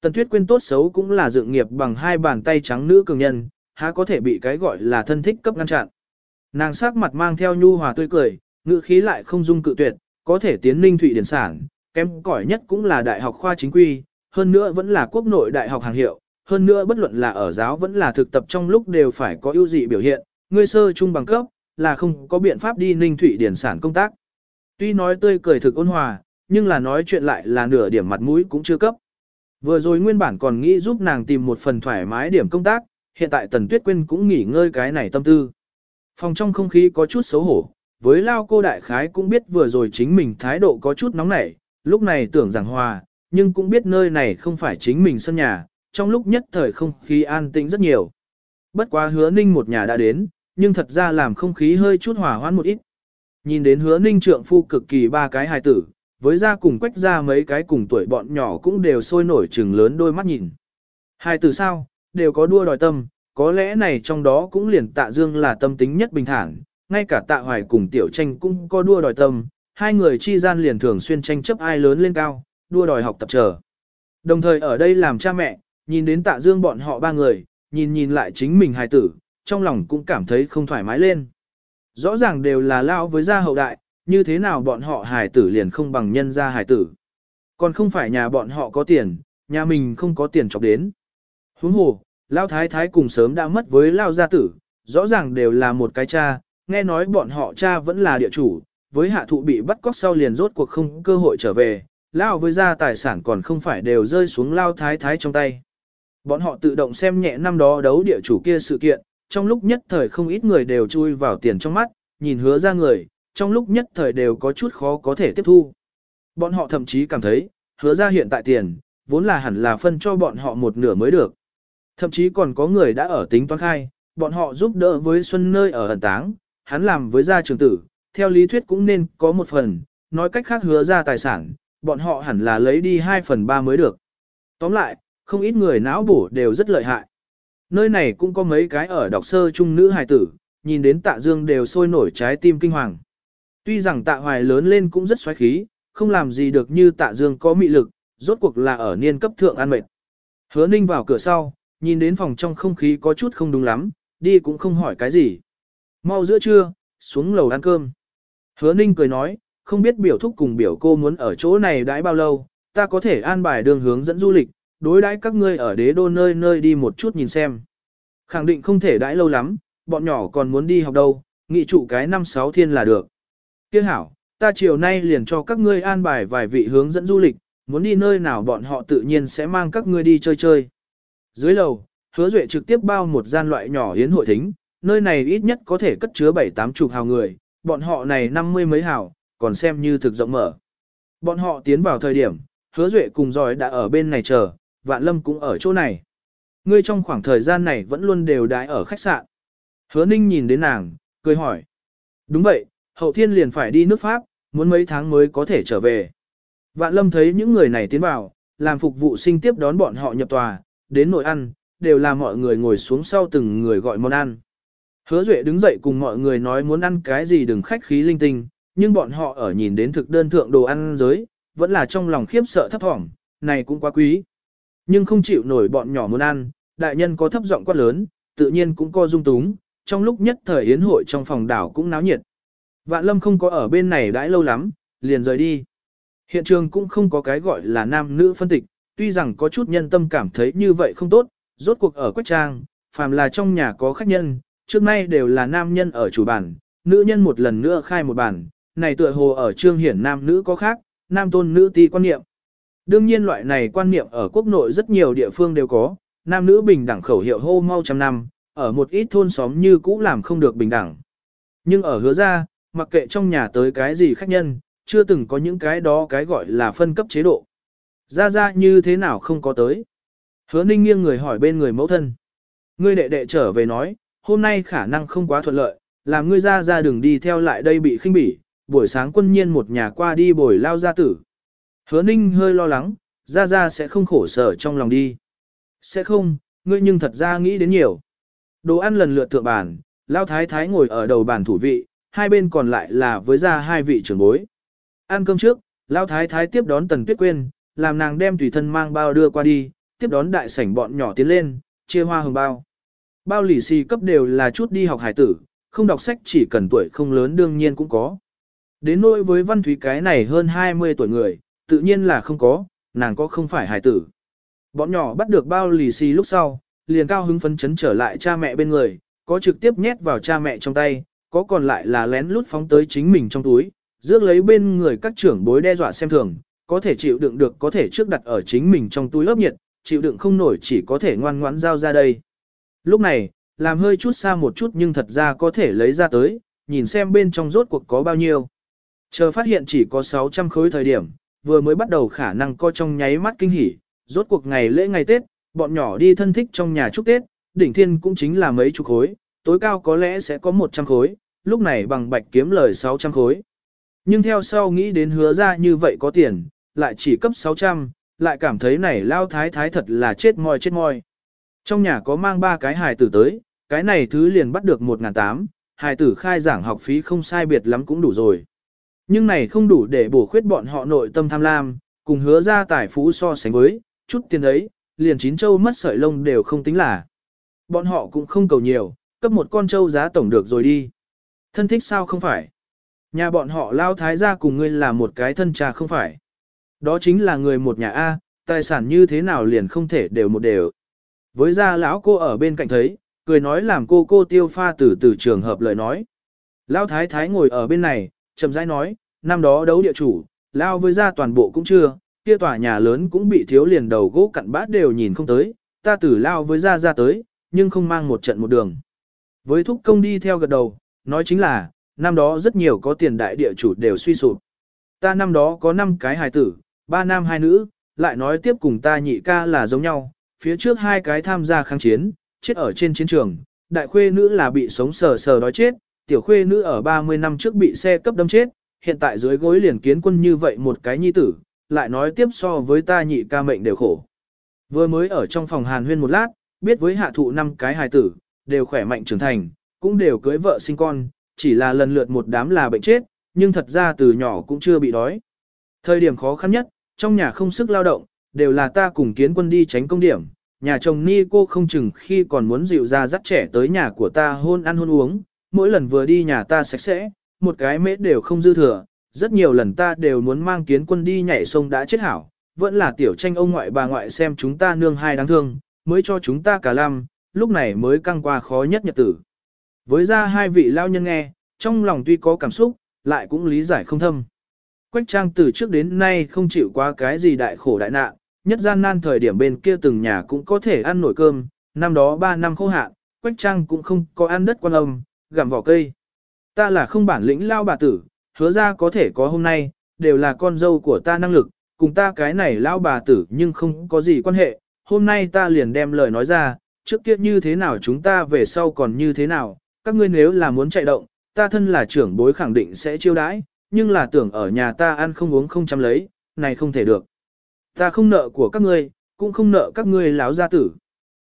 Tần Tuyết Quyên tốt xấu cũng là dựng nghiệp bằng hai bàn tay trắng nữ cường nhân, há có thể bị cái gọi là thân thích cấp ngăn chặn. Nàng sắc mặt mang theo nhu hòa tươi cười, ngữ khí lại không dung cự tuyệt, có thể tiến ninh thủy điển sản, kém cỏi nhất cũng là đại học khoa chính quy, hơn nữa vẫn là quốc nội đại học hàng hiệu, hơn nữa bất luận là ở giáo vẫn là thực tập trong lúc đều phải có ưu dị biểu hiện, ngươi sơ trung bằng cấp, là không có biện pháp đi ninh thủy điển sản công tác. Tuy nói tươi cười thực ôn hòa, nhưng là nói chuyện lại là nửa điểm mặt mũi cũng chưa cấp. Vừa rồi nguyên bản còn nghĩ giúp nàng tìm một phần thoải mái điểm công tác, hiện tại Tần Tuyết Quyên cũng nghỉ ngơi cái này tâm tư. Phòng trong không khí có chút xấu hổ, với Lao cô đại khái cũng biết vừa rồi chính mình thái độ có chút nóng nảy, lúc này tưởng rằng hòa, nhưng cũng biết nơi này không phải chính mình sân nhà, trong lúc nhất thời không khí an tĩnh rất nhiều. Bất quá hứa ninh một nhà đã đến, nhưng thật ra làm không khí hơi chút hòa hoãn một ít. Nhìn đến hứa ninh trượng phu cực kỳ ba cái hài tử, với ra cùng quách ra mấy cái cùng tuổi bọn nhỏ cũng đều sôi nổi trừng lớn đôi mắt nhìn. Hài tử sao, đều có đua đòi tâm, có lẽ này trong đó cũng liền tạ dương là tâm tính nhất bình thản, ngay cả tạ hoài cùng tiểu tranh cũng có đua đòi tâm, hai người chi gian liền thường xuyên tranh chấp ai lớn lên cao, đua đòi học tập trở. Đồng thời ở đây làm cha mẹ, nhìn đến tạ dương bọn họ ba người, nhìn nhìn lại chính mình hài tử, trong lòng cũng cảm thấy không thoải mái lên. Rõ ràng đều là lao với gia hậu đại, như thế nào bọn họ hài tử liền không bằng nhân gia hài tử. Còn không phải nhà bọn họ có tiền, nhà mình không có tiền chọc đến. Huống hồ, lao thái thái cùng sớm đã mất với lao gia tử, rõ ràng đều là một cái cha, nghe nói bọn họ cha vẫn là địa chủ, với hạ thụ bị bắt cóc sau liền rốt cuộc không cơ hội trở về, lao với gia tài sản còn không phải đều rơi xuống lao thái thái trong tay. Bọn họ tự động xem nhẹ năm đó đấu địa chủ kia sự kiện, trong lúc nhất thời không ít người đều chui vào tiền trong mắt, nhìn hứa ra người, trong lúc nhất thời đều có chút khó có thể tiếp thu. Bọn họ thậm chí cảm thấy, hứa ra hiện tại tiền, vốn là hẳn là phân cho bọn họ một nửa mới được. Thậm chí còn có người đã ở tính toán khai, bọn họ giúp đỡ với Xuân nơi ở ẩn táng, hắn làm với gia trường tử, theo lý thuyết cũng nên có một phần, nói cách khác hứa ra tài sản, bọn họ hẳn là lấy đi 2 phần 3 mới được. Tóm lại, không ít người não bổ đều rất lợi hại. Nơi này cũng có mấy cái ở đọc sơ trung nữ hài tử, nhìn đến tạ dương đều sôi nổi trái tim kinh hoàng. Tuy rằng tạ hoài lớn lên cũng rất xoáy khí, không làm gì được như tạ dương có mị lực, rốt cuộc là ở niên cấp thượng an mệt. Hứa ninh vào cửa sau, nhìn đến phòng trong không khí có chút không đúng lắm, đi cũng không hỏi cái gì. Mau giữa trưa, xuống lầu ăn cơm. Hứa ninh cười nói, không biết biểu thúc cùng biểu cô muốn ở chỗ này đãi bao lâu, ta có thể an bài đường hướng dẫn du lịch, đối đãi các ngươi ở đế đô nơi nơi đi một chút nhìn xem. Khẳng định không thể đãi lâu lắm, bọn nhỏ còn muốn đi học đâu, nghị trụ cái năm sáu thiên là được. Kiếc hảo, ta chiều nay liền cho các ngươi an bài vài vị hướng dẫn du lịch, muốn đi nơi nào bọn họ tự nhiên sẽ mang các ngươi đi chơi chơi. Dưới lầu, hứa duệ trực tiếp bao một gian loại nhỏ hiến hội thính, nơi này ít nhất có thể cất chứa bảy tám chục hào người, bọn họ này năm mươi mấy hào, còn xem như thực rộng mở. Bọn họ tiến vào thời điểm, hứa duệ cùng giỏi đã ở bên này chờ, vạn lâm cũng ở chỗ này. Ngươi trong khoảng thời gian này vẫn luôn đều đái ở khách sạn. Hứa ninh nhìn đến nàng, cười hỏi. Đúng vậy, hậu thiên liền phải đi nước Pháp, muốn mấy tháng mới có thể trở về. Vạn lâm thấy những người này tiến vào, làm phục vụ sinh tiếp đón bọn họ nhập tòa, đến nội ăn, đều là mọi người ngồi xuống sau từng người gọi món ăn. Hứa Duệ đứng dậy cùng mọi người nói muốn ăn cái gì đừng khách khí linh tinh, nhưng bọn họ ở nhìn đến thực đơn thượng đồ ăn giới, vẫn là trong lòng khiếp sợ thấp thỏm, này cũng quá quý. Nhưng không chịu nổi bọn nhỏ muốn ăn, đại nhân có thấp giọng quát lớn, tự nhiên cũng có dung túng, trong lúc nhất thời yến hội trong phòng đảo cũng náo nhiệt. Vạn Lâm không có ở bên này đãi lâu lắm, liền rời đi. Hiện trường cũng không có cái gọi là nam nữ phân tịch, tuy rằng có chút nhân tâm cảm thấy như vậy không tốt, rốt cuộc ở Quách Trang, phàm là trong nhà có khách nhân, trước nay đều là nam nhân ở chủ bản, nữ nhân một lần nữa khai một bản, này tựa hồ ở trương hiển nam nữ có khác, nam tôn nữ ti quan niệm. Đương nhiên loại này quan niệm ở quốc nội rất nhiều địa phương đều có, nam nữ bình đẳng khẩu hiệu hô mau trăm năm, ở một ít thôn xóm như cũ làm không được bình đẳng. Nhưng ở hứa ra, mặc kệ trong nhà tới cái gì khách nhân, chưa từng có những cái đó cái gọi là phân cấp chế độ. Ra ra như thế nào không có tới. Hứa ninh nghiêng người hỏi bên người mẫu thân. Ngươi đệ đệ trở về nói, hôm nay khả năng không quá thuận lợi, làm ngươi ra ra đừng đi theo lại đây bị khinh bỉ, buổi sáng quân nhiên một nhà qua đi bồi lao gia tử. Hứa ninh hơi lo lắng, ra ra sẽ không khổ sở trong lòng đi. Sẽ không, ngươi nhưng thật ra nghĩ đến nhiều. Đồ ăn lần lượt thượng bàn, lao thái thái ngồi ở đầu bàn thủ vị, hai bên còn lại là với ra hai vị trưởng bối. Ăn cơm trước, lao thái thái tiếp đón tần tuyết quyên làm nàng đem tùy thân mang bao đưa qua đi, tiếp đón đại sảnh bọn nhỏ tiến lên, chia hoa hồng bao. Bao lì xì cấp đều là chút đi học hải tử, không đọc sách chỉ cần tuổi không lớn đương nhiên cũng có. Đến nỗi với văn thúy cái này hơn 20 tuổi người, tự nhiên là không có, nàng có không phải hải tử. Bọn nhỏ bắt được bao lì xì lúc sau, liền cao hứng phấn chấn trở lại cha mẹ bên người, có trực tiếp nhét vào cha mẹ trong tay, có còn lại là lén lút phóng tới chính mình trong túi, rước lấy bên người các trưởng bối đe dọa xem thường, có thể chịu đựng được có thể trước đặt ở chính mình trong túi ấp nhiệt, chịu đựng không nổi chỉ có thể ngoan ngoãn giao ra đây. Lúc này, làm hơi chút xa một chút nhưng thật ra có thể lấy ra tới, nhìn xem bên trong rốt cuộc có bao nhiêu. Chờ phát hiện chỉ có 600 khối thời điểm, vừa mới bắt đầu khả năng co trong nháy mắt kinh hỉ, rốt cuộc ngày lễ ngày Tết, bọn nhỏ đi thân thích trong nhà chúc Tết, đỉnh thiên cũng chính là mấy chục khối, tối cao có lẽ sẽ có 100 khối, lúc này bằng bạch kiếm lời 600 khối. Nhưng theo sau nghĩ đến hứa ra như vậy có tiền, lại chỉ cấp 600, lại cảm thấy này lao thái thái thật là chết mòi chết mòi. Trong nhà có mang ba cái hài tử tới, cái này thứ liền bắt được 1.800, hài tử khai giảng học phí không sai biệt lắm cũng đủ rồi. Nhưng này không đủ để bổ khuyết bọn họ nội tâm tham lam, cùng hứa ra tài phú so sánh với, chút tiền ấy, liền chín châu mất sợi lông đều không tính là. Bọn họ cũng không cầu nhiều, cấp một con châu giá tổng được rồi đi. Thân thích sao không phải? Nhà bọn họ lao thái ra cùng ngươi là một cái thân cha không phải. Đó chính là người một nhà A, tài sản như thế nào liền không thể đều một đều. Với ra lão cô ở bên cạnh thấy, cười nói làm cô cô tiêu pha từ từ trường hợp lời nói. Lão thái thái ngồi ở bên này, chậm rãi nói, năm đó đấu địa chủ, lao với ra toàn bộ cũng chưa, kia tòa nhà lớn cũng bị thiếu liền đầu gỗ cặn bát đều nhìn không tới, ta tử lao với ra ra tới, nhưng không mang một trận một đường. Với thúc công đi theo gật đầu, nói chính là, năm đó rất nhiều có tiền đại địa chủ đều suy sụp. Ta năm đó có 5 cái hài tử, ba nam hai nữ, lại nói tiếp cùng ta nhị ca là giống nhau, phía trước hai cái tham gia kháng chiến, chết ở trên chiến trường, đại khuê nữ là bị sống sờ sờ đói chết, tiểu khuê nữ ở 30 năm trước bị xe cấp đâm chết, hiện tại dưới gối liền kiến quân như vậy một cái nhi tử, lại nói tiếp so với ta nhị ca mệnh đều khổ. Vừa mới ở trong phòng hàn huyên một lát, biết với hạ thụ năm cái hài tử, đều khỏe mạnh trưởng thành, cũng đều cưới vợ sinh con, chỉ là lần lượt một đám là bệnh chết, nhưng thật ra từ nhỏ cũng chưa bị đói. Thời điểm khó khăn nhất, trong nhà không sức lao động, đều là ta cùng kiến quân đi tránh công điểm. Nhà chồng ni cô không chừng khi còn muốn dịu ra dắt trẻ tới nhà của ta hôn ăn hôn uống, mỗi lần vừa đi nhà ta sạch sẽ, một cái mễ đều không dư thừa, rất nhiều lần ta đều muốn mang kiến quân đi nhảy sông đã chết hảo, vẫn là tiểu tranh ông ngoại bà ngoại xem chúng ta nương hai đáng thương, mới cho chúng ta cả lăm, lúc này mới căng qua khó nhất nhật tử. Với ra hai vị lao nhân nghe, trong lòng tuy có cảm xúc, lại cũng lý giải không thâm. Quách trang từ trước đến nay không chịu qua cái gì đại khổ đại nạn, nhất gian nan thời điểm bên kia từng nhà cũng có thể ăn nổi cơm, năm đó ba năm khô hạn, Quách trang cũng không có ăn đất quan âm, gặm vỏ cây. Ta là không bản lĩnh lao bà tử, hứa ra có thể có hôm nay, đều là con dâu của ta năng lực, cùng ta cái này lao bà tử nhưng không có gì quan hệ, hôm nay ta liền đem lời nói ra, trước kia như thế nào chúng ta về sau còn như thế nào, các ngươi nếu là muốn chạy động, ta thân là trưởng bối khẳng định sẽ chiêu đãi, nhưng là tưởng ở nhà ta ăn không uống không chăm lấy, này không thể được. Ta không nợ của các ngươi, cũng không nợ các ngươi láo gia tử.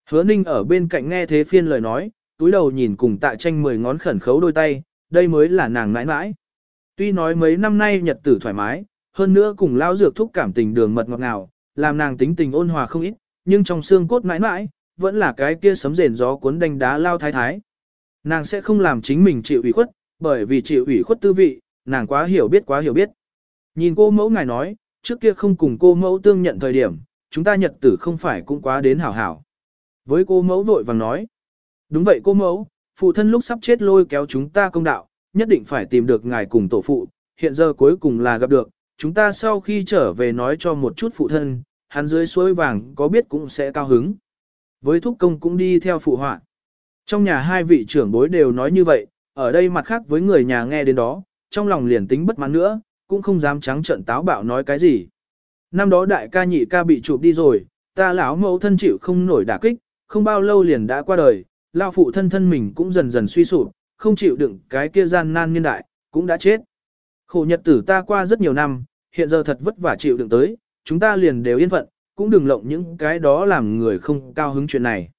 Hứa ninh ở bên cạnh nghe thế phiên lời nói, túi đầu nhìn cùng tạ tranh mười ngón khẩn khấu đôi tay, đây mới là nàng mãi mãi. Tuy nói mấy năm nay nhật tử thoải mái, hơn nữa cùng lao dược thúc cảm tình đường mật ngọt ngào, làm nàng tính tình ôn hòa không ít, nhưng trong xương cốt mãi mãi, vẫn là cái kia sấm rền gió cuốn đánh đá lao thái thái. Nàng sẽ không làm chính mình chịu ủy khuất, bởi vì chịu ủy khuất tư vị, nàng quá hiểu biết quá hiểu biết. Nhìn cô mẫu ngài nói, trước kia không cùng cô mẫu tương nhận thời điểm, chúng ta nhật tử không phải cũng quá đến hảo hảo. Với cô mẫu vội vàng nói, đúng vậy cô mẫu, phụ thân lúc sắp chết lôi kéo chúng ta công đạo, nhất định phải tìm được ngài cùng tổ phụ, hiện giờ cuối cùng là gặp được, chúng ta sau khi trở về nói cho một chút phụ thân, hắn dưới suối vàng có biết cũng sẽ cao hứng. Với thúc công cũng đi theo phụ họa. Trong nhà hai vị trưởng bối đều nói như vậy, ở đây mặt khác với người nhà nghe đến đó, trong lòng liền tính bất mãn nữa, cũng không dám trắng trợn táo bạo nói cái gì. Năm đó đại ca nhị ca bị chụp đi rồi, ta lão mẫu thân chịu không nổi đả kích, không bao lâu liền đã qua đời, lão phụ thân thân mình cũng dần dần suy sụp, không chịu đựng cái kia gian nan niên đại, cũng đã chết. Khổ nhật tử ta qua rất nhiều năm, hiện giờ thật vất vả chịu đựng tới, chúng ta liền đều yên phận, cũng đừng lộng những cái đó làm người không cao hứng chuyện này.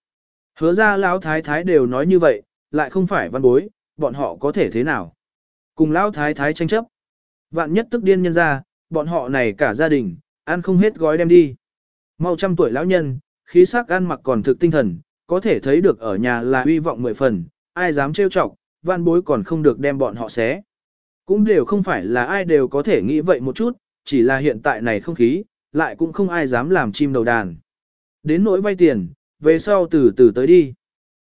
Hứa ra lão thái thái đều nói như vậy, lại không phải văn bối, bọn họ có thể thế nào. Cùng lão thái thái tranh chấp. Vạn nhất tức điên nhân ra, bọn họ này cả gia đình, ăn không hết gói đem đi. Mau trăm tuổi lão nhân, khí sắc ăn mặc còn thực tinh thần, có thể thấy được ở nhà là uy vọng mười phần, ai dám trêu chọc, văn bối còn không được đem bọn họ xé. Cũng đều không phải là ai đều có thể nghĩ vậy một chút, chỉ là hiện tại này không khí, lại cũng không ai dám làm chim đầu đàn. Đến nỗi vay tiền, về sau từ từ tới đi.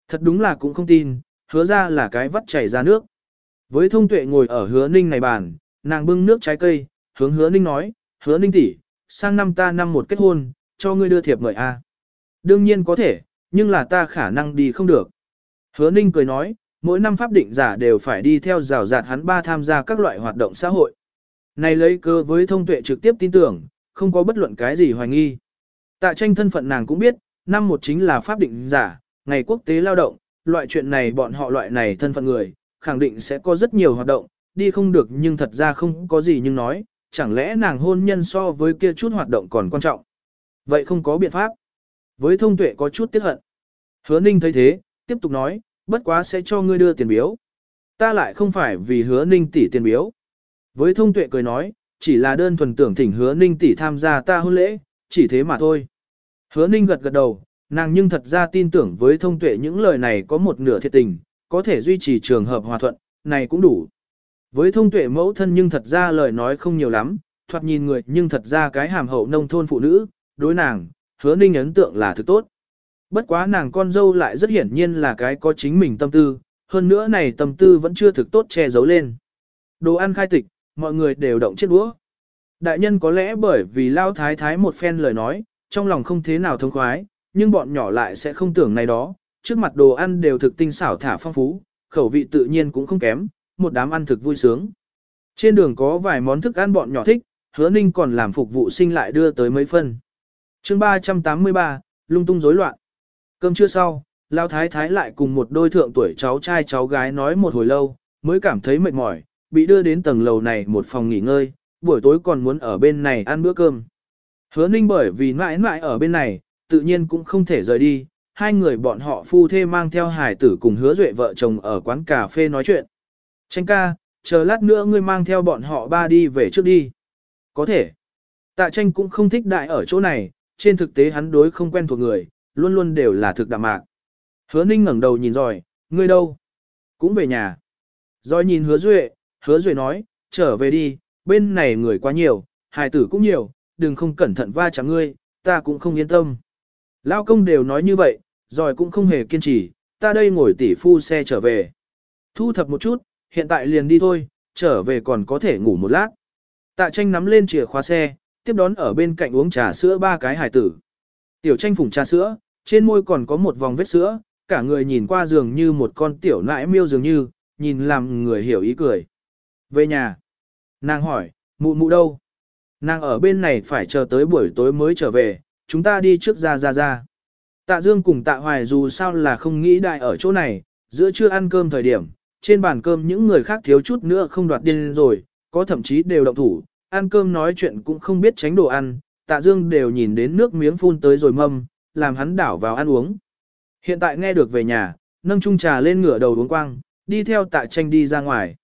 Thật đúng là cũng không tin, hứa ra là cái vắt chảy ra nước. Với thông tuệ ngồi ở hứa ninh này bàn, nàng bưng nước trái cây, hướng hứa ninh nói, hứa ninh tỷ, sang năm ta năm một kết hôn, cho ngươi đưa thiệp mời a. Đương nhiên có thể, nhưng là ta khả năng đi không được. Hứa ninh cười nói, mỗi năm pháp định giả đều phải đi theo rào rạt hắn ba tham gia các loại hoạt động xã hội. Này lấy cơ với thông tuệ trực tiếp tin tưởng, không có bất luận cái gì hoài nghi. Tạ tranh thân phận nàng cũng biết, năm một chính là pháp định giả, ngày quốc tế lao động, loại chuyện này bọn họ loại này thân phận người, khẳng định sẽ có rất nhiều hoạt động, đi không được nhưng thật ra không có gì nhưng nói, chẳng lẽ nàng hôn nhân so với kia chút hoạt động còn quan trọng. Vậy không có biện pháp. Với thông tuệ có chút tiếc hận. Hứa ninh thấy thế, tiếp tục nói, bất quá sẽ cho ngươi đưa tiền biếu. Ta lại không phải vì hứa ninh tỷ tiền biếu. Với thông tuệ cười nói, chỉ là đơn thuần tưởng thỉnh hứa ninh tỷ tham gia ta hôn lễ, chỉ thế mà thôi. Hứa ninh gật gật đầu, nàng nhưng thật ra tin tưởng với thông tuệ những lời này có một nửa thiệt tình, có thể duy trì trường hợp hòa thuận, này cũng đủ. Với thông tuệ mẫu thân nhưng thật ra lời nói không nhiều lắm, thoạt nhìn người nhưng thật ra cái hàm hậu nông thôn phụ nữ, đối nàng, hứa ninh ấn tượng là thực tốt. Bất quá nàng con dâu lại rất hiển nhiên là cái có chính mình tâm tư, hơn nữa này tâm tư vẫn chưa thực tốt che giấu lên. Đồ ăn khai tịch, mọi người đều động chiếc đũa. Đại nhân có lẽ bởi vì lao thái thái một phen lời nói, trong lòng không thế nào thông khoái, nhưng bọn nhỏ lại sẽ không tưởng này đó, trước mặt đồ ăn đều thực tinh xảo thả phong phú, khẩu vị tự nhiên cũng không kém, một đám ăn thực vui sướng. Trên đường có vài món thức ăn bọn nhỏ thích, hứa ninh còn làm phục vụ sinh lại đưa tới mấy phân chương 383, lung tung rối loạn. Cơm trưa sau, Lao Thái Thái lại cùng một đôi thượng tuổi cháu trai cháu gái nói một hồi lâu, mới cảm thấy mệt mỏi, bị đưa đến tầng lầu này một phòng nghỉ ngơi, buổi tối còn muốn ở bên này ăn bữa cơm. Hứa ninh bởi vì mãi mãi ở bên này, tự nhiên cũng không thể rời đi, hai người bọn họ phu thê mang theo hải tử cùng hứa duệ vợ chồng ở quán cà phê nói chuyện. Tranh ca, chờ lát nữa ngươi mang theo bọn họ ba đi về trước đi. Có thể. Tạ tranh cũng không thích đại ở chỗ này, trên thực tế hắn đối không quen thuộc người, luôn luôn đều là thực đạm mạc. Hứa ninh ngẩng đầu nhìn rồi, ngươi đâu? Cũng về nhà. Rồi nhìn hứa duệ, hứa duệ nói, trở về đi, bên này người quá nhiều, hài tử cũng nhiều, đừng không cẩn thận va chạm ngươi, ta cũng không yên tâm. Lao công đều nói như vậy, rồi cũng không hề kiên trì, ta đây ngồi tỷ phu xe trở về. Thu thập một chút, hiện tại liền đi thôi, trở về còn có thể ngủ một lát. Tạ tranh nắm lên chìa khóa xe, tiếp đón ở bên cạnh uống trà sữa ba cái hải tử. Tiểu tranh phủng trà sữa, trên môi còn có một vòng vết sữa, cả người nhìn qua giường như một con tiểu nãi miêu dường như, nhìn làm người hiểu ý cười. Về nhà. Nàng hỏi, mụ mụ đâu? Nàng ở bên này phải chờ tới buổi tối mới trở về, chúng ta đi trước ra ra ra. Tạ Dương cùng Tạ Hoài dù sao là không nghĩ đại ở chỗ này, giữa trưa ăn cơm thời điểm, trên bàn cơm những người khác thiếu chút nữa không đoạt điên rồi, có thậm chí đều động thủ, ăn cơm nói chuyện cũng không biết tránh đồ ăn, tạ dương đều nhìn đến nước miếng phun tới rồi mâm, làm hắn đảo vào ăn uống. Hiện tại nghe được về nhà, nâng chung trà lên ngửa đầu uống quang, đi theo tạ tranh đi ra ngoài.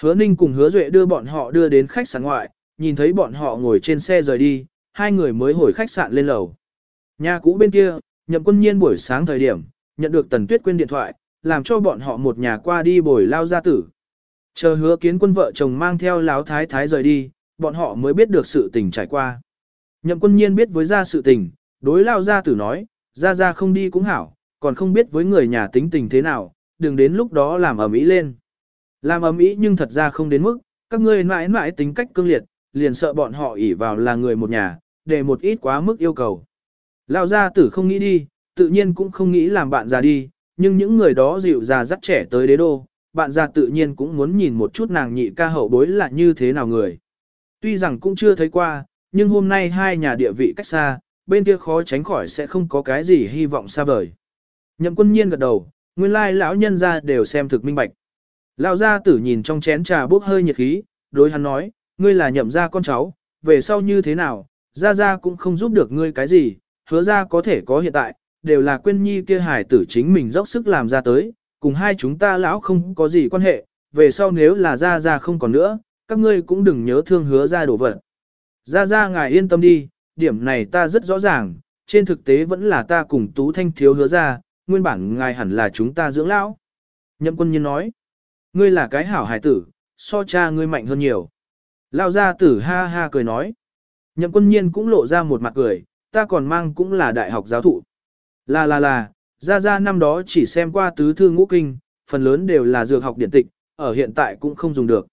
Hứa Ninh cùng Hứa Duệ đưa bọn họ đưa đến khách sạn ngoại, nhìn thấy bọn họ ngồi trên xe rời đi, hai người mới hồi khách sạn lên lầu. Nhà cũ bên kia, nhậm quân nhiên buổi sáng thời điểm, nhận được Tần Tuyết quên điện thoại, làm cho bọn họ một nhà qua đi bồi lao gia tử. Chờ hứa kiến quân vợ chồng mang theo láo thái thái rời đi, bọn họ mới biết được sự tình trải qua. Nhậm quân nhiên biết với ra sự tình, đối lao gia tử nói, ra ra không đi cũng hảo, còn không biết với người nhà tính tình thế nào, đừng đến lúc đó làm ầm ĩ lên. Làm ầm ĩ nhưng thật ra không đến mức, các ngươi mãi mãi tính cách cương liệt, liền sợ bọn họ ỷ vào là người một nhà, để một ít quá mức yêu cầu. Lao gia tử không nghĩ đi, tự nhiên cũng không nghĩ làm bạn già đi, nhưng những người đó dịu già dắt trẻ tới đế đô, bạn già tự nhiên cũng muốn nhìn một chút nàng nhị ca hậu bối là như thế nào người. Tuy rằng cũng chưa thấy qua, nhưng hôm nay hai nhà địa vị cách xa, bên kia khó tránh khỏi sẽ không có cái gì hy vọng xa vời. Nhậm quân nhiên gật đầu, nguyên lai lão nhân ra đều xem thực minh bạch. Lão gia tử nhìn trong chén trà bốc hơi nhiệt khí, đối hắn nói, ngươi là nhậm gia con cháu, về sau như thế nào, gia gia cũng không giúp được ngươi cái gì, hứa ra có thể có hiện tại, đều là quên nhi kia hải tử chính mình dốc sức làm ra tới, cùng hai chúng ta lão không có gì quan hệ, về sau nếu là gia gia không còn nữa, các ngươi cũng đừng nhớ thương hứa ra đổ vật. Gia gia ngài yên tâm đi, điểm này ta rất rõ ràng, trên thực tế vẫn là ta cùng Tú Thanh thiếu hứa ra, nguyên bản ngài hẳn là chúng ta dưỡng lão. Nhậm quân nhiên nói, ngươi là cái hảo hải tử, so cha ngươi mạnh hơn nhiều. Lao gia tử ha ha cười nói. Nhậm quân nhiên cũng lộ ra một mặt cười, ta còn mang cũng là đại học giáo thụ. Là là là, ra ra năm đó chỉ xem qua tứ thư ngũ kinh, phần lớn đều là dược học điển tịch, ở hiện tại cũng không dùng được.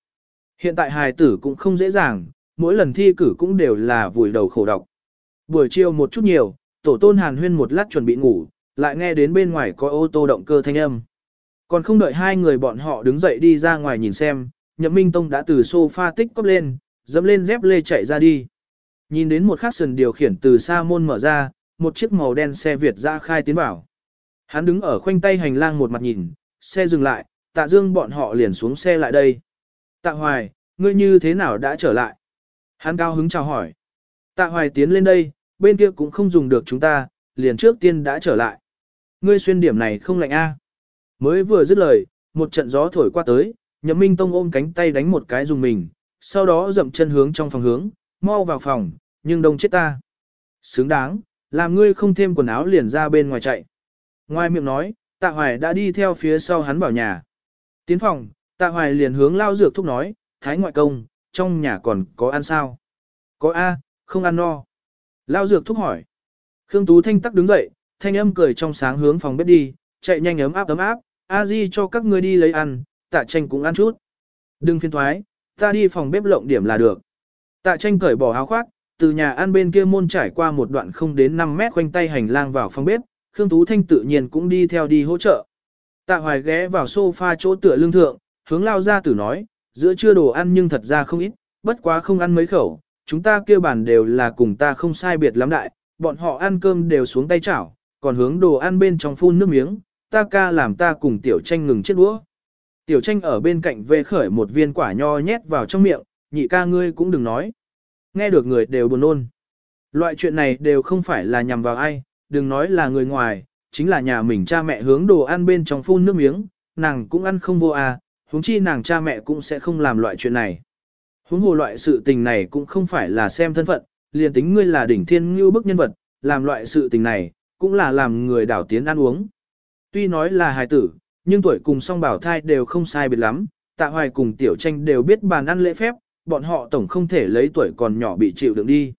Hiện tại hài tử cũng không dễ dàng, mỗi lần thi cử cũng đều là vùi đầu khổ độc. Buổi chiều một chút nhiều, tổ tôn hàn huyên một lát chuẩn bị ngủ, lại nghe đến bên ngoài có ô tô động cơ thanh âm. Còn không đợi hai người bọn họ đứng dậy đi ra ngoài nhìn xem, nhậm minh tông đã từ sofa tích cóp lên, dẫm lên dép lê chạy ra đi. Nhìn đến một khắc sườn điều khiển từ xa môn mở ra, một chiếc màu đen xe Việt ra khai tiến vào. Hắn đứng ở khoanh tay hành lang một mặt nhìn, xe dừng lại, tạ dương bọn họ liền xuống xe lại đây. Tạ hoài, ngươi như thế nào đã trở lại? Hắn cao hứng chào hỏi. Tạ hoài tiến lên đây, bên kia cũng không dùng được chúng ta, liền trước tiên đã trở lại. Ngươi xuyên điểm này không lạnh a? Mới vừa dứt lời, một trận gió thổi qua tới, nhậm minh tông ôm cánh tay đánh một cái dùng mình, sau đó dậm chân hướng trong phòng hướng, mau vào phòng, nhưng đông chết ta. Xứng đáng, làm ngươi không thêm quần áo liền ra bên ngoài chạy. Ngoài miệng nói, tạ hoài đã đi theo phía sau hắn vào nhà. Tiến phòng, tạ hoài liền hướng lao dược thúc nói, thái ngoại công, trong nhà còn có ăn sao? Có A, không ăn no. Lao dược thúc hỏi. Khương Tú Thanh tắc đứng dậy, thanh âm cười trong sáng hướng phòng bếp đi, chạy nhanh ấm áp ấm áp, a di cho các ngươi đi lấy ăn, tạ tranh cũng ăn chút. Đừng phiền thoái, ta đi phòng bếp lộng điểm là được. Tạ tranh cởi bỏ áo khoác, từ nhà ăn bên kia môn trải qua một đoạn không đến 5 mét quanh tay hành lang vào phòng bếp, Khương Tú Thanh tự nhiên cũng đi theo đi hỗ trợ. Tạ Hoài ghé vào sofa chỗ tựa lưng thượng, hướng lao ra tử nói, giữa trưa đồ ăn nhưng thật ra không ít, bất quá không ăn mấy khẩu, chúng ta kêu bản đều là cùng ta không sai biệt lắm đại, bọn họ ăn cơm đều xuống tay chảo, còn hướng đồ ăn bên trong phun nước miếng, ta ca làm ta cùng tiểu tranh ngừng chết đũa. Tiểu tranh ở bên cạnh về khởi một viên quả nho nhét vào trong miệng, nhị ca ngươi cũng đừng nói. Nghe được người đều buồn nôn. Loại chuyện này đều không phải là nhằm vào ai, đừng nói là người ngoài, chính là nhà mình cha mẹ hướng đồ ăn bên trong phun nước miếng, nàng cũng ăn không vô à, huống chi nàng cha mẹ cũng sẽ không làm loại chuyện này. Huống hồ loại sự tình này cũng không phải là xem thân phận, liền tính ngươi là đỉnh thiên ngưu bức nhân vật, làm loại sự tình này, cũng là làm người đảo tiến ăn uống. Tuy nói là hài tử, nhưng tuổi cùng song bảo thai đều không sai biệt lắm, tạ hoài cùng tiểu tranh đều biết bàn ăn lễ phép, bọn họ tổng không thể lấy tuổi còn nhỏ bị chịu đựng đi.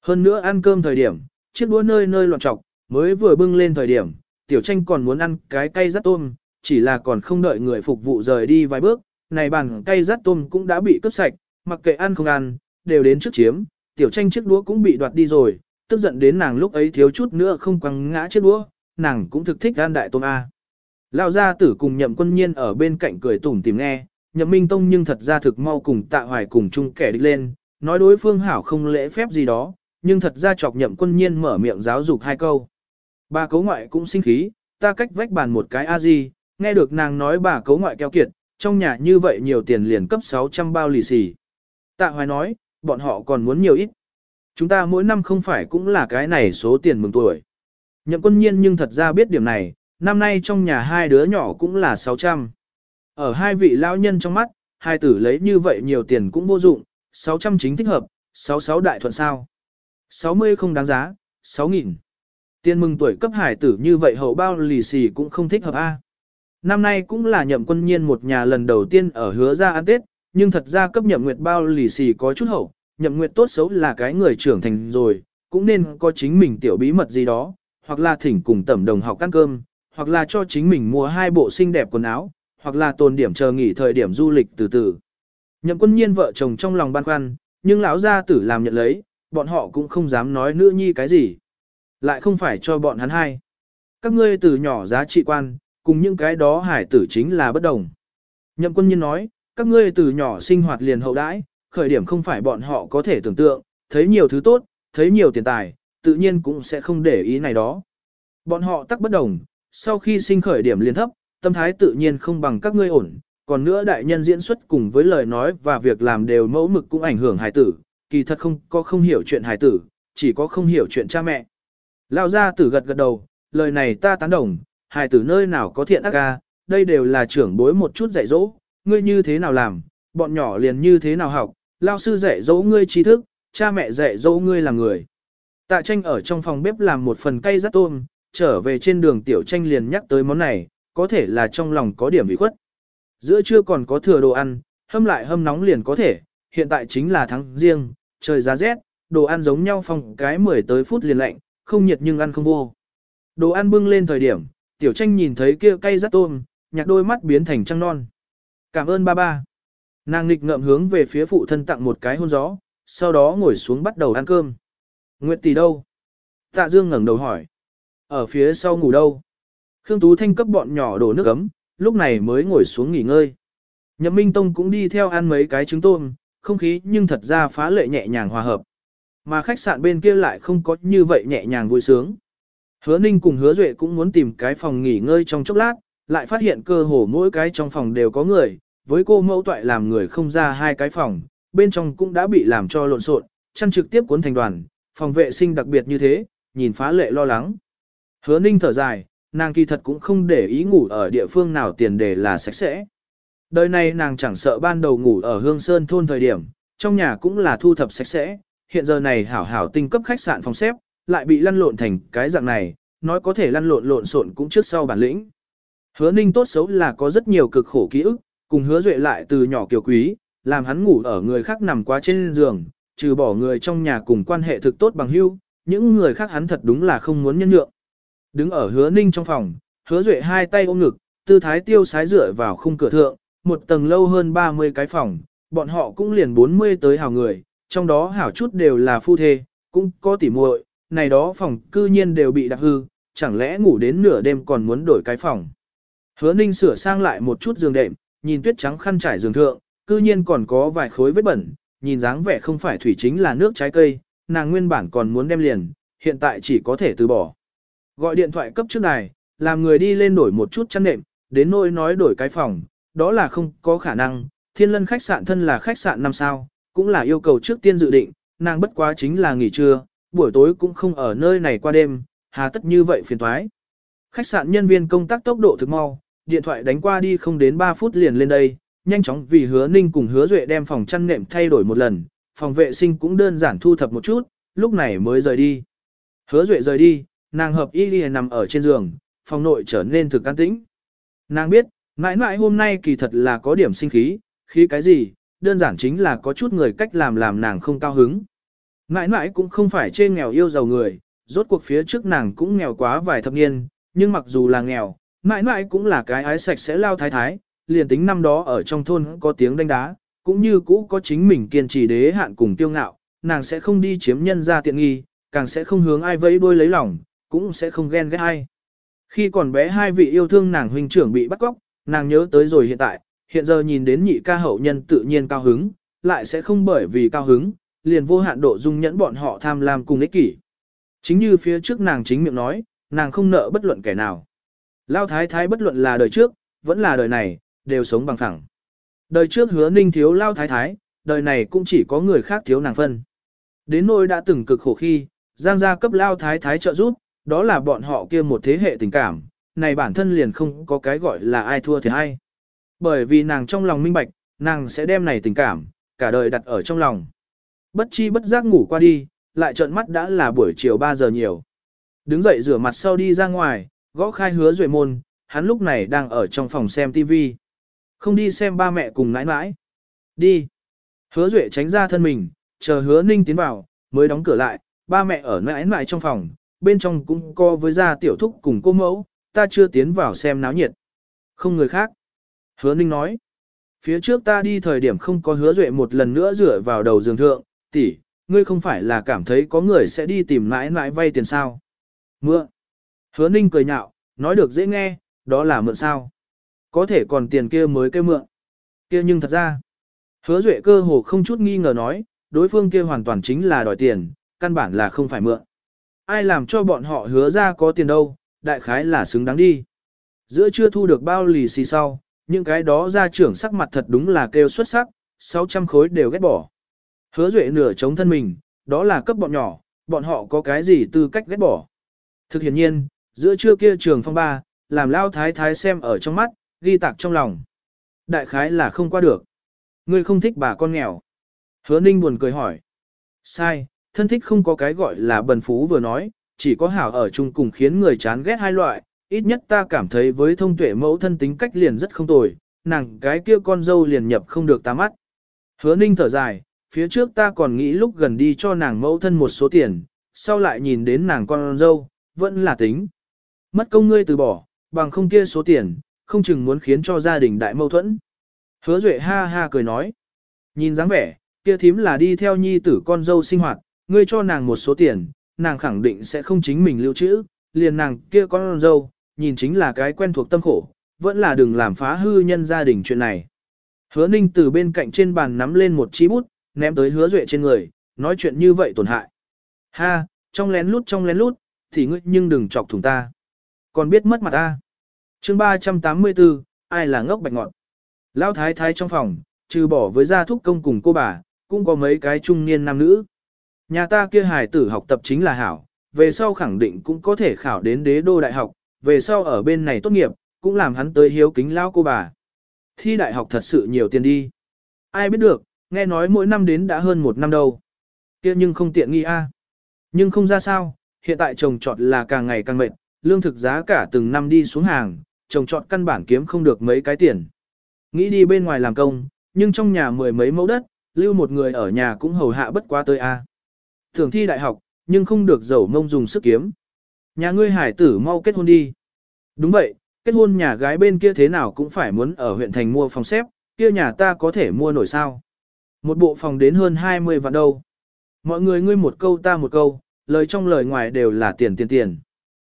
Hơn nữa ăn cơm thời điểm, chiếc đũa nơi nơi loạn trọc, mới vừa bưng lên thời điểm, tiểu tranh còn muốn ăn cái cay rắt tôm, chỉ là còn không đợi người phục vụ rời đi vài bước, này bàn cay rắt tôm cũng đã bị cướp sạch, mặc kệ ăn không ăn, đều đến trước chiếm, tiểu tranh chiếc đũa cũng bị đoạt đi rồi, tức giận đến nàng lúc ấy thiếu chút nữa không quăng ngã chiếc đũa, nàng cũng thực thích ăn đại tôm A. Lão gia tử cùng nhậm quân nhiên ở bên cạnh cười tủm tìm nghe, nhậm minh tông nhưng thật ra thực mau cùng tạ hoài cùng chung kẻ đi lên, nói đối phương hảo không lễ phép gì đó, nhưng thật ra chọc nhậm quân nhiên mở miệng giáo dục hai câu. Bà cấu ngoại cũng sinh khí, ta cách vách bàn một cái a di, nghe được nàng nói bà cấu ngoại keo kiệt, trong nhà như vậy nhiều tiền liền cấp 600 bao lì xì. Tạ hoài nói, bọn họ còn muốn nhiều ít. Chúng ta mỗi năm không phải cũng là cái này số tiền mừng tuổi. Nhậm quân nhiên nhưng thật ra biết điểm này, năm nay trong nhà hai đứa nhỏ cũng là 600. Ở hai vị lão nhân trong mắt, hai tử lấy như vậy nhiều tiền cũng vô dụng, 600 chính thích hợp, 66 đại thuận sao. 60 không đáng giá, 6.000. Tiền mừng tuổi cấp hải tử như vậy hậu bao lì xì cũng không thích hợp a. Năm nay cũng là nhậm quân nhiên một nhà lần đầu tiên ở hứa ra ăn Tết, nhưng thật ra cấp nhậm nguyệt bao lì xì có chút hậu, nhậm nguyệt tốt xấu là cái người trưởng thành rồi, cũng nên có chính mình tiểu bí mật gì đó, hoặc là thỉnh cùng tẩm đồng học ăn cơm, hoặc là cho chính mình mua hai bộ xinh đẹp quần áo, hoặc là tồn điểm chờ nghỉ thời điểm du lịch từ từ. Nhậm quân nhiên vợ chồng trong lòng băn khoăn, nhưng lão gia tử làm nhận lấy, bọn họ cũng không dám nói nữ nhi cái gì. Lại không phải cho bọn hắn hai. Các ngươi từ nhỏ giá trị quan, cùng những cái đó hải tử chính là bất đồng. Nhậm quân nhân nói, các ngươi từ nhỏ sinh hoạt liền hậu đãi, khởi điểm không phải bọn họ có thể tưởng tượng, thấy nhiều thứ tốt, thấy nhiều tiền tài, tự nhiên cũng sẽ không để ý này đó. Bọn họ tắc bất đồng, sau khi sinh khởi điểm liền thấp, tâm thái tự nhiên không bằng các ngươi ổn, còn nữa đại nhân diễn xuất cùng với lời nói và việc làm đều mẫu mực cũng ảnh hưởng hài tử, kỳ thật không có không hiểu chuyện hài tử, chỉ có không hiểu chuyện cha mẹ. Lao ra tử gật gật đầu, lời này ta tán đồng, hài tử nơi nào có thiện ác ca, đây đều là trưởng bối một chút dạy dỗ, ngươi như thế nào làm, bọn nhỏ liền như thế nào học, lao sư dạy dỗ ngươi trí thức, cha mẹ dạy dỗ ngươi làm người. Tạ tranh ở trong phòng bếp làm một phần cây rắt tôm, trở về trên đường tiểu tranh liền nhắc tới món này, có thể là trong lòng có điểm bị khuất. Giữa trưa còn có thừa đồ ăn, hâm lại hâm nóng liền có thể, hiện tại chính là tháng riêng, trời giá rét, đồ ăn giống nhau phòng cái 10 tới phút liền lạnh, không nhiệt nhưng ăn không vô. Đồ ăn bưng lên thời điểm, tiểu tranh nhìn thấy kia cây rắt tôm, nhạc đôi mắt biến thành trăng non. Cảm ơn ba ba. Nàng nghịch ngậm hướng về phía phụ thân tặng một cái hôn gió, sau đó ngồi xuống bắt đầu ăn cơm. Nguyệt tỷ đâu? Tạ Dương ngẩng đầu hỏi. Ở phía sau ngủ đâu? Khương Tú Thanh cấp bọn nhỏ đổ nước ấm, lúc này mới ngồi xuống nghỉ ngơi. Nhậm Minh Tông cũng đi theo ăn mấy cái trứng tôm, không khí nhưng thật ra phá lệ nhẹ nhàng hòa hợp. Mà khách sạn bên kia lại không có như vậy nhẹ nhàng vui sướng. Hứa Ninh cùng Hứa Duệ cũng muốn tìm cái phòng nghỉ ngơi trong chốc lát, lại phát hiện cơ hồ mỗi cái trong phòng đều có người, với cô mẫu toại làm người không ra hai cái phòng, bên trong cũng đã bị làm cho lộn xộn, chăn trực tiếp cuốn thành đoàn, phòng vệ sinh đặc biệt như thế, nhìn phá lệ lo lắng. Hứa Ninh thở dài, nàng kỳ thật cũng không để ý ngủ ở địa phương nào tiền đề là sạch sẽ. Đời này nàng chẳng sợ ban đầu ngủ ở Hương Sơn thôn thời điểm, trong nhà cũng là thu thập sạch sẽ, hiện giờ này hảo hảo tinh cấp khách sạn phòng xếp, lại bị lăn lộn thành cái dạng này, nói có thể lăn lộn lộn xộn cũng trước sau bản lĩnh. Hứa Ninh tốt xấu là có rất nhiều cực khổ ký ức, cùng hứa duệ lại từ nhỏ kiều quý, làm hắn ngủ ở người khác nằm quá trên giường, trừ bỏ người trong nhà cùng quan hệ thực tốt bằng hữu, những người khác hắn thật đúng là không muốn nhân nhượng. Đứng ở hứa ninh trong phòng, hứa duệ hai tay ôm ngực, tư thái tiêu sái dựa vào khung cửa thượng, một tầng lâu hơn 30 cái phòng, bọn họ cũng liền 40 tới hào người, trong đó hảo chút đều là phu thê, cũng có tỉ muội, này đó phòng cư nhiên đều bị đạp hư, chẳng lẽ ngủ đến nửa đêm còn muốn đổi cái phòng. Hứa ninh sửa sang lại một chút giường đệm, nhìn tuyết trắng khăn trải giường thượng, cư nhiên còn có vài khối vết bẩn, nhìn dáng vẻ không phải thủy chính là nước trái cây, nàng nguyên bản còn muốn đem liền, hiện tại chỉ có thể từ bỏ. Gọi điện thoại cấp trước này, làm người đi lên đổi một chút chăn nệm, đến nỗi nói đổi cái phòng, đó là không có khả năng, thiên lân khách sạn thân là khách sạn năm sao, cũng là yêu cầu trước tiên dự định, nàng bất quá chính là nghỉ trưa, buổi tối cũng không ở nơi này qua đêm, hà tất như vậy phiền thoái. Khách sạn nhân viên công tác tốc độ thực mau, điện thoại đánh qua đi không đến 3 phút liền lên đây, nhanh chóng vì hứa ninh cùng hứa duệ đem phòng chăn nệm thay đổi một lần, phòng vệ sinh cũng đơn giản thu thập một chút, lúc này mới rời đi. Hứa duệ rời đi, nàng hợp y liền nằm ở trên giường, phòng nội trở nên thực an tĩnh. Nàng biết, mãi mãi hôm nay kỳ thật là có điểm sinh khí, khí cái gì, đơn giản chính là có chút người cách làm làm nàng không cao hứng. Mãi mãi cũng không phải chê nghèo yêu giàu người, rốt cuộc phía trước nàng cũng nghèo quá vài thập niên, nhưng mặc dù là nghèo, mãi mãi cũng là cái ái sạch sẽ lao thái thái, liền tính năm đó ở trong thôn có tiếng đánh đá, cũng như cũ có chính mình kiên trì đế hạn cùng tiêu ngạo, nàng sẽ không đi chiếm nhân ra tiện nghi, càng sẽ không hướng ai vẫy đuôi lấy lòng, cũng sẽ không ghen ghét ai. Khi còn bé hai vị yêu thương nàng huynh trưởng bị bắt cóc, nàng nhớ tới rồi hiện tại, hiện giờ nhìn đến nhị ca hậu nhân tự nhiên cao hứng, lại sẽ không bởi vì cao hứng, liền vô hạn độ dung nhẫn bọn họ tham lam cùng ích kỷ. Chính như phía trước nàng chính miệng nói, nàng không nợ bất luận kẻ nào. Lao thái thái bất luận là đời trước, vẫn là đời này, đều sống bằng phẳng. Đời trước hứa ninh thiếu lao thái thái, đời này cũng chỉ có người khác thiếu nàng phân. Đến nỗi đã từng cực khổ khi, Giang gia cấp lao thái thái trợ giúp, đó là bọn họ kia một thế hệ tình cảm, này bản thân liền không có cái gọi là ai thua thì ai. Bởi vì nàng trong lòng minh bạch, nàng sẽ đem này tình cảm, cả đời đặt ở trong lòng. Bất chi bất giác ngủ qua đi, lại trợn mắt đã là buổi chiều 3 giờ nhiều. Đứng dậy rửa mặt sau đi ra ngoài, gõ khai hứa duệ môn, hắn lúc này đang ở trong phòng xem TV. Không đi xem ba mẹ cùng nãi nãi. Đi. Hứa duệ tránh ra thân mình, chờ hứa ninh tiến vào, mới đóng cửa lại, ba mẹ ở nãi nãi trong phòng, bên trong cũng co với gia tiểu thúc cùng cô mẫu, ta chưa tiến vào xem náo nhiệt. Không người khác. Hứa ninh nói. Phía trước ta đi thời điểm không có hứa duệ một lần nữa rửa vào đầu giường thượng, tỷ, ngươi không phải là cảm thấy có người sẽ đi tìm mãi mãi vay tiền sao. Mượn. Hứa ninh cười nhạo, nói được dễ nghe, đó là mượn sao. Có thể còn tiền kia mới kêu mượn. Kia nhưng thật ra. Hứa duệ cơ hồ không chút nghi ngờ nói, đối phương kia hoàn toàn chính là đòi tiền, căn bản là không phải mượn. Ai làm cho bọn họ hứa ra có tiền đâu, đại khái là xứng đáng đi. Giữa chưa thu được bao lì xì sau, những cái đó ra trưởng sắc mặt thật đúng là kêu xuất sắc, 600 khối đều ghét bỏ. Hứa duệ nửa chống thân mình, đó là cấp bọn nhỏ, bọn họ có cái gì tư cách ghét bỏ. Thực hiện nhiên, giữa trưa kia trường phong ba, làm lao thái thái xem ở trong mắt, ghi tạc trong lòng. Đại khái là không qua được. Ngươi không thích bà con nghèo. Hứa ninh buồn cười hỏi. Sai, thân thích không có cái gọi là bần phú vừa nói, chỉ có hảo ở chung cùng khiến người chán ghét hai loại, ít nhất ta cảm thấy với thông tuệ mẫu thân tính cách liền rất không tồi, nàng cái kia con dâu liền nhập không được ta mắt. Hứa ninh thở dài, phía trước ta còn nghĩ lúc gần đi cho nàng mẫu thân một số tiền, sau lại nhìn đến nàng con dâu, vẫn là tính. Mất công ngươi từ bỏ, bằng không kia số tiền, không chừng muốn khiến cho gia đình đại mâu thuẫn. Hứa Duệ ha ha cười nói. Nhìn dáng vẻ, kia thím là đi theo nhi tử con dâu sinh hoạt, ngươi cho nàng một số tiền, nàng khẳng định sẽ không chính mình lưu trữ, liền nàng kia con dâu, nhìn chính là cái quen thuộc tâm khổ, vẫn là đừng làm phá hư nhân gia đình chuyện này. Hứa Ninh từ bên cạnh trên bàn nắm lên một chi bút, ném tới hứa duệ trên người, nói chuyện như vậy tổn hại. Ha, trong lén lút trong lén lút, thì ngươi nhưng đừng chọc thủng ta. Còn biết mất mặt ta. chương 384, ai là ngốc bạch ngọn. Lão thái thái trong phòng, trừ bỏ với gia thúc công cùng cô bà, cũng có mấy cái trung niên nam nữ. Nhà ta kia hài tử học tập chính là hảo, về sau khẳng định cũng có thể khảo đến đế đô đại học, về sau ở bên này tốt nghiệp, cũng làm hắn tới hiếu kính lão cô bà. Thi đại học thật sự nhiều tiền đi. Ai biết được, nghe nói mỗi năm đến đã hơn một năm đâu. kia nhưng không tiện nghi a. Nhưng không ra sao, hiện tại trồng trọt là càng ngày càng mệt, lương thực giá cả từng năm đi xuống hàng, trồng trọt căn bản kiếm không được mấy cái tiền. Nghĩ đi bên ngoài làm công, nhưng trong nhà mười mấy mẫu đất, lưu một người ở nhà cũng hầu hạ bất quá tới a. Thường thi đại học, nhưng không được giàu mông dùng sức kiếm. Nhà ngươi hải tử mau kết hôn đi. Đúng vậy, kết hôn nhà gái bên kia thế nào cũng phải muốn ở huyện thành mua phòng xếp, kia nhà ta có thể mua nổi sao. Một bộ phòng đến hơn 20 vạn đâu. Mọi người ngươi một câu ta một câu, lời trong lời ngoài đều là tiền tiền tiền.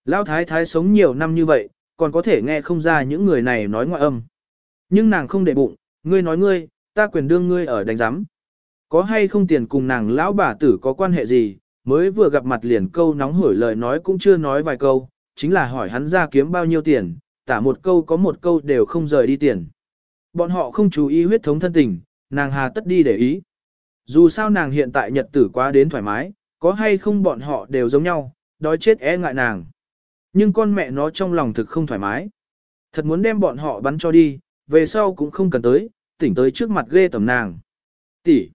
Lão thái thái sống nhiều năm như vậy, còn có thể nghe không ra những người này nói ngoại âm. Nhưng nàng không để bụng, ngươi nói ngươi, ta quyền đương ngươi ở đánh giám. Có hay không tiền cùng nàng lão bà tử có quan hệ gì, mới vừa gặp mặt liền câu nóng hổi lời nói cũng chưa nói vài câu, chính là hỏi hắn ra kiếm bao nhiêu tiền, tả một câu có một câu đều không rời đi tiền. Bọn họ không chú ý huyết thống thân tình, nàng hà tất đi để ý. Dù sao nàng hiện tại nhật tử quá đến thoải mái, có hay không bọn họ đều giống nhau, đói chết e ngại nàng. Nhưng con mẹ nó trong lòng thực không thoải mái. Thật muốn đem bọn họ bắn cho đi, về sau cũng không cần tới, tỉnh tới trước mặt ghê tầm nàng. Tỷ,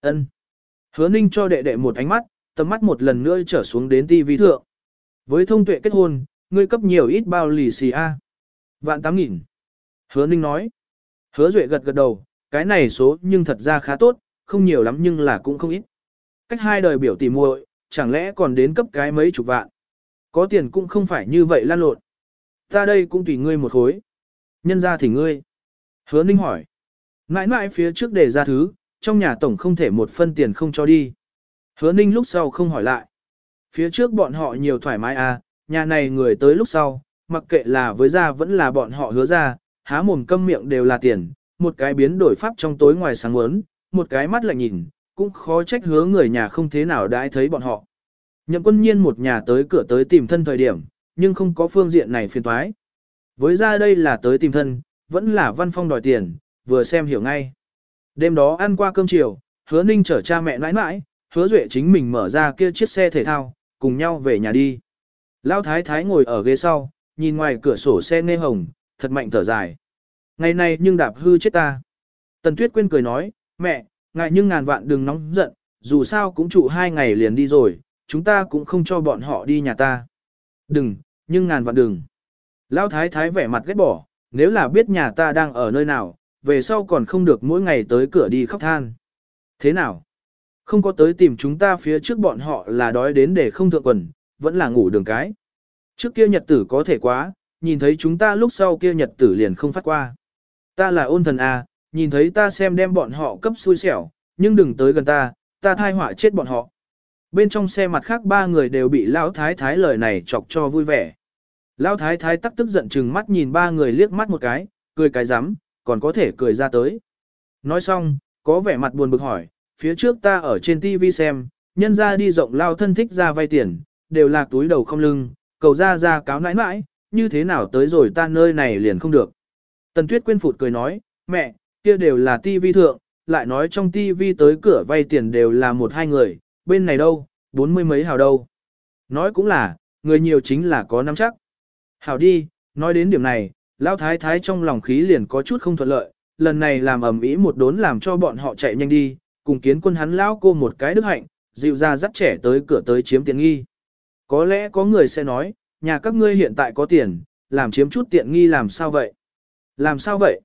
ân. Hứa ninh cho đệ đệ một ánh mắt, tầm mắt một lần nữa trở xuống đến ti vi thượng. Với thông tuệ kết hôn, ngươi cấp nhiều ít bao lì xì a. Vạn tám nghìn. Hứa ninh nói. Hứa duệ gật gật đầu, cái này số nhưng thật ra khá tốt, không nhiều lắm nhưng là cũng không ít. Cách hai đời biểu tỷ muội, chẳng lẽ còn đến cấp cái mấy chục vạn. Có tiền cũng không phải như vậy lan lộn. Ta đây cũng tùy ngươi một khối. Nhân ra thì ngươi. Hứa ninh hỏi. Mãi mãi phía trước để ra thứ, trong nhà tổng không thể một phân tiền không cho đi. Hứa ninh lúc sau không hỏi lại. Phía trước bọn họ nhiều thoải mái à, nhà này người tới lúc sau, mặc kệ là với gia vẫn là bọn họ hứa ra, há mồm câm miệng đều là tiền, một cái biến đổi pháp trong tối ngoài sáng muốn, một cái mắt lạnh nhìn, cũng khó trách hứa người nhà không thế nào đãi thấy bọn họ. Nhậm quân nhiên một nhà tới cửa tới tìm thân thời điểm, nhưng không có phương diện này phiền toái. Với ra đây là tới tìm thân, vẫn là văn phong đòi tiền, vừa xem hiểu ngay. Đêm đó ăn qua cơm chiều, hứa ninh chở cha mẹ nãi nãi, hứa duệ chính mình mở ra kia chiếc xe thể thao, cùng nhau về nhà đi. Lão thái thái ngồi ở ghế sau, nhìn ngoài cửa sổ xe nghe hồng, thật mạnh thở dài. Ngày này nhưng đạp hư chết ta. Tần Tuyết Quyên cười nói, mẹ, ngại nhưng ngàn vạn đừng nóng giận, dù sao cũng trụ hai ngày liền đi rồi, chúng ta cũng không cho bọn họ đi nhà ta. Đừng, nhưng ngàn vạn đừng. Lão thái thái vẻ mặt ghét bỏ, nếu là biết nhà ta đang ở nơi nào, về sau còn không được mỗi ngày tới cửa đi khóc than. Thế nào? Không có tới tìm chúng ta phía trước bọn họ là đói đến để không thượng quần, vẫn là ngủ đường cái. Trước kia nhật tử có thể quá, nhìn thấy chúng ta lúc sau kia nhật tử liền không phát qua. Ta là ôn thần à, nhìn thấy ta xem đem bọn họ cấp xui xẻo, nhưng đừng tới gần ta, ta thai họa chết bọn họ. Bên trong xe mặt khác ba người đều bị lão thái thái lời này chọc cho vui vẻ. Lão thái thái tắc tức giận chừng mắt nhìn ba người liếc mắt một cái, cười cái rắm còn có thể cười ra tới. Nói xong, có vẻ mặt buồn bực hỏi, phía trước ta ở trên TV xem, nhân ra đi rộng lao thân thích ra vay tiền, đều là túi đầu không lưng, cầu ra ra cáo nãi nãi, như thế nào tới rồi ta nơi này liền không được. Tần Tuyết Quyên phụt cười nói, mẹ, kia đều là TV thượng, lại nói trong TV tới cửa vay tiền đều là một hai người, bên này đâu, bốn mươi mấy hào đâu. Nói cũng là, người nhiều chính là có nắm chắc. Hào đi, nói đến điểm này, Lão Thái Thái trong lòng khí liền có chút không thuận lợi, lần này làm ầm ĩ một đốn làm cho bọn họ chạy nhanh đi, cùng kiến quân hắn lão cô một cái đức hạnh, dịu ra dắt trẻ tới cửa tới chiếm tiện nghi. Có lẽ có người sẽ nói, nhà các ngươi hiện tại có tiền, làm chiếm chút tiện nghi làm sao vậy? Làm sao vậy?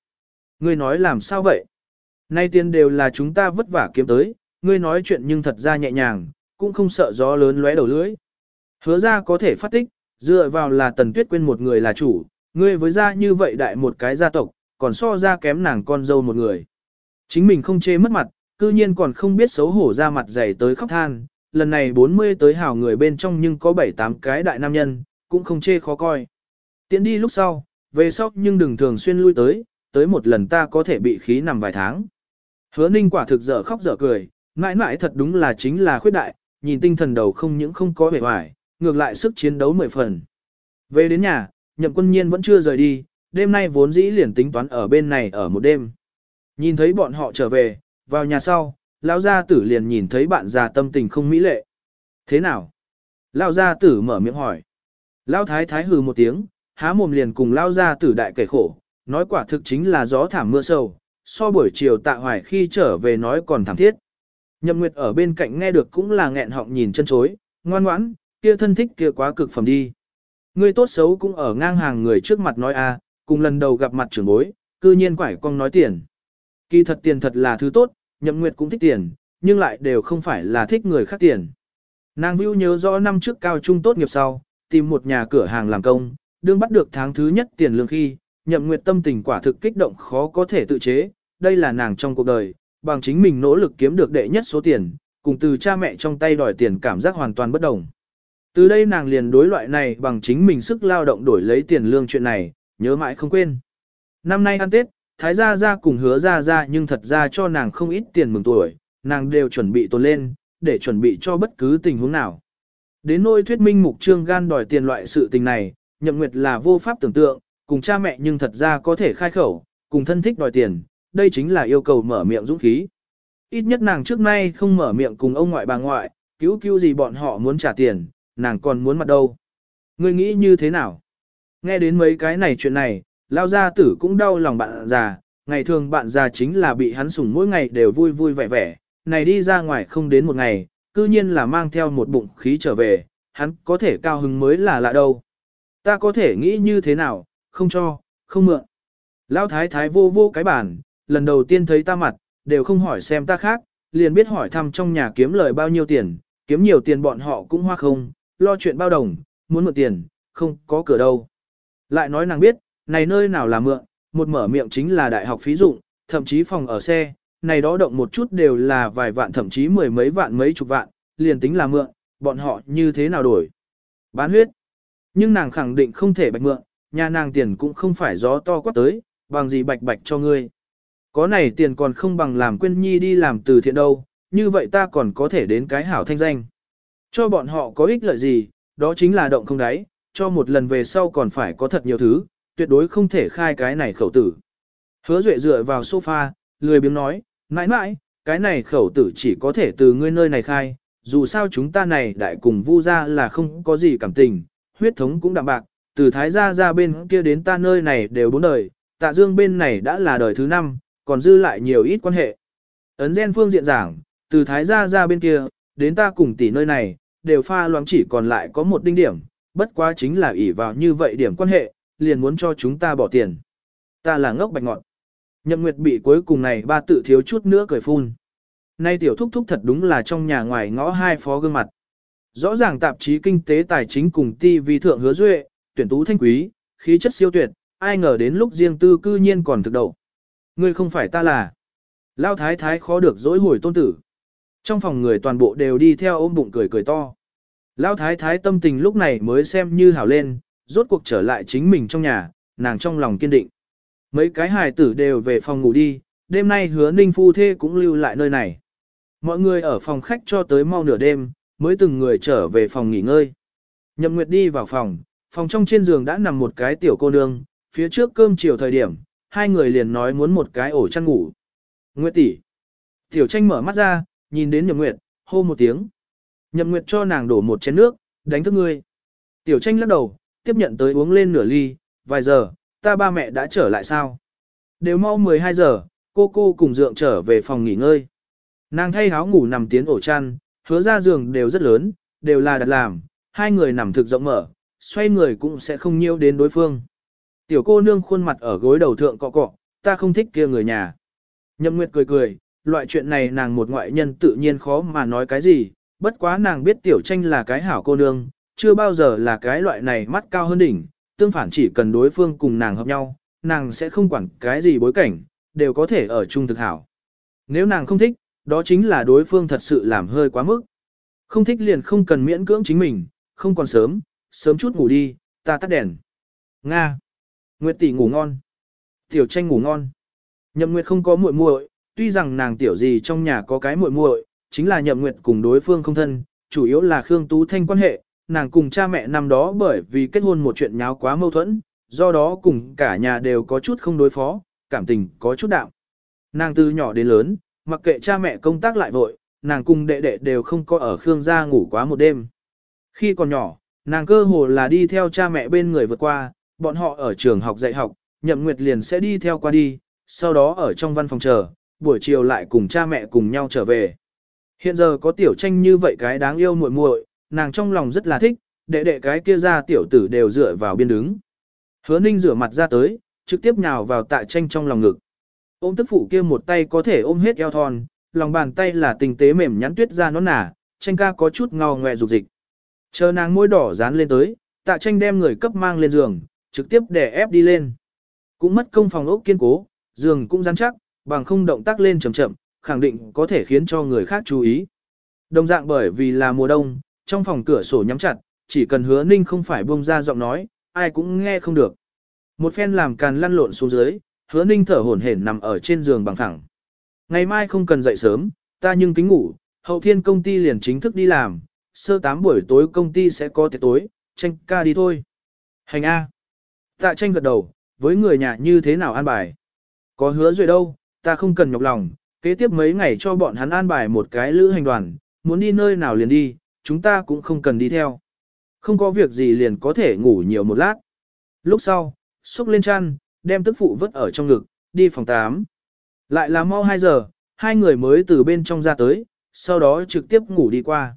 Ngươi nói làm sao vậy? Nay tiền đều là chúng ta vất vả kiếm tới, ngươi nói chuyện nhưng thật ra nhẹ nhàng, cũng không sợ gió lớn lóe đầu lưỡi. Hứa ra có thể phát tích, dựa vào là tần tuyết quên một người là chủ, ngươi với ra như vậy đại một cái gia tộc, còn so ra kém nàng con dâu một người. Chính mình không chê mất mặt, cư nhiên còn không biết xấu hổ ra mặt dày tới khóc than, lần này 40 tới hào người bên trong nhưng có 7-8 cái đại nam nhân, cũng không chê khó coi. Tiến đi lúc sau, về sau nhưng đừng thường xuyên lui tới, tới một lần ta có thể bị khí nằm vài tháng. Hứa ninh quả thực dở khóc dở cười, mãi mãi thật đúng là chính là khuyết đại, nhìn tinh thần đầu không những không có vẻ hoài, ngược lại sức chiến đấu mười phần. Về đến nhà, nhậm quân nhiên vẫn chưa rời đi, đêm nay vốn dĩ liền tính toán ở bên này ở một đêm. Nhìn thấy bọn họ trở về, vào nhà sau, lão gia tử liền nhìn thấy bạn già tâm tình không mỹ lệ. Thế nào? Lão gia tử mở miệng hỏi. Lão thái thái hừ một tiếng, há mồm liền cùng lao ra tử đại kể khổ, nói quả thực chính là gió thảm mưa sâu, so buổi chiều tạ hoài khi trở về nói còn thảm thiết. Nhậm Nguyệt ở bên cạnh nghe được cũng là nghẹn họng nhìn chân chối, ngoan ngoãn, kia thân thích kia quá cực phẩm đi. Người tốt xấu cũng ở ngang hàng người trước mặt nói a, cùng lần đầu gặp mặt trưởng bối, cư nhiên quải cong nói tiền. Kỳ thật tiền thật là thứ tốt, Nhậm Nguyệt cũng thích tiền, nhưng lại đều không phải là thích người khác tiền. Nàng Vưu nhớ rõ năm trước cao trung tốt nghiệp sau, tìm một nhà cửa hàng làm công, đương bắt được tháng thứ nhất tiền lương khi, Nhậm Nguyệt tâm tình quả thực kích động khó có thể tự chế, đây là nàng trong cuộc đời, bằng chính mình nỗ lực kiếm được đệ nhất số tiền, cùng từ cha mẹ trong tay đòi tiền cảm giác hoàn toàn bất đồng. Từ đây nàng liền đối loại này bằng chính mình sức lao động đổi lấy tiền lương chuyện này, nhớ mãi không quên. Năm nay ăn Tết, Thái Gia Gia cùng hứa Gia Gia nhưng thật ra cho nàng không ít tiền mừng tuổi, nàng đều chuẩn bị tồn lên, để chuẩn bị cho bất cứ tình huống nào. Đến nỗi thuyết minh mục trương gan đòi tiền loại sự tình này, nhậm nguyệt là vô pháp tưởng tượng, cùng cha mẹ nhưng thật ra có thể khai khẩu, cùng thân thích đòi tiền, đây chính là yêu cầu mở miệng dũng khí. Ít nhất nàng trước nay không mở miệng cùng ông ngoại bà ngoại, cứu cứu gì bọn họ muốn trả tiền, nàng còn muốn mặt đâu. Ngươi nghĩ như thế nào? Nghe đến mấy cái này chuyện này, lao gia tử cũng đau lòng bạn già, ngày thường bạn già chính là bị hắn sủng mỗi ngày đều vui vui vẻ vẻ, này đi ra ngoài không đến một ngày, cư nhiên là mang theo một bụng khí trở về, hắn có thể cao hứng mới là lạ đâu. Ta có thể nghĩ như thế nào, không cho, không mượn. Lão thái thái vô vô cái bản, lần đầu tiên thấy ta mặt, đều không hỏi xem ta khác, liền biết hỏi thăm trong nhà kiếm lời bao nhiêu tiền, kiếm nhiều tiền bọn họ cũng hoa không, lo chuyện bao đồng, muốn mượn tiền, không có cửa đâu. Lại nói nàng biết, này nơi nào là mượn, một mở miệng chính là đại học phí dụng, thậm chí phòng ở xe, này đó động một chút đều là vài vạn thậm chí mười mấy vạn mấy chục vạn, liền tính là mượn, bọn họ như thế nào đổi. Bán huyết. Nhưng nàng khẳng định không thể bạch mượn, nhà nàng tiền cũng không phải gió to quát tới, bằng gì bạch bạch cho ngươi. Có này tiền còn không bằng làm quên nhi đi làm từ thiện đâu, như vậy ta còn có thể đến cái hảo thanh danh. Cho bọn họ có ích lợi gì, đó chính là động không đáy, cho một lần về sau còn phải có thật nhiều thứ, tuyệt đối không thể khai cái này khẩu tử. Hứa Duệ dựa vào sofa, lười biếng nói, mãi mãi, cái này khẩu tử chỉ có thể từ ngươi nơi này khai, dù sao chúng ta này đại cùng vu ra là không có gì cảm tình, huyết thống cũng đạm bạc, từ thái gia ra bên kia đến ta nơi này đều bốn đời, tạ dương bên này đã là đời thứ năm, còn dư lại nhiều ít quan hệ. Ấn gen phương diện giảng, từ thái gia ra bên kia, đến ta cùng tỷ nơi này, đều pha loãng chỉ còn lại có một đinh điểm, bất quá chính là ỷ vào như vậy điểm quan hệ, liền muốn cho chúng ta bỏ tiền. Ta là ngốc bạch ngọn. Nhậm Nguyệt bị cuối cùng này ba tự thiếu chút nữa cười phun. Nay tiểu thúc thúc thật đúng là trong nhà ngoài ngõ hai phó gương mặt. Rõ ràng tạp chí kinh tế tài chính cùng ti vi thượng hứa duệ, tuyển tú thanh quý, khí chất siêu tuyệt, ai ngờ đến lúc riêng tư cư nhiên còn thực đầu. Ngươi không phải ta là. Lao thái thái khó được dối hồi tôn tử. Trong phòng người toàn bộ đều đi theo ôm bụng cười cười to. Lao thái thái tâm tình lúc này mới xem như hảo lên, rốt cuộc trở lại chính mình trong nhà, nàng trong lòng kiên định. Mấy cái hài tử đều về phòng ngủ đi, đêm nay hứa ninh phu thê cũng lưu lại nơi này. Mọi người ở phòng khách cho tới mau nửa đêm, mới từng người trở về phòng nghỉ ngơi. Nhậm Nguyệt đi vào phòng, phòng trong trên giường đã nằm một cái tiểu cô nương, phía trước cơm chiều thời điểm, hai người liền nói muốn một cái ổ chăn ngủ. Nguyệt tỷ. Tiểu tranh mở mắt ra, nhìn đến Nhậm Nguyệt, hô một tiếng. Nhậm Nguyệt cho nàng đổ một chén nước, đánh thức ngươi. Tiểu tranh lắc đầu, tiếp nhận tới uống lên nửa ly, vài giờ, ta ba mẹ đã trở lại sao? Đều mau 12 giờ, cô cô cùng dượng trở về phòng nghỉ ngơi. Nàng thay áo ngủ nằm tiến ổ chăn, hứa ra giường đều rất lớn, đều là đặt làm, hai người nằm thực rộng mở, xoay người cũng sẽ không nhiêu đến đối phương. Tiểu cô nương khuôn mặt ở gối đầu thượng cọ cọ, ta không thích kia người nhà. Nhậm Nguyệt cười cười, loại chuyện này nàng một ngoại nhân tự nhiên khó mà nói cái gì, bất quá nàng biết tiểu tranh là cái hảo cô nương, chưa bao giờ là cái loại này mắt cao hơn đỉnh, tương phản chỉ cần đối phương cùng nàng hợp nhau, nàng sẽ không quản cái gì bối cảnh, đều có thể ở chung thực hảo. Nếu nàng không thích, đó chính là đối phương thật sự làm hơi quá mức. Không thích liền không cần miễn cưỡng chính mình, không còn sớm, sớm chút ngủ đi, ta tắt đèn. Nga. Nguyệt tỷ ngủ ngon. Tiểu tranh ngủ ngon. Nhậm Nguyệt không có muội muội, tuy rằng nàng tiểu gì trong nhà có cái muội muội, chính là Nhậm Nguyệt cùng đối phương không thân, chủ yếu là Khương Tú Thanh quan hệ, nàng cùng cha mẹ năm đó bởi vì kết hôn một chuyện nháo quá mâu thuẫn, do đó cùng cả nhà đều có chút không đối phó, cảm tình có chút đạm. Nàng từ nhỏ đến lớn, mặc kệ cha mẹ công tác lại vội, nàng cùng đệ đệ đều không có ở Khương gia ngủ quá một đêm. Khi còn nhỏ, nàng cơ hồ là đi theo cha mẹ bên người vượt qua, bọn họ ở trường học dạy học, nhậm nguyệt liền sẽ đi theo qua đi, sau đó ở trong văn phòng chờ, buổi chiều lại cùng cha mẹ cùng nhau trở về. Hiện giờ có tiểu tranh như vậy cái đáng yêu muội muội, nàng trong lòng rất là thích, đệ đệ cái kia ra tiểu tử đều dựa vào biên đứng. Hứa ninh rửa mặt ra tới, trực tiếp nhào vào tạ tranh trong lòng ngực. Ôm tức phụ kia một tay có thể ôm hết eo thon, lòng bàn tay là tình tế mềm nhắn tuyết ra nó nả, tranh ca có chút ngò ngoẹ rục dịch. Chờ nàng môi đỏ dán lên tới, tạ tranh đem người cấp mang lên giường, trực tiếp đè ép đi lên. Cũng mất công phòng ốc kiên cố, giường cũng rắn chắc, bằng không động tác lên chậm chậm, khẳng định có thể khiến cho người khác chú ý. Đồng dạng bởi vì là mùa đông, trong phòng cửa sổ nhắm chặt, chỉ cần hứa ninh không phải buông ra giọng nói, ai cũng nghe không được. Một phen làm càn lăn lộn xuống dưới, hứa ninh thở hổn hển nằm ở trên giường bằng thẳng. Ngày mai không cần dậy sớm, ta nhưng kính ngủ, hậu thiên công ty liền chính thức đi làm, sơ tám buổi tối công ty sẽ có tiệc tối, tranh ca đi thôi. Hành A. Tạ tranh gật đầu, với người nhà như thế nào an bài. Có hứa rồi đâu, ta không cần nhọc lòng, kế tiếp mấy ngày cho bọn hắn an bài một cái lữ hành đoàn, muốn đi nơi nào liền đi, chúng ta cũng không cần đi theo. Không có việc gì liền có thể ngủ nhiều một lát. Lúc sau, xúc lên chăn, đem tức phụ vứt ở trong ngực, đi phòng 8. Lại là mau 2 giờ, hai người mới từ bên trong ra tới, sau đó trực tiếp ngủ đi qua.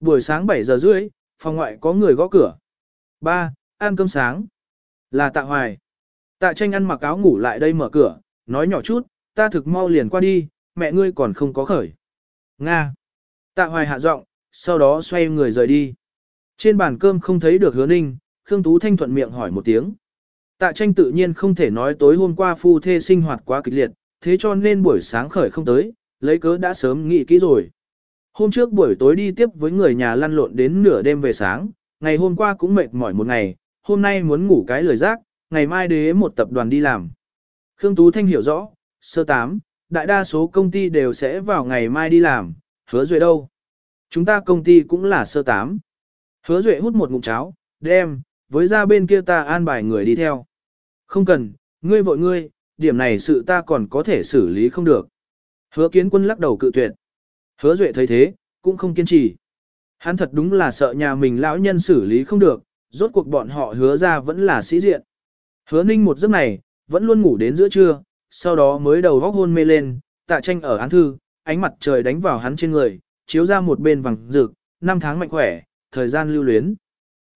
Buổi sáng 7 giờ rưỡi, phòng ngoại có người gõ cửa. Ba, ăn cơm sáng. Là tạ hoài. Tạ tranh ăn mặc áo ngủ lại đây mở cửa, nói nhỏ chút, ta thực mau liền qua đi, mẹ ngươi còn không có khởi. Nga. Tạ hoài hạ giọng, sau đó xoay người rời đi. Trên bàn cơm không thấy được hứa ninh, Khương Tú Thanh thuận miệng hỏi một tiếng. Tạ tranh tự nhiên không thể nói tối hôm qua phu thê sinh hoạt quá kịch liệt, thế cho nên buổi sáng khởi không tới, lấy cớ đã sớm nghĩ kỹ rồi. Hôm trước buổi tối đi tiếp với người nhà lăn lộn đến nửa đêm về sáng, ngày hôm qua cũng mệt mỏi một ngày, hôm nay muốn ngủ cái lười giác, ngày mai đế một tập đoàn đi làm. Khương Tú Thanh hiểu rõ, sơ tám, đại đa số công ty đều sẽ vào ngày mai đi làm, hứa duệ đâu. Chúng ta công ty cũng là sơ tám. Hứa duệ hút một ngụm cháo, đem, với ra bên kia ta an bài người đi theo. Không cần, ngươi vội ngươi, điểm này sự ta còn có thể xử lý không được. Hứa kiến quân lắc đầu cự tuyệt. Hứa duệ thấy thế, cũng không kiên trì. Hắn thật đúng là sợ nhà mình lão nhân xử lý không được, rốt cuộc bọn họ hứa ra vẫn là sĩ diện. Hứa ninh một giấc này, vẫn luôn ngủ đến giữa trưa, sau đó mới đầu góc hôn mê lên, tạ tranh ở án thư, ánh mặt trời đánh vào hắn trên người, chiếu ra một bên vàng rực, năm tháng mạnh khỏe, thời gian lưu luyến.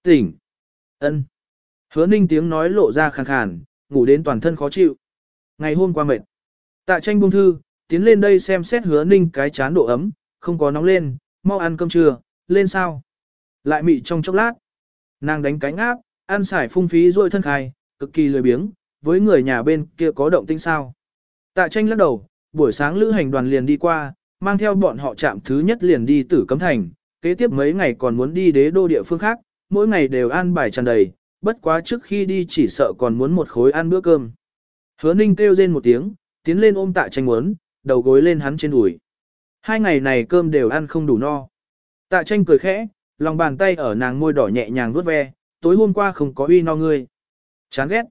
Tỉnh. ân. Hứa ninh tiếng nói lộ ra khàn khàn, ngủ đến toàn thân khó chịu. Ngày hôm qua mệt. Tạ tranh buông thư, tiến lên đây xem xét hứa ninh cái chán độ ấm, không có nóng lên, mau ăn cơm trưa, lên sao. Lại mị trong chốc lát. Nàng đánh cánh áp, ăn xài phung phí ruôi thân khai, cực kỳ lười biếng, với người nhà bên kia có động tĩnh sao. Tạ tranh lắc đầu, buổi sáng lữ hành đoàn liền đi qua, mang theo bọn họ chạm thứ nhất liền đi tử cấm thành, kế tiếp mấy ngày còn muốn đi đế đô địa phương khác, mỗi ngày đều ăn bài tràn đầy, bất quá trước khi đi chỉ sợ còn muốn một khối ăn bữa cơm. Hứa ninh kêu rên một tiếng, tiến lên ôm tạ tranh muốn, đầu gối lên hắn trên đùi. Hai ngày này cơm đều ăn không đủ no. Tạ tranh cười khẽ, lòng bàn tay ở nàng môi đỏ nhẹ nhàng vuốt ve, tối hôm qua không có uy no ngươi. Chán ghét.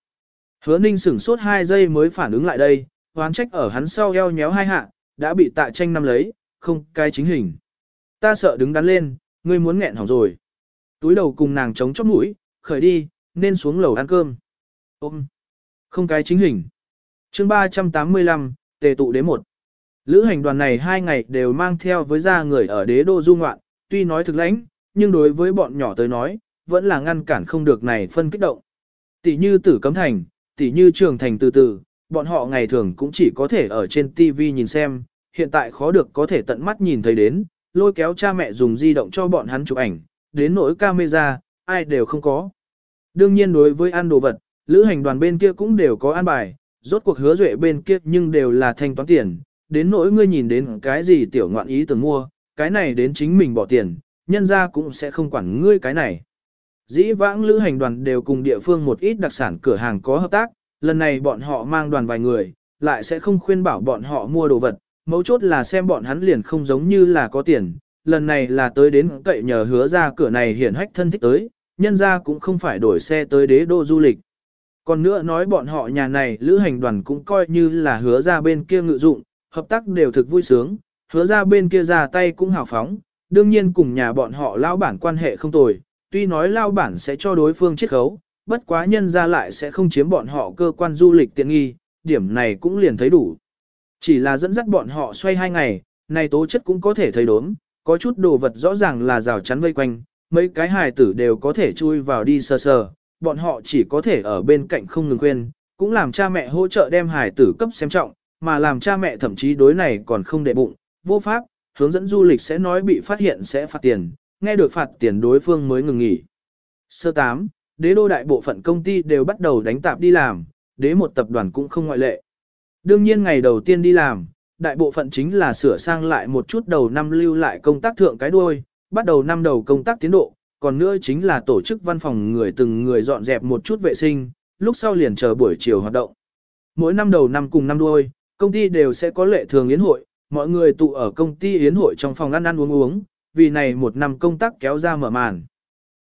Hứa ninh sửng sốt hai giây mới phản ứng lại đây, hoán trách ở hắn sau eo nhéo hai hạ, đã bị tạ tranh nắm lấy, không cái chính hình. Ta sợ đứng đắn lên, ngươi muốn nghẹn hỏng rồi. Túi đầu cùng nàng chống chóp mũi, khởi đi, nên xuống lầu ăn cơm. Ôm. Không cái chính hình. chương 385, tề tụ đế một. Lữ hành đoàn này hai ngày đều mang theo với gia người ở đế đô du ngoạn, tuy nói thực lãnh, nhưng đối với bọn nhỏ tới nói, vẫn là ngăn cản không được này phân kích động. Tỷ như tử cấm thành, tỷ như trường thành từ từ, bọn họ ngày thường cũng chỉ có thể ở trên TV nhìn xem, hiện tại khó được có thể tận mắt nhìn thấy đến, lôi kéo cha mẹ dùng di động cho bọn hắn chụp ảnh, đến nỗi camera, ai đều không có. Đương nhiên đối với ăn đồ vật, lữ hành đoàn bên kia cũng đều có ăn bài, rốt cuộc hứa duệ bên kia nhưng đều là thanh toán tiền, đến nỗi ngươi nhìn đến cái gì tiểu ngoạn ý tưởng mua, cái này đến chính mình bỏ tiền, nhân ra cũng sẽ không quản ngươi cái này. Dĩ vãng lữ hành đoàn đều cùng địa phương một ít đặc sản cửa hàng có hợp tác, lần này bọn họ mang đoàn vài người, lại sẽ không khuyên bảo bọn họ mua đồ vật, mấu chốt là xem bọn hắn liền không giống như là có tiền, lần này là tới đến cậy nhờ hứa ra cửa này hiển hách thân thích tới, nhân ra cũng không phải đổi xe tới đế đô du lịch. Còn nữa nói bọn họ nhà này lữ hành đoàn cũng coi như là hứa ra bên kia ngự dụng, hợp tác đều thực vui sướng, hứa ra bên kia ra tay cũng hào phóng, đương nhiên cùng nhà bọn họ lao bản quan hệ không tồi, tuy nói lao bản sẽ cho đối phương chiết khấu, bất quá nhân ra lại sẽ không chiếm bọn họ cơ quan du lịch tiện nghi, điểm này cũng liền thấy đủ. Chỉ là dẫn dắt bọn họ xoay hai ngày, này tố chất cũng có thể thấy đốm, có chút đồ vật rõ ràng là rào chắn vây quanh, mấy cái hài tử đều có thể chui vào đi sơ sờ, bọn họ chỉ có thể ở bên cạnh không ngừng khuyên, cũng làm cha mẹ hỗ trợ đem hài tử cấp xem trọng, mà làm cha mẹ thậm chí đối này còn không để bụng, vô pháp, hướng dẫn du lịch sẽ nói bị phát hiện sẽ phạt tiền, nghe được phạt tiền đối phương mới ngừng nghỉ. Sơ 8, đế đô đại bộ phận công ty đều bắt đầu đánh tạp đi làm, đế một tập đoàn cũng không ngoại lệ. Đương nhiên ngày đầu tiên đi làm, đại bộ phận chính là sửa sang lại một chút đầu năm lưu lại công tác thượng cái đuôi, bắt đầu năm đầu công tác tiến độ, còn nữa chính là tổ chức văn phòng người từng người dọn dẹp một chút vệ sinh, lúc sau liền chờ buổi chiều hoạt động. Mỗi năm đầu năm cùng năm đuôi, công ty đều sẽ có lệ thường yến hội, mọi người tụ ở công ty yến hội trong phòng ăn ăn uống uống, vì này một năm công tác kéo ra mở màn.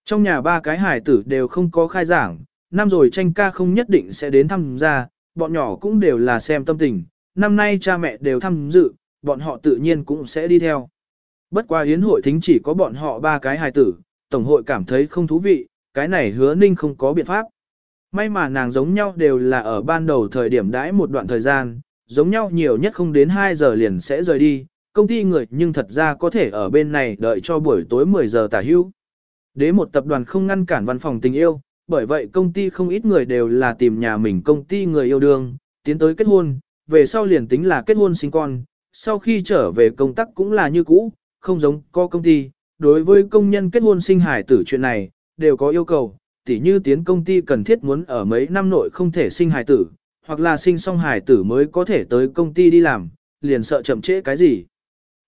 Trong nhà ba cái hải tử đều không có khai giảng, năm rồi tranh ca không nhất định sẽ đến thăm gia, bọn nhỏ cũng đều là xem tâm tình, năm nay cha mẹ đều tham dự, bọn họ tự nhiên cũng sẽ đi theo. Bất qua hiến hội thính chỉ có bọn họ ba cái hài tử, tổng hội cảm thấy không thú vị, cái này hứa ninh không có biện pháp. May mà nàng giống nhau đều là ở ban đầu thời điểm đãi một đoạn thời gian, giống nhau nhiều nhất không đến 2 giờ liền sẽ rời đi, công ty người nhưng thật ra có thể ở bên này đợi cho buổi tối 10 giờ tả hưu. Đế một tập đoàn không ngăn cản văn phòng tình yêu, bởi vậy công ty không ít người đều là tìm nhà mình công ty người yêu đương, tiến tới kết hôn, về sau liền tính là kết hôn sinh con, sau khi trở về công tác cũng là như cũ, không giống có công ty, đối với công nhân kết hôn sinh hải tử chuyện này, đều có yêu cầu, tỉ như tiến công ty cần thiết muốn ở mấy năm nội không thể sinh hải tử, hoặc là sinh xong hải tử mới có thể tới công ty đi làm, liền sợ chậm trễ cái gì.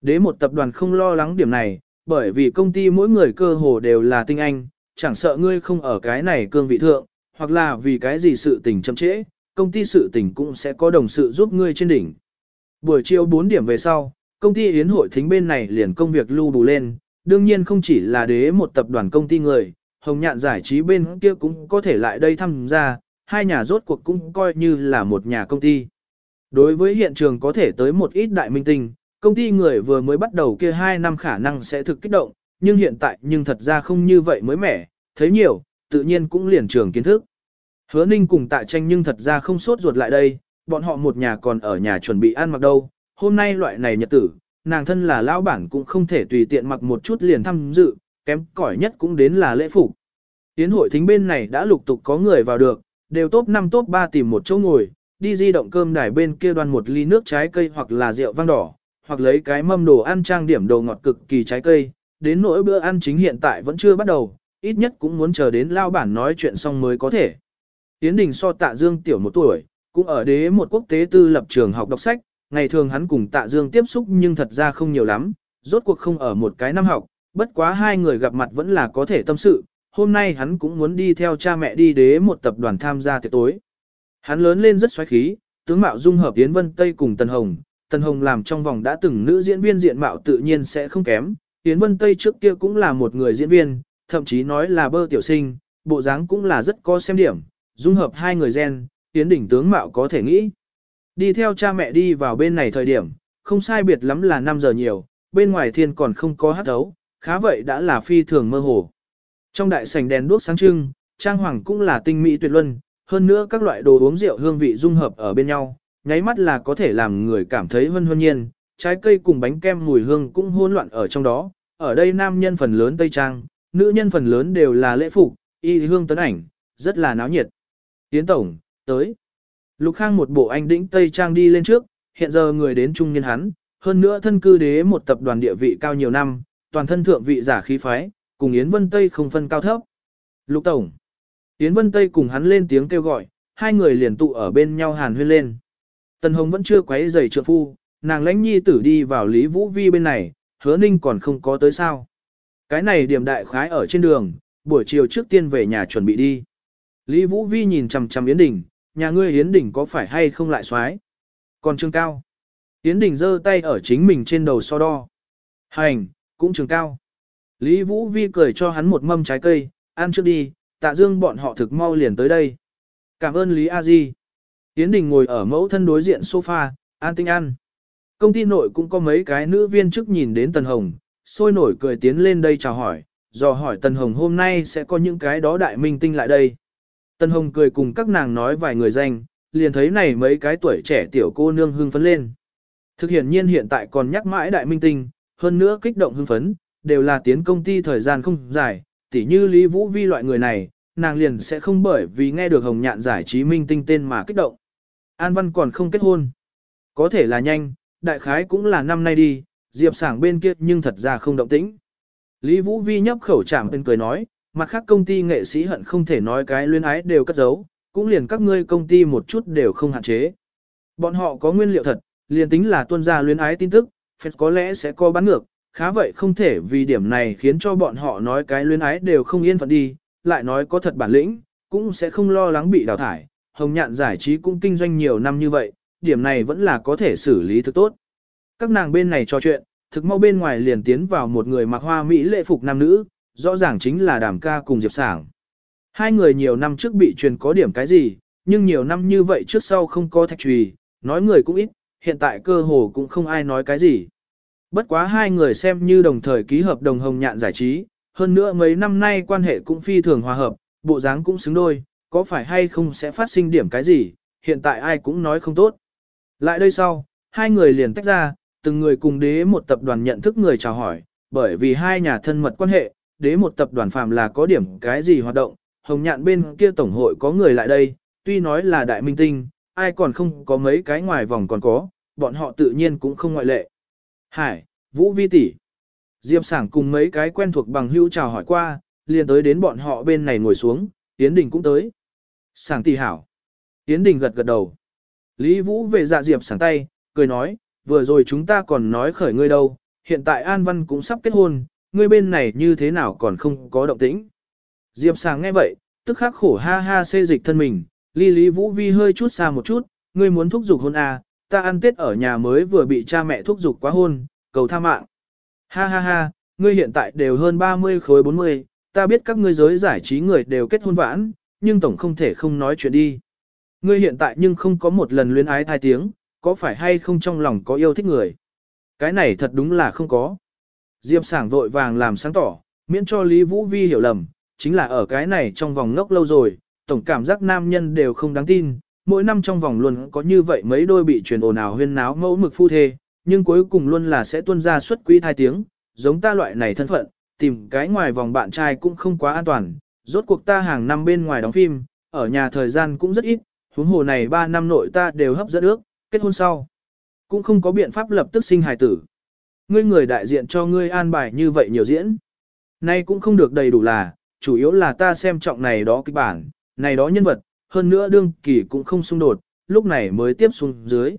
Đế một tập đoàn không lo lắng điểm này, bởi vì công ty mỗi người cơ hồ đều là tinh anh, chẳng sợ ngươi không ở cái này cương vị thượng, hoặc là vì cái gì sự tình chậm trễ, công ty sự tình cũng sẽ có đồng sự giúp ngươi trên đỉnh. Buổi chiều 4 điểm về sau, công ty yến hội thính bên này liền công việc lưu đủ lên, đương nhiên không chỉ là đế một tập đoàn công ty người, hồng nhạn giải trí bên kia cũng có thể lại đây tham gia, hai nhà rốt cuộc cũng coi như là một nhà công ty. Đối với hiện trường có thể tới một ít đại minh tinh, công ty người vừa mới bắt đầu kia 2 năm khả năng sẽ thực kích động, nhưng hiện tại nhưng thật ra không như vậy mới mẻ, thấy nhiều, tự nhiên cũng liền trường kiến thức. Hứa ninh cùng tạ tranh nhưng thật ra không sốt ruột lại đây, bọn họ một nhà còn ở nhà chuẩn bị ăn mặc đâu, hôm nay loại này nhật tử, nàng thân là lão bản cũng không thể tùy tiện mặc một chút liền tham dự, kém cỏi nhất cũng đến là lễ phục. Tiến hội thính bên này đã lục tục có người vào được, đều top 5 top 3 tìm một chỗ ngồi, đi di động cơm đài bên kia đoan một ly nước trái cây hoặc là rượu vang đỏ, hoặc lấy cái mâm đồ ăn trang điểm đồ ngọt cực kỳ trái cây, đến nỗi bữa ăn chính hiện tại vẫn chưa bắt đầu, ít nhất cũng muốn chờ đến lao bản nói chuyện xong mới có thể. Tiến đình so tạ dương tiểu một tuổi, cũng ở đế một quốc tế tư lập trường học đọc sách, ngày thường hắn cùng tạ dương tiếp xúc nhưng thật ra không nhiều lắm, rốt cuộc không ở một cái năm học, bất quá hai người gặp mặt vẫn là có thể tâm sự, hôm nay hắn cũng muốn đi theo cha mẹ đi đế một tập đoàn tham gia tiệc tối. Hắn lớn lên rất xoáy khí, tướng mạo dung hợp Yến Vân Tây cùng Tần Hồng, Tần Hồng làm trong vòng đã từng nữ diễn viên diện mạo tự nhiên sẽ không kém, Yến Vân Tây trước kia cũng là một người diễn viên, thậm chí nói là bơ tiểu sinh, bộ dáng cũng là rất có xem điểm, dung hợp hai người gen, Yến đỉnh tướng mạo có thể nghĩ. Đi theo cha mẹ đi vào bên này thời điểm, không sai biệt lắm là 5 giờ nhiều, bên ngoài thiên còn không có hát thấu, khá vậy đã là phi thường mơ hồ. Trong đại sảnh đèn đuốc sáng trưng, trang hoàng cũng là tinh mỹ tuyệt luân, hơn nữa các loại đồ uống rượu hương vị dung hợp ở bên nhau, nháy mắt là có thể làm người cảm thấy hân hân nhiên, trái cây cùng bánh kem mùi hương cũng hỗn loạn ở trong đó. Ở đây nam nhân phần lớn tây trang, nữ nhân phần lớn đều là lễ phục, y hương tấn ảnh, rất là náo nhiệt. Tiến tổng, tới. Lục Khang một bộ anh đĩnh tây trang đi lên trước, hiện giờ người đến trung niên hắn, hơn nữa thân cư đế một tập đoàn địa vị cao nhiều năm, toàn thân thượng vị giả khí phái, cùng Yến Vân Tây không phân cao thấp. Lục tổng. Yến Vân Tây cùng hắn lên tiếng kêu gọi, hai người liền tụ ở bên nhau hàn huyên lên. Tần Hồng vẫn chưa quấy giày trượng phu, nàng lãnh nhi tử đi vào Lý Vũ Vi bên này, hứa ninh còn không có tới sao. Cái này điểm đại khái ở trên đường, buổi chiều trước tiên về nhà chuẩn bị đi. Lý Vũ Vi nhìn chằm chằm Yến Đình, nhà ngươi Yến Đình có phải hay không lại xoái? Còn trường cao. Yến Đình giơ tay ở chính mình trên đầu so đo. Hành, cũng trường cao. Lý Vũ Vi cười cho hắn một mâm trái cây, ăn trước đi, tạ dương bọn họ thực mau liền tới đây. Cảm ơn Lý A Di. Yến Đình ngồi ở mẫu thân đối diện sofa, an tinh ăn. Công ty nội cũng có mấy cái nữ viên chức nhìn đến Tần Hồng, sôi nổi cười tiến lên đây chào hỏi, dò hỏi Tần Hồng hôm nay sẽ có những cái đó đại minh tinh lại đây. Tân Hồng cười cùng các nàng nói vài người danh, liền thấy này mấy cái tuổi trẻ tiểu cô nương hưng phấn lên. Thực hiện nhiên hiện tại còn nhắc mãi đại minh tinh, hơn nữa kích động hưng phấn, đều là tiến công ty thời gian không dài, tỉ như Lý Vũ Vi loại người này, nàng liền sẽ không bởi vì nghe được hồng nhạn giải trí minh tinh tên mà kích động. An Văn còn không kết hôn. Có thể là nhanh, đại khái cũng là năm nay đi, Diệp sảng bên kia nhưng thật ra không động tĩnh. Lý Vũ Vi nhấp khẩu chạm bên cười nói, mặt khác công ty nghệ sĩ hận không thể nói cái luyến ái đều cất giấu, cũng liền các ngươi công ty một chút đều không hạn chế. Bọn họ có nguyên liệu thật, liền tính là tuân ra luyến ái tin tức, phép có lẽ sẽ có bán ngược, khá vậy không thể vì điểm này khiến cho bọn họ nói cái luyến ái đều không yên phận đi, lại nói có thật bản lĩnh, cũng sẽ không lo lắng bị đào thải. Hồng nhạn giải trí cũng kinh doanh nhiều năm như vậy, điểm này vẫn là có thể xử lý thực tốt. Các nàng bên này trò chuyện, thực mau bên ngoài liền tiến vào một người mặc hoa mỹ lễ phục nam nữ, rõ ràng chính là đàm ca cùng Diệp Sảng. Hai người nhiều năm trước bị truyền có điểm cái gì, nhưng nhiều năm như vậy trước sau không có thạch trùy, nói người cũng ít, hiện tại cơ hồ cũng không ai nói cái gì. Bất quá hai người xem như đồng thời ký hợp đồng hồng nhạn giải trí, hơn nữa mấy năm nay quan hệ cũng phi thường hòa hợp, bộ dáng cũng xứng đôi, có phải hay không sẽ phát sinh điểm cái gì, hiện tại ai cũng nói không tốt. Lại đây sau, hai người liền tách ra, từng người cùng đế một tập đoàn nhận thức người chào hỏi, bởi vì hai nhà thân mật quan hệ, đế một tập đoàn phàm là có điểm cái gì hoạt động, hồng nhạn bên kia tổng hội có người lại đây, tuy nói là đại minh tinh, ai còn không có mấy cái ngoài vòng còn có, bọn họ tự nhiên cũng không ngoại lệ. Hải, Vũ Vi tỷ. Diệp Sảng cùng mấy cái quen thuộc bằng hữu chào hỏi qua, liền tới đến bọn họ bên này ngồi xuống, Yến Đình cũng tới. Sảng tỷ hảo. Yến Đình gật gật đầu. Lý Vũ về dạ Diệp Sảng tay, cười nói, vừa rồi chúng ta còn nói khởi ngươi đâu, hiện tại An Văn cũng sắp kết hôn, ngươi bên này như thế nào còn không có động tĩnh. Diệp Sàng nghe vậy, tức khắc khổ ha ha xê dịch thân mình, Ly Lý Vũ Vi hơi chút xa một chút, ngươi muốn thúc giục hôn à, ta ăn tết ở nhà mới vừa bị cha mẹ thúc giục quá hôn, cầu tha mạng. Ha ha ha, ngươi hiện tại đều hơn 30 khối 40, ta biết các ngươi giới giải trí người đều kết hôn vãn, nhưng tổng không thể không nói chuyện đi. Ngươi hiện tại nhưng không có một lần luyến ái thai tiếng, có phải hay không trong lòng có yêu thích người. Cái này thật đúng là không có. Diệp sảng vội vàng làm sáng tỏ, miễn cho Lý Vũ Vi hiểu lầm, chính là ở cái này trong vòng ngốc lâu rồi, tổng cảm giác nam nhân đều không đáng tin, mỗi năm trong vòng luôn có như vậy mấy đôi bị truyền ồn ào huyên náo mẫu mực phu thê, nhưng cuối cùng luôn là sẽ tuân ra suất quý thai tiếng, giống ta loại này thân phận, tìm cái ngoài vòng bạn trai cũng không quá an toàn, rốt cuộc ta hàng năm bên ngoài đóng phim, ở nhà thời gian cũng rất ít, huống hồ này 3 năm nội ta đều hấp dẫn ước, kết hôn sau. Cũng không có biện pháp lập tức sinh hài tử. Ngươi người đại diện cho ngươi an bài như vậy nhiều diễn. Nay cũng không được đầy đủ là, chủ yếu là ta xem trọng này đó kịch bản, này đó nhân vật, hơn nữa đương kỳ cũng không xung đột, lúc này mới tiếp xuống dưới.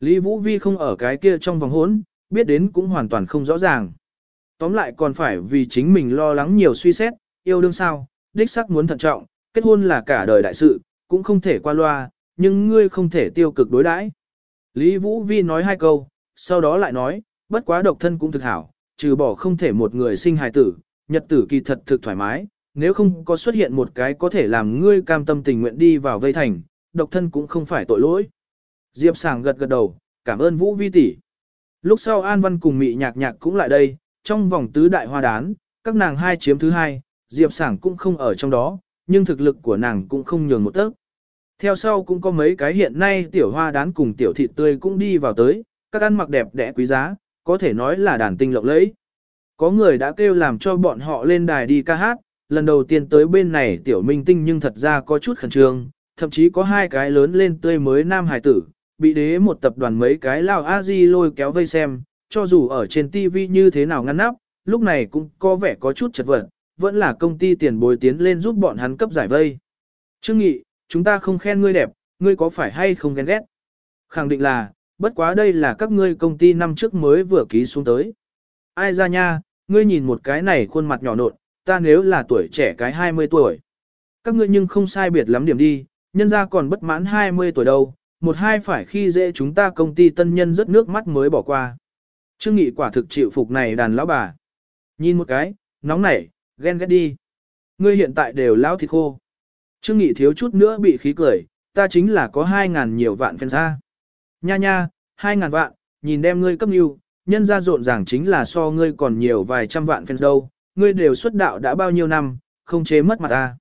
Lý Vũ Vi không ở cái kia trong vòng hỗn, biết đến cũng hoàn toàn không rõ ràng. Tóm lại còn phải vì chính mình lo lắng nhiều suy xét, yêu đương sao, đích sắc muốn thận trọng, kết hôn là cả đời đại sự, cũng không thể qua loa, nhưng ngươi không thể tiêu cực đối đãi. Lý Vũ Vi nói hai câu, sau đó lại nói, bất quá độc thân cũng thực hảo, trừ bỏ không thể một người sinh hài tử, nhật tử kỳ thật thực thoải mái, nếu không có xuất hiện một cái có thể làm ngươi cam tâm tình nguyện đi vào vây thành, độc thân cũng không phải tội lỗi. Diệp sảng gật gật đầu, cảm ơn Vũ Vi tỷ. Lúc sau An Văn cùng Mị Nhạc Nhạc cũng lại đây, trong vòng tứ đại hoa đán, các nàng hai chiếm thứ hai, Diệp sảng cũng không ở trong đó, nhưng thực lực của nàng cũng không nhường một tấc. Theo sau cũng có mấy cái hiện nay tiểu hoa đán cùng tiểu thịt tươi cũng đi vào tới, các ăn mặc đẹp đẽ quý giá, có thể nói là đàn tinh lộng lẫy. Có người đã kêu làm cho bọn họ lên đài đi ca hát, lần đầu tiên tới bên này tiểu minh tinh nhưng thật ra có chút khẩn trương, thậm chí có hai cái lớn lên tươi mới nam hải tử, bị đế một tập đoàn mấy cái lao a di lôi kéo vây xem, cho dù ở trên TV như thế nào ngăn nắp, lúc này cũng có vẻ có chút chật vật, vẫn là công ty tiền bồi tiến lên giúp bọn hắn cấp giải vây. Trương Nghị, chúng ta không khen ngươi đẹp, ngươi có phải hay không ghen ghét? Khẳng định là, bất quá đây là các ngươi công ty năm trước mới vừa ký xuống tới. Ai ra nha, ngươi nhìn một cái này khuôn mặt nhỏ nộn, ta nếu là tuổi trẻ cái 20 tuổi. Các ngươi nhưng không sai biệt lắm điểm đi, nhân ra còn bất mãn 20 tuổi đâu, một hai phải khi dễ chúng ta công ty tân nhân rất nước mắt mới bỏ qua. Trương Nghị quả thực chịu phục này đàn lão bà. Nhìn một cái, nóng nảy, ghen ghét đi. Ngươi hiện tại đều lão thịt khô. Trương Nghị thiếu chút nữa bị khí cười, ta chính là có 2.000 nhiều vạn fans ra. Nha nha, 2 ngàn vạn, nhìn đem ngươi cấp nhiêu, nhân ra rộn ràng chính là so ngươi còn nhiều vài trăm vạn fans đâu, ngươi đều xuất đạo đã bao nhiêu năm, không chế mất mặt ta.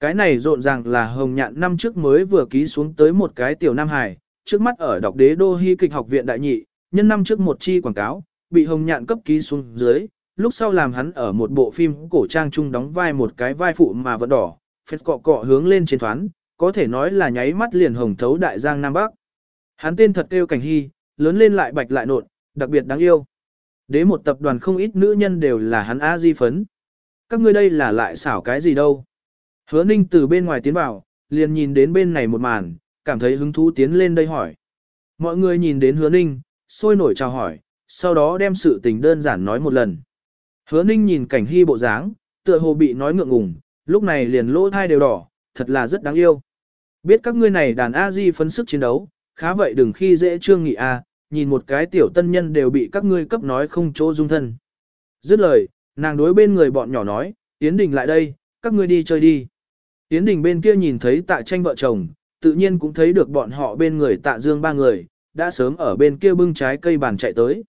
Cái này rộn ràng là hồng nhạn năm trước mới vừa ký xuống tới một cái tiểu Nam Hải, trước mắt ở đọc đế đô hy kịch học viện đại nhị, nhân năm trước một chi quảng cáo, bị hồng nhạn cấp ký xuống dưới, lúc sau làm hắn ở một bộ phim cổ trang trung đóng vai một cái vai phụ mà vẫn đỏ, phết cọ cọ hướng lên trên thoán, có thể nói là nháy mắt liền hồng thấu đại giang Nam Bắc. Hắn tên thật kêu cảnh hy, lớn lên lại bạch lại nộn, đặc biệt đáng yêu. Đế một tập đoàn không ít nữ nhân đều là hắn A di phấn. Các ngươi đây là lại xảo cái gì đâu. Hứa ninh từ bên ngoài tiến vào, liền nhìn đến bên này một màn, cảm thấy hứng thú tiến lên đây hỏi. Mọi người nhìn đến hứa ninh, sôi nổi chào hỏi, sau đó đem sự tình đơn giản nói một lần. Hứa ninh nhìn cảnh hy bộ dáng, tựa hồ bị nói ngượng ngùng, lúc này liền lỗ thai đều đỏ, thật là rất đáng yêu. Biết các ngươi này đàn A-di phấn sức chiến đấu, khá vậy đừng khi dễ trương nghị A, nhìn một cái tiểu tân nhân đều bị các ngươi cấp nói không chỗ dung thân. Dứt lời, nàng đối bên người bọn nhỏ nói, Yến Đình lại đây, các ngươi đi chơi đi. Yến Đình bên kia nhìn thấy tạ tranh vợ chồng, tự nhiên cũng thấy được bọn họ bên người tạ dương ba người, đã sớm ở bên kia bưng trái cây bàn chạy tới.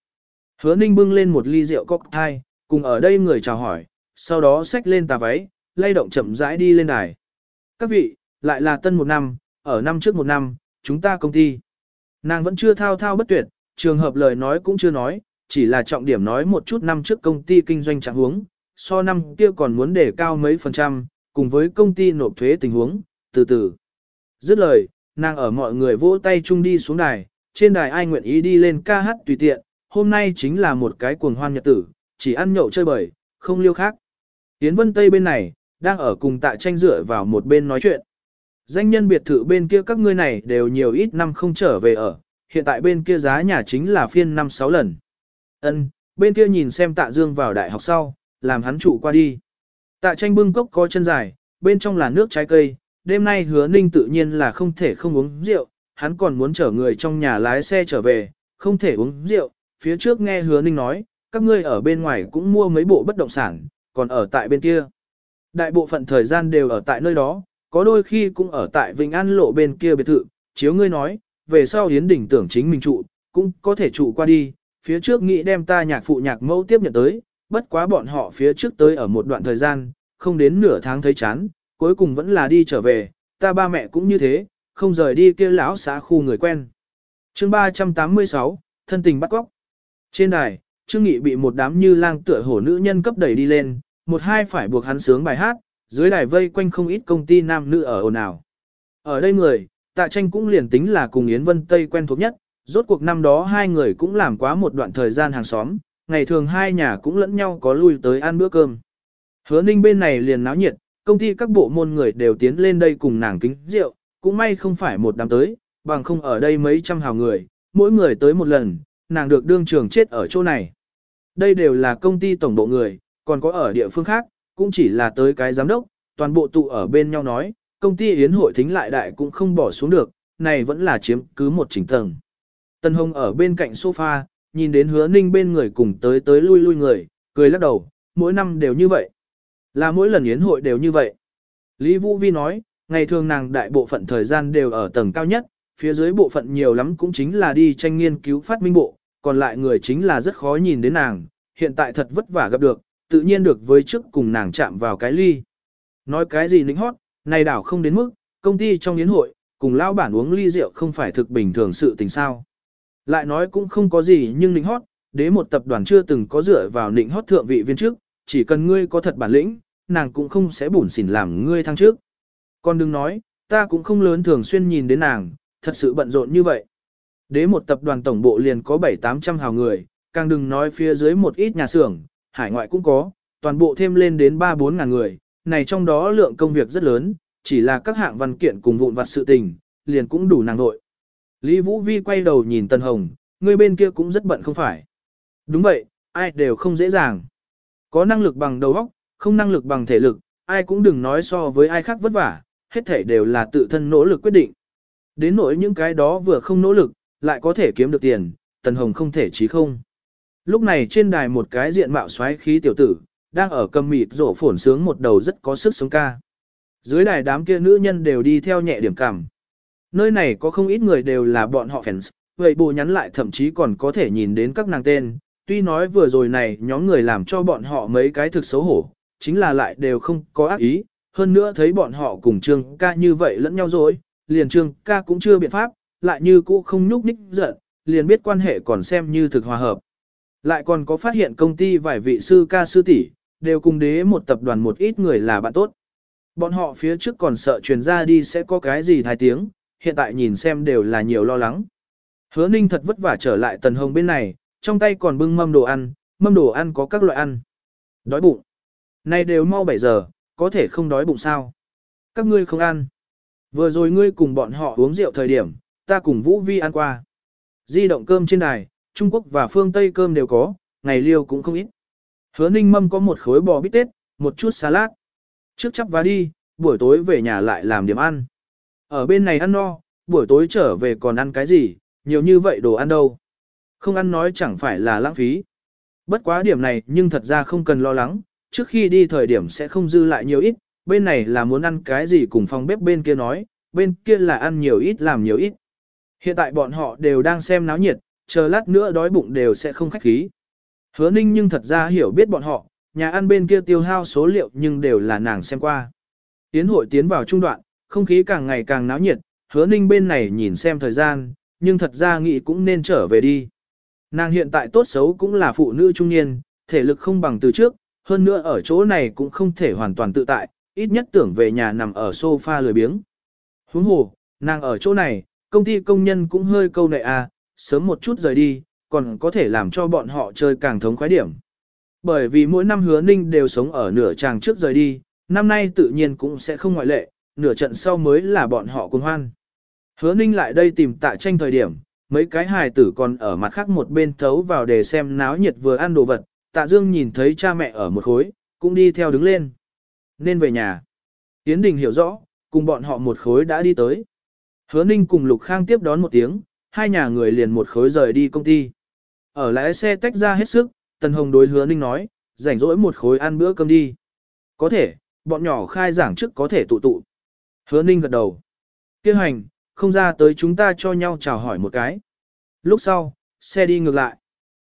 Hứa Ninh bưng lên một ly rượu cocktail, cùng ở đây người chào hỏi, sau đó xách lên tà váy, lay động chậm rãi đi lên đài. Các vị, lại là tân một năm, ở năm trước một năm, chúng ta công ty. Nàng vẫn chưa thao thao bất tuyệt, trường hợp lời nói cũng chưa nói, chỉ là trọng điểm nói một chút năm trước công ty kinh doanh trạng huống, so năm kia còn muốn để cao mấy phần trăm, cùng với công ty nộp thuế tình huống, từ từ. Dứt lời, nàng ở mọi người vỗ tay chung đi xuống đài, trên đài ai nguyện ý đi lên ca hát tùy tiện, hôm nay chính là một cái cuồng hoan nhật tử, chỉ ăn nhậu chơi bời, không liêu khác. Tiến Vân Tây bên này, đang ở cùng tạ tranh dựa vào một bên nói chuyện. Danh nhân biệt thự bên kia các ngươi này đều nhiều ít năm không trở về ở, hiện tại bên kia giá nhà chính là phiên 5-6 lần. Ân, bên kia nhìn xem tạ dương vào đại học sau, làm hắn trụ qua đi. Tạ tranh bưng cốc có chân dài, bên trong là nước trái cây, đêm nay hứa ninh tự nhiên là không thể không uống rượu, hắn còn muốn chở người trong nhà lái xe trở về, không thể uống rượu, phía trước nghe hứa ninh nói, các ngươi ở bên ngoài cũng mua mấy bộ bất động sản, còn ở tại bên kia. Đại bộ phận thời gian đều ở tại nơi đó, có đôi khi cũng ở tại Vĩnh An lộ bên kia biệt thự, chiếu ngươi nói, về sau Yến Đình tưởng chính mình trụ, cũng có thể trụ qua đi, phía trước nghĩ đem ta nhạc phụ nhạc mẫu tiếp nhận tới, bất quá bọn họ phía trước tới ở một đoạn thời gian, không đến nửa tháng thấy chán, cuối cùng vẫn là đi trở về, ta ba mẹ cũng như thế, không rời đi kia lão xã khu người quen. chương 386, thân tình bắt góc. Trên đài, Trương Nghị bị một đám như lang tựa hổ nữ nhân cấp đẩy đi lên, một hai phải buộc hắn sướng bài hát, dưới đài vây quanh không ít công ty nam nữ ở ồn ào. Ở đây người, tạ tranh cũng liền tính là cùng Yến Vân Tây quen thuộc nhất, rốt cuộc năm đó hai người cũng làm quá một đoạn thời gian hàng xóm, ngày thường hai nhà cũng lẫn nhau có lui tới ăn bữa cơm. Hứa ninh bên này liền náo nhiệt, công ty các bộ môn người đều tiến lên đây cùng nàng kính rượu, cũng may không phải một đám tới, bằng không ở đây mấy trăm hào người, mỗi người tới một lần, nàng được đương trường chết ở chỗ này. Đây đều là công ty tổng bộ người, còn có ở địa phương khác, cũng chỉ là tới cái giám đốc, toàn bộ tụ ở bên nhau nói, công ty yến hội thính lại đại cũng không bỏ xuống được, này vẫn là chiếm cứ một chỉnh tầng. Tân Hồng ở bên cạnh sofa, nhìn đến hứa ninh bên người cùng tới tới lui lui người, cười lắc đầu, mỗi năm đều như vậy. Là mỗi lần yến hội đều như vậy. Lý Vũ Vi nói, ngày thường nàng đại bộ phận thời gian đều ở tầng cao nhất, phía dưới bộ phận nhiều lắm cũng chính là đi tranh nghiên cứu phát minh bộ, còn lại người chính là rất khó nhìn đến nàng, hiện tại thật vất vả gặp được, tự nhiên được với trước cùng nàng chạm vào cái ly. Nói cái gì lính hót, này đảo không đến mức, công ty trong yến hội, cùng lao bản uống ly rượu không phải thực bình thường sự tình sao. Lại nói cũng không có gì nhưng lính hót, đế một tập đoàn chưa từng có dựa vào nịnh hót thượng vị viên trước, chỉ cần ngươi có thật bản lĩnh, nàng cũng không sẽ bủn xỉn làm ngươi thăng trước. Còn đừng nói, ta cũng không lớn thường xuyên nhìn đến nàng, thật sự bận rộn như vậy. Đế một tập đoàn tổng bộ liền có 7-800 hào người, càng đừng nói phía dưới một ít nhà xưởng, hải ngoại cũng có, toàn bộ thêm lên đến 3-4 ngàn người, này trong đó lượng công việc rất lớn, chỉ là các hạng văn kiện cùng vụn vặt sự tình, liền cũng đủ nàng nội. Lý Vũ Vi quay đầu nhìn Tân Hồng, người bên kia cũng rất bận không phải. Đúng vậy, ai đều không dễ dàng. Có năng lực bằng đầu óc, không năng lực bằng thể lực, ai cũng đừng nói so với ai khác vất vả, hết thể đều là tự thân nỗ lực quyết định. Đến nỗi những cái đó vừa không nỗ lực, lại có thể kiếm được tiền, Tần Hồng không thể chí không. Lúc này trên đài một cái diện mạo xoáy khí tiểu tử, đang ở cầm mịt rổ phổn sướng một đầu rất có sức sống ca. Dưới đài đám kia nữ nhân đều đi theo nhẹ điểm cảm. Nơi này có không ít người đều là bọn họ fans, vậy bù nhắn lại thậm chí còn có thể nhìn đến các nàng tên. Tuy nói vừa rồi này nhóm người làm cho bọn họ mấy cái thực xấu hổ, chính là lại đều không có ác ý, hơn nữa thấy bọn họ cùng trương ca như vậy lẫn nhau rồi, liền trương ca cũng chưa biện pháp, lại như cũ không nhúc nhích giận, liền biết quan hệ còn xem như thực hòa hợp. Lại còn có phát hiện công ty vài vị sư ca sư tỷ đều cùng đế một tập đoàn một ít người là bạn tốt. Bọn họ phía trước còn sợ truyền ra đi sẽ có cái gì thái tiếng, hiện tại nhìn xem đều là nhiều lo lắng. Hứa ninh thật vất vả trở lại tần hồng bên này, trong tay còn bưng mâm đồ ăn, mâm đồ ăn có các loại ăn. Đói bụng. Nay đều mau 7 giờ, có thể không đói bụng sao. Các ngươi không ăn. Vừa rồi ngươi cùng bọn họ uống rượu thời điểm, ta cùng Vũ Vi ăn qua. Di động cơm trên đài, Trung Quốc và phương Tây cơm đều có, ngày liêu cũng không ít. Hứa ninh mâm có một khối bò bít tết, một chút salad. Trước chắp vá đi, buổi tối về nhà lại làm điểm ăn. Ở bên này ăn no, buổi tối trở về còn ăn cái gì, nhiều như vậy đồ ăn đâu. Không ăn nói chẳng phải là lãng phí. Bất quá điểm này nhưng thật ra không cần lo lắng, trước khi đi thời điểm sẽ không dư lại nhiều ít, bên này là muốn ăn cái gì cùng phòng bếp bên kia nói, bên kia là ăn nhiều ít làm nhiều ít. Hiện tại bọn họ đều đang xem náo nhiệt, chờ lát nữa đói bụng đều sẽ không khách khí. Hứa ninh nhưng thật ra hiểu biết bọn họ, nhà ăn bên kia tiêu hao số liệu nhưng đều là nàng xem qua. Tiến hội tiến vào trung đoạn, không khí càng ngày càng náo nhiệt, hứa ninh bên này nhìn xem thời gian, nhưng thật ra nghĩ cũng nên trở về đi. Nàng hiện tại tốt xấu cũng là phụ nữ trung niên, thể lực không bằng từ trước, hơn nữa ở chỗ này cũng không thể hoàn toàn tự tại, ít nhất tưởng về nhà nằm ở sofa lười biếng. Huống hồ, nàng ở chỗ này, công ty công nhân cũng hơi câu nệ à, sớm một chút rời đi, còn có thể làm cho bọn họ chơi càng thống khoái điểm. Bởi vì mỗi năm hứa ninh đều sống ở nửa tràng trước rời đi, năm nay tự nhiên cũng sẽ không ngoại lệ, nửa trận sau mới là bọn họ cùng hoan. Hứa ninh lại đây tìm tạ tranh thời điểm, mấy cái hài tử còn ở mặt khác một bên thấu vào để xem náo nhiệt vừa ăn đồ vật, tạ dương nhìn thấy cha mẹ ở một khối, cũng đi theo đứng lên. Nên về nhà. Tiến đình hiểu rõ, cùng bọn họ một khối đã đi tới. Hứa ninh cùng Lục Khang tiếp đón một tiếng, hai nhà người liền một khối rời đi công ty. Ở lái xe tách ra hết sức, Tần Hồng đối hứa ninh nói, rảnh rỗi một khối ăn bữa cơm đi. Có thể, bọn nhỏ khai giảng trước có thể tụ tụ. Hứa ninh gật đầu. Kêu hành, không ra tới chúng ta cho nhau chào hỏi một cái. Lúc sau, xe đi ngược lại.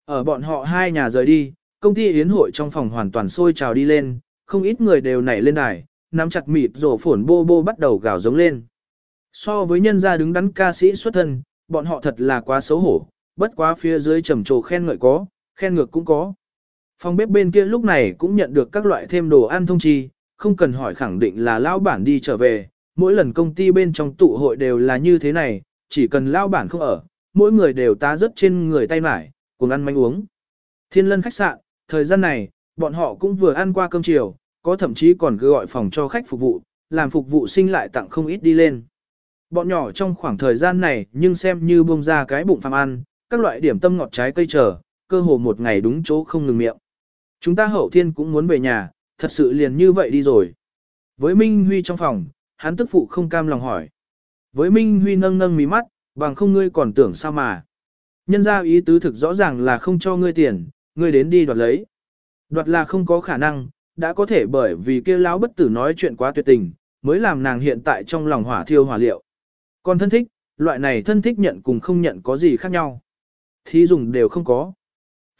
Ở bọn họ hai nhà rời đi, công ty yến hội trong phòng hoàn toàn sôi trào đi lên, không ít người đều nảy lên đài, nắm chặt mịt rổ phổn bô bô bắt đầu gào giống lên. So với nhân gia đứng đắn ca sĩ xuất thân, bọn họ thật là quá xấu hổ, bất quá phía dưới trầm trồ khen ngợi có, khen ngược cũng có. Phòng bếp bên kia lúc này cũng nhận được các loại thêm đồ ăn thông chi, không cần hỏi khẳng định là lao bản đi trở về, mỗi lần công ty bên trong tụ hội đều là như thế này, chỉ cần lao bản không ở, mỗi người đều tá rất trên người tay mải, cùng ăn manh uống. Thiên lân khách sạn, thời gian này, bọn họ cũng vừa ăn qua cơm chiều, có thậm chí còn cứ gọi phòng cho khách phục vụ, làm phục vụ sinh lại tặng không ít đi lên. Bọn nhỏ trong khoảng thời gian này nhưng xem như bông ra cái bụng phàm ăn, các loại điểm tâm ngọt trái cây trở, cơ hồ một ngày đúng chỗ không ngừng miệng. Chúng ta hậu thiên cũng muốn về nhà, thật sự liền như vậy đi rồi. Với Minh Huy trong phòng, hắn tức phụ không cam lòng hỏi. Với Minh Huy nâng nâng mí mắt, bằng không ngươi còn tưởng sao mà. Nhân ra ý tứ thực rõ ràng là không cho ngươi tiền, ngươi đến đi đoạt lấy. Đoạt là không có khả năng, đã có thể bởi vì kia lão bất tử nói chuyện quá tuyệt tình, mới làm nàng hiện tại trong lòng hỏa thiêu hỏa liệu. Còn thân thích, loại này thân thích nhận cùng không nhận có gì khác nhau. Thí dùng đều không có.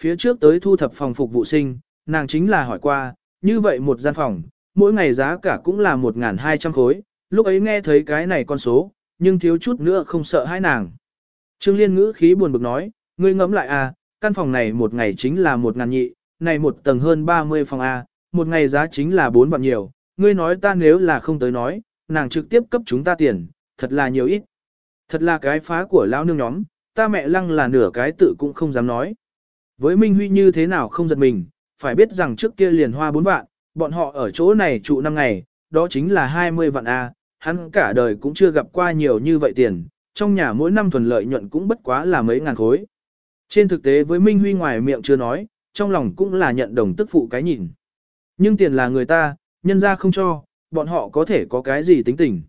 Phía trước tới thu thập phòng phục vụ sinh, nàng chính là hỏi qua, như vậy một gian phòng, mỗi ngày giá cả cũng là 1.200 khối, lúc ấy nghe thấy cái này con số, nhưng thiếu chút nữa không sợ hai nàng. Trương Liên ngữ khí buồn bực nói, ngươi ngẫm lại à, căn phòng này một ngày chính là một ngàn nhị, này một tầng hơn 30 phòng A, một ngày giá chính là 4 vạn nhiều, ngươi nói ta nếu là không tới nói, nàng trực tiếp cấp chúng ta tiền, thật là nhiều ít. Thật là cái phá của lão nương nhóm, ta mẹ lăng là nửa cái tự cũng không dám nói. Với Minh Huy như thế nào không giật mình, phải biết rằng trước kia liền hoa bốn vạn, bọn họ ở chỗ này trụ năm ngày, đó chính là 20 vạn A, hắn cả đời cũng chưa gặp qua nhiều như vậy tiền, trong nhà mỗi năm thuần lợi nhuận cũng bất quá là mấy ngàn khối. Trên thực tế với Minh Huy ngoài miệng chưa nói, trong lòng cũng là nhận đồng tức phụ cái nhìn. Nhưng tiền là người ta, nhân ra không cho, bọn họ có thể có cái gì tính tình.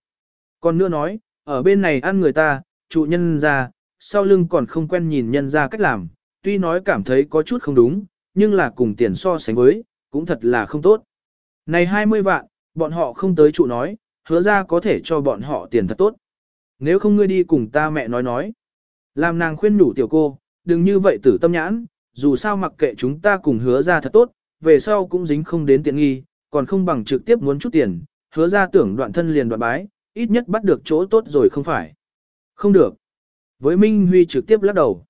Còn nữa nói, ở bên này ăn người ta, trụ nhân ra, sau lưng còn không quen nhìn nhân ra cách làm, tuy nói cảm thấy có chút không đúng, nhưng là cùng tiền so sánh với, cũng thật là không tốt. Này 20 vạn, bọn họ không tới trụ nói, hứa ra có thể cho bọn họ tiền thật tốt. Nếu không ngươi đi cùng ta mẹ nói nói. Làm nàng khuyên nhủ tiểu cô, đừng như vậy tử tâm nhãn, dù sao mặc kệ chúng ta cùng hứa ra thật tốt, về sau cũng dính không đến tiện nghi, còn không bằng trực tiếp muốn chút tiền, hứa ra tưởng đoạn thân liền đoạn bái, ít nhất bắt được chỗ tốt rồi không phải. Không được. Với Minh Huy trực tiếp lắc đầu.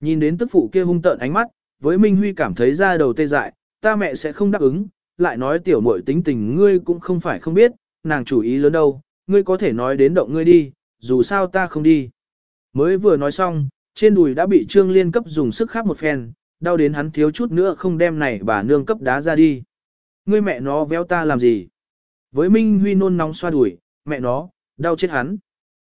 Nhìn đến tức phụ kia hung tợn ánh mắt, với Minh Huy cảm thấy ra đầu tê dại, ta mẹ sẽ không đáp ứng, lại nói tiểu muội tính tình ngươi cũng không phải không biết, nàng chủ ý lớn đâu, ngươi có thể nói đến động ngươi đi, dù sao ta không đi. Mới vừa nói xong, trên đùi đã bị Trương Liên cấp dùng sức khắp một phen, đau đến hắn thiếu chút nữa không đem này bà nương cấp đá ra đi. Ngươi mẹ nó véo ta làm gì? Với Minh Huy nôn nóng xoa đùi, mẹ nó, đau chết hắn.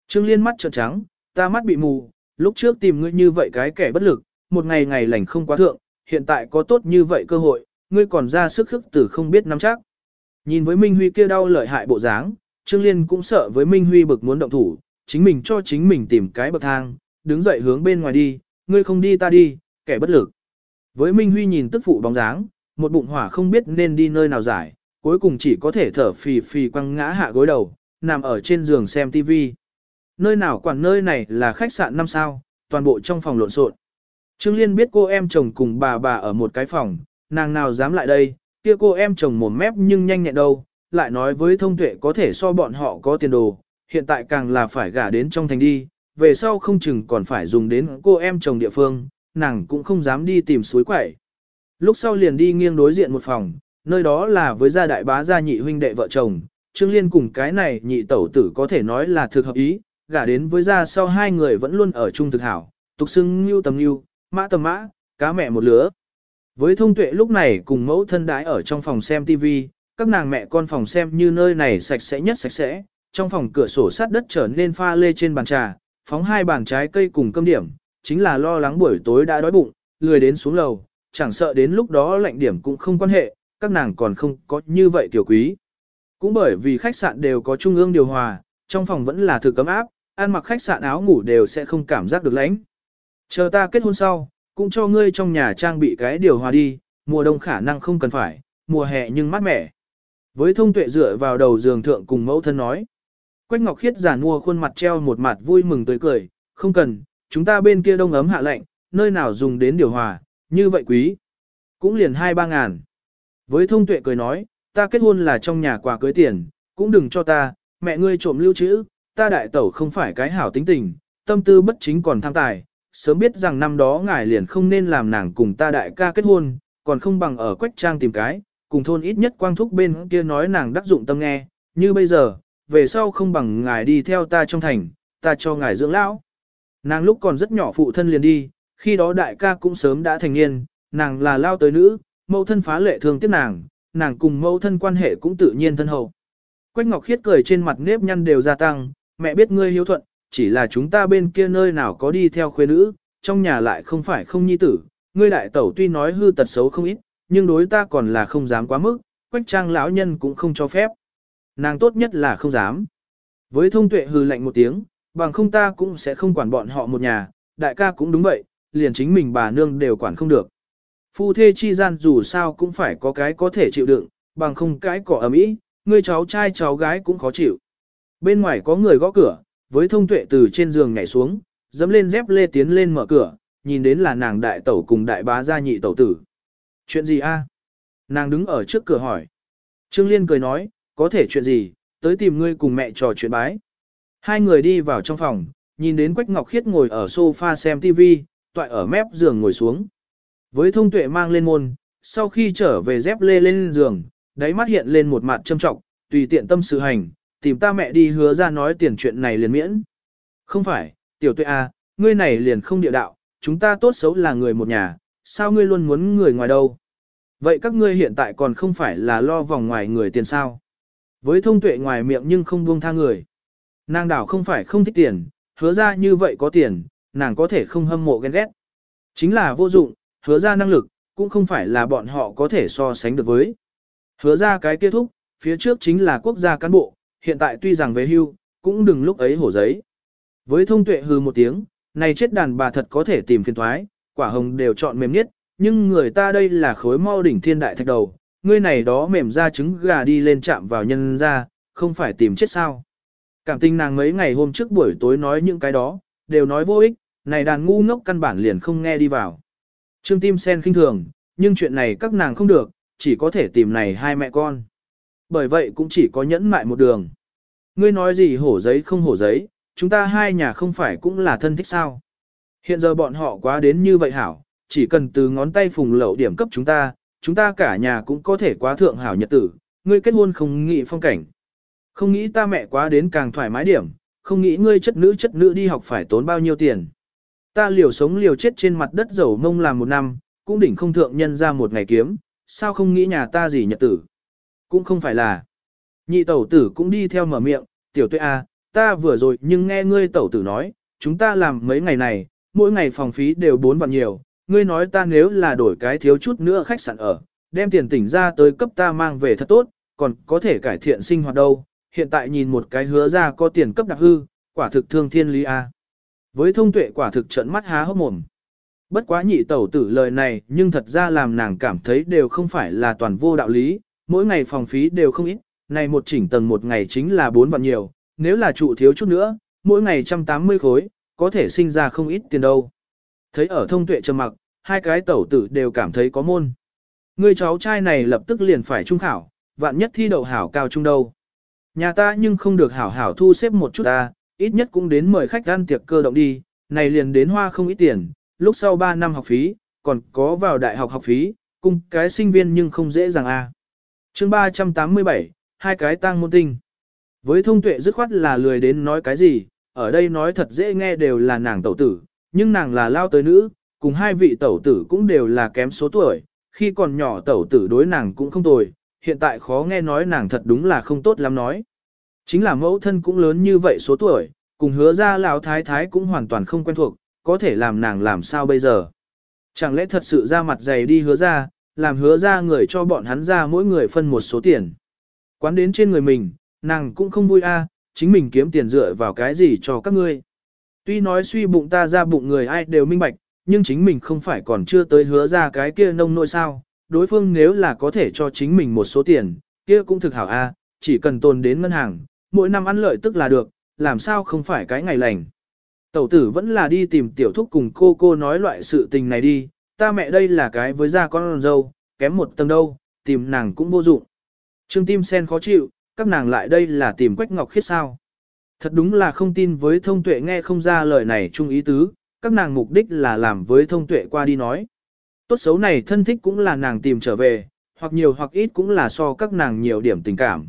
Trương Liên mắt trợn trắng, ta mắt bị mù, lúc trước tìm ngươi như vậy cái kẻ bất lực, một ngày ngày lành không quá thượng, hiện tại có tốt như vậy cơ hội, ngươi còn ra sức khức tử không biết nắm chắc. Nhìn với Minh Huy kia đau lợi hại bộ dáng, Trương Liên cũng sợ với Minh Huy bực muốn động thủ, chính mình cho chính mình tìm cái bậc thang, đứng dậy hướng bên ngoài đi, ngươi không đi ta đi, kẻ bất lực. Với Minh Huy nhìn tức phụ bóng dáng, một bụng hỏa không biết nên đi nơi nào giải, cuối cùng chỉ có thể thở phì phì quăng ngã hạ gối đầu, nằm ở trên giường xem TV. Nơi nào quản nơi này là khách sạn 5 sao, toàn bộ trong phòng lộn xộn. Trương Liên biết cô em chồng cùng bà bà ở một cái phòng, nàng nào dám lại đây, kia cô em chồng mồm mép nhưng nhanh nhẹn đâu, lại nói với thông tuệ có thể so bọn họ có tiền đồ, hiện tại càng là phải gả đến trong thành đi, về sau không chừng còn phải dùng đến cô em chồng địa phương, nàng cũng không dám đi tìm suối quẩy. Lúc sau liền đi nghiêng đối diện một phòng, nơi đó là với gia đại bá gia nhị huynh đệ vợ chồng, Trương Liên cùng cái này nhị tẩu tử có thể nói là thực hợp ý, gả đến với gia sau hai người vẫn luôn ở chung thực hảo, tục xưng như tầm như, mã tầm mã, cá mẹ một lứa. Với thông tuệ lúc này cùng mẫu thân đái ở trong phòng xem TV, các nàng mẹ con phòng xem như nơi này sạch sẽ nhất sạch sẽ, trong phòng cửa sổ sát đất trở nên pha lê trên bàn trà, phóng hai bàn trái cây cùng cơm điểm, chính là lo lắng buổi tối đã đói bụng, lười đến xuống lầu, chẳng sợ đến lúc đó lạnh điểm cũng không quan hệ, các nàng còn không có như vậy tiểu quý. Cũng bởi vì khách sạn đều có trung ương điều hòa, trong phòng vẫn là thực cấm áp, ăn mặc khách sạn áo ngủ đều sẽ không cảm giác được lạnh. Chờ ta kết hôn sau, cũng cho ngươi trong nhà trang bị cái điều hòa đi, mùa đông khả năng không cần phải, mùa hè nhưng mát mẻ. Với thông tuệ dựa vào đầu giường thượng cùng mẫu thân nói. Quách Ngọc Khiết giả mua khuôn mặt treo một mặt vui mừng tươi cười, không cần, chúng ta bên kia đông ấm hạ lạnh, nơi nào dùng đến điều hòa, như vậy quý. Cũng liền hai ba ngàn. Với thông tuệ cười nói, ta kết hôn là trong nhà quà cưới tiền, cũng đừng cho ta, mẹ ngươi trộm lưu trữ, ta đại tẩu không phải cái hảo tính tình, tâm tư bất chính còn tham tài, sớm biết rằng năm đó ngài liền không nên làm nàng cùng ta đại ca kết hôn, còn không bằng ở quách trang tìm cái, cùng thôn ít nhất quang thúc bên kia nói nàng đắc dụng tâm nghe, như bây giờ, về sau không bằng ngài đi theo ta trong thành, ta cho ngài dưỡng lão. Nàng lúc còn rất nhỏ phụ thân liền đi, khi đó đại ca cũng sớm đã thành niên, nàng là lao tới nữ, mẫu thân phá lệ thương tiếc nàng, nàng cùng mẫu thân quan hệ cũng tự nhiên thân hậu. Quách Ngọc Khiết cười trên mặt nếp nhăn đều gia tăng, mẹ biết ngươi hiếu thuận, chỉ là chúng ta bên kia nơi nào có đi theo khuê nữ, trong nhà lại không phải không nhi tử, ngươi đại tẩu tuy nói hư tật xấu không ít, nhưng đối ta còn là không dám quá mức, quách trang lão nhân cũng không cho phép. Nàng tốt nhất là không dám. Với thông tuệ hư lạnh một tiếng, bằng không ta cũng sẽ không quản bọn họ một nhà, đại ca cũng đúng vậy, liền chính mình bà nương đều quản không được. Phu thê chi gian dù sao cũng phải có cái có thể chịu đựng, bằng không cái cỏ ấm ý, ngươi cháu trai cháu gái cũng khó chịu. Bên ngoài có người gõ cửa, với thông tuệ từ trên giường nhảy xuống, dẫm lên dép lê tiến lên mở cửa, nhìn đến là nàng đại tẩu cùng đại bá gia nhị tẩu tử. Chuyện gì a? Nàng đứng ở trước cửa hỏi. Trương Liên cười nói, có thể chuyện gì, tới tìm ngươi cùng mẹ trò chuyện bái. Hai người đi vào trong phòng, nhìn đến Quách Ngọc Khiết ngồi ở sofa xem TV, toại ở mép giường ngồi xuống. Với thông tuệ mang lên môn, sau khi trở về dép lê lên giường, đáy mắt hiện lên một mặt châm trọng, tùy tiện tâm sự hành, tìm ta mẹ đi hứa ra nói tiền chuyện này liền miễn. Không phải, tiểu tuệ à, ngươi này liền không địa đạo, chúng ta tốt xấu là người một nhà, sao ngươi luôn muốn người ngoài đâu? Vậy các ngươi hiện tại còn không phải là lo vòng ngoài người tiền sao? Với thông tuệ ngoài miệng nhưng không buông tha người. Nàng đảo không phải không thích tiền, hứa ra như vậy có tiền, nàng có thể không hâm mộ ghen ghét. Chính là vô dụng, hứa ra năng lực, cũng không phải là bọn họ có thể so sánh được với. Hứa ra cái kết thúc, phía trước chính là quốc gia cán bộ, hiện tại tuy rằng về hưu, cũng đừng lúc ấy hổ giấy. Với thông tuệ hư một tiếng, này chết đàn bà thật có thể tìm phiền thoái, quả hồng đều chọn mềm nhất, nhưng người ta đây là khối mau đỉnh thiên đại thạch đầu, ngươi này đó mềm ra trứng gà đi lên chạm vào nhân ra, không phải tìm chết sao. Cảm tình nàng mấy ngày hôm trước buổi tối nói những cái đó, đều nói vô ích, này đàn ngu ngốc căn bản liền không nghe đi vào. Trương Tim Sen khinh thường, nhưng chuyện này các nàng không được, chỉ có thể tìm này hai mẹ con. Bởi vậy cũng chỉ có nhẫn mại một đường. Ngươi nói gì hổ giấy không hổ giấy, chúng ta hai nhà không phải cũng là thân thích sao. Hiện giờ bọn họ quá đến như vậy hảo, chỉ cần từ ngón tay phùng lậu điểm cấp chúng ta, chúng ta cả nhà cũng có thể quá thượng hảo nhật tử, ngươi kết hôn không nghĩ phong cảnh. Không nghĩ ta mẹ quá đến càng thoải mái điểm, không nghĩ ngươi chất nữ chất nữ đi học phải tốn bao nhiêu tiền. Ta liều sống liều chết trên mặt đất dầu mông làm một năm, cũng đỉnh không thượng nhân ra một ngày kiếm, sao không nghĩ nhà ta gì nhật tử. Cũng không phải là. Nhị tẩu tử cũng đi theo mở miệng, tiểu tuệ a, à, ta vừa rồi nhưng nghe ngươi tẩu tử nói, chúng ta làm mấy ngày này, mỗi ngày phòng phí đều bốn vạn nhiều, ngươi nói ta nếu là đổi cái thiếu chút nữa khách sạn ở, đem tiền tỉnh ra tới cấp ta mang về thật tốt, còn có thể cải thiện sinh hoạt đâu, hiện tại nhìn một cái hứa ra có tiền cấp đặc hư, quả thực thương thiên lý a. Với thông tuệ quả thực trận mắt há hốc mồm. Bất quá nhị tẩu tử lời này nhưng thật ra làm nàng cảm thấy đều không phải là toàn vô đạo lý, mỗi ngày phòng phí đều không ít, này một chỉnh tầng một ngày chính là bốn vạn nhiều, nếu là trụ thiếu chút nữa, mỗi ngày 180 khối, có thể sinh ra không ít tiền đâu. Thấy ở thông tuệ trầm mặc, hai cái tẩu tử đều cảm thấy có môn. Người cháu trai này lập tức liền phải trung khảo, vạn nhất thi đậu hảo cao trung đâu. Nhà ta nhưng không được hảo hảo thu xếp một chút ta, ít nhất cũng đến mời khách ăn tiệc cơ động đi, này liền đến hoa không ít tiền, lúc sau 3 năm học phí, còn có vào đại học học phí, cùng cái sinh viên nhưng không dễ dàng a. À. Chương 387, hai cái tang môn tinh. Với thông tuệ dứt khoát là lười đến nói cái gì, ở đây nói thật dễ nghe đều là nàng tẩu tử, nhưng nàng là lao tới nữ, cùng hai vị tẩu tử cũng đều là kém số tuổi, khi còn nhỏ tẩu tử đối nàng cũng không tồi, hiện tại khó nghe nói nàng thật đúng là không tốt lắm nói. Chính là mẫu thân cũng lớn như vậy số tuổi, cùng hứa ra lão thái thái cũng hoàn toàn không quen thuộc, có thể làm nàng làm sao bây giờ. Chẳng lẽ thật sự ra mặt dày đi hứa ra, làm hứa ra người cho bọn hắn ra mỗi người phân một số tiền. Quán đến trên người mình, nàng cũng không vui a, chính mình kiếm tiền dựa vào cái gì cho các ngươi. Tuy nói suy bụng ta ra bụng người ai đều minh bạch, nhưng chính mình không phải còn chưa tới hứa ra cái kia nông nội sao, đối phương nếu là có thể cho chính mình một số tiền, kia cũng thực hảo a, chỉ cần tồn đến ngân hàng, mỗi năm ăn lợi tức là được, làm sao không phải cái ngày lành. Tẩu tử vẫn là đi tìm tiểu thúc cùng cô cô nói loại sự tình này đi, ta mẹ đây là cái với gia con dâu, kém một tầng đâu, tìm nàng cũng vô dụng. Trương Tim Sen khó chịu, các nàng lại đây là tìm Quách Ngọc Khiết sao. Thật đúng là không tin với thông tuệ nghe không ra lời này chung ý tứ, các nàng mục đích là làm với thông tuệ qua đi nói. Tốt xấu này thân thích cũng là nàng tìm trở về, hoặc nhiều hoặc ít cũng là so các nàng nhiều điểm tình cảm.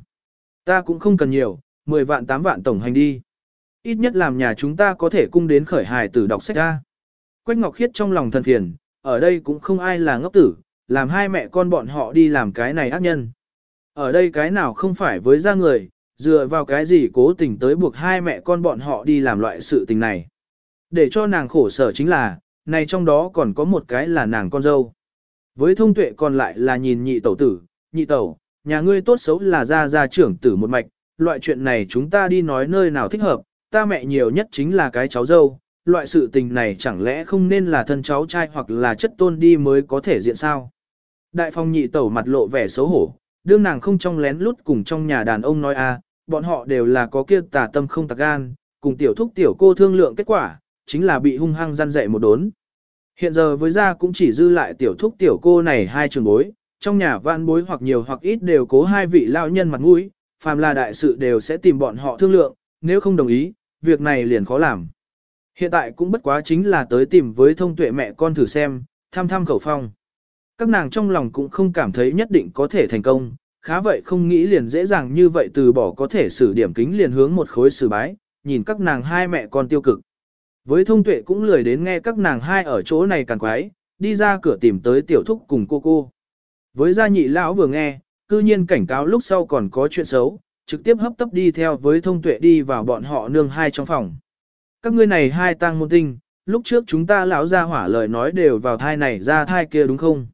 Ta cũng không cần nhiều, 10 vạn 8 vạn tổng hành đi. Ít nhất làm nhà chúng ta có thể cung đến khởi hài tử đọc sách ra. Quách Ngọc Khiết trong lòng thần phiền, ở đây cũng không ai là ngốc tử, làm hai mẹ con bọn họ đi làm cái này ác nhân. Ở đây cái nào không phải với ra người, dựa vào cái gì cố tình tới buộc hai mẹ con bọn họ đi làm loại sự tình này. Để cho nàng khổ sở chính là, này trong đó còn có một cái là nàng con dâu. Với thông tuệ còn lại là nhìn nhị tẩu tử, nhị tẩu, nhà ngươi tốt xấu là ra gia trưởng tử một mạch, loại chuyện này chúng ta đi nói nơi nào thích hợp, ta mẹ nhiều nhất chính là cái cháu dâu, loại sự tình này chẳng lẽ không nên là thân cháu trai hoặc là chất tôn đi mới có thể diện sao. Đại phong nhị tẩu mặt lộ vẻ xấu hổ, đương nàng không trong lén lút cùng trong nhà đàn ông nói a, bọn họ đều là có kia tà tâm không tạc gan, cùng tiểu thúc tiểu cô thương lượng kết quả, chính là bị hung hăng gian dạy một đốn. Hiện giờ với gia cũng chỉ dư lại tiểu thúc tiểu cô này hai trường bối, trong nhà vạn bối hoặc nhiều hoặc ít đều cố hai vị lão nhân mặt mũi, phàm là đại sự đều sẽ tìm bọn họ thương lượng, nếu không đồng ý, việc này liền khó làm. Hiện tại cũng bất quá chính là tới tìm với thông tuệ mẹ con thử xem, tham tham khẩu phong. Các nàng trong lòng cũng không cảm thấy nhất định có thể thành công, khá vậy không nghĩ liền dễ dàng như vậy từ bỏ có thể xử điểm kính liền hướng một khối xử bái, nhìn các nàng hai mẹ con tiêu cực. Với thông tuệ cũng lười đến nghe các nàng hai ở chỗ này càng quái, đi ra cửa tìm tới tiểu thúc cùng cô cô. Với gia nhị lão vừa nghe, cư nhiên cảnh cáo lúc sau còn có chuyện xấu, trực tiếp hấp tấp đi theo với thông tuệ đi vào bọn họ nương hai trong phòng. Các ngươi này hai tang môn tinh, lúc trước chúng ta lão ra hỏa lời nói đều vào thai này ra thai kia đúng không?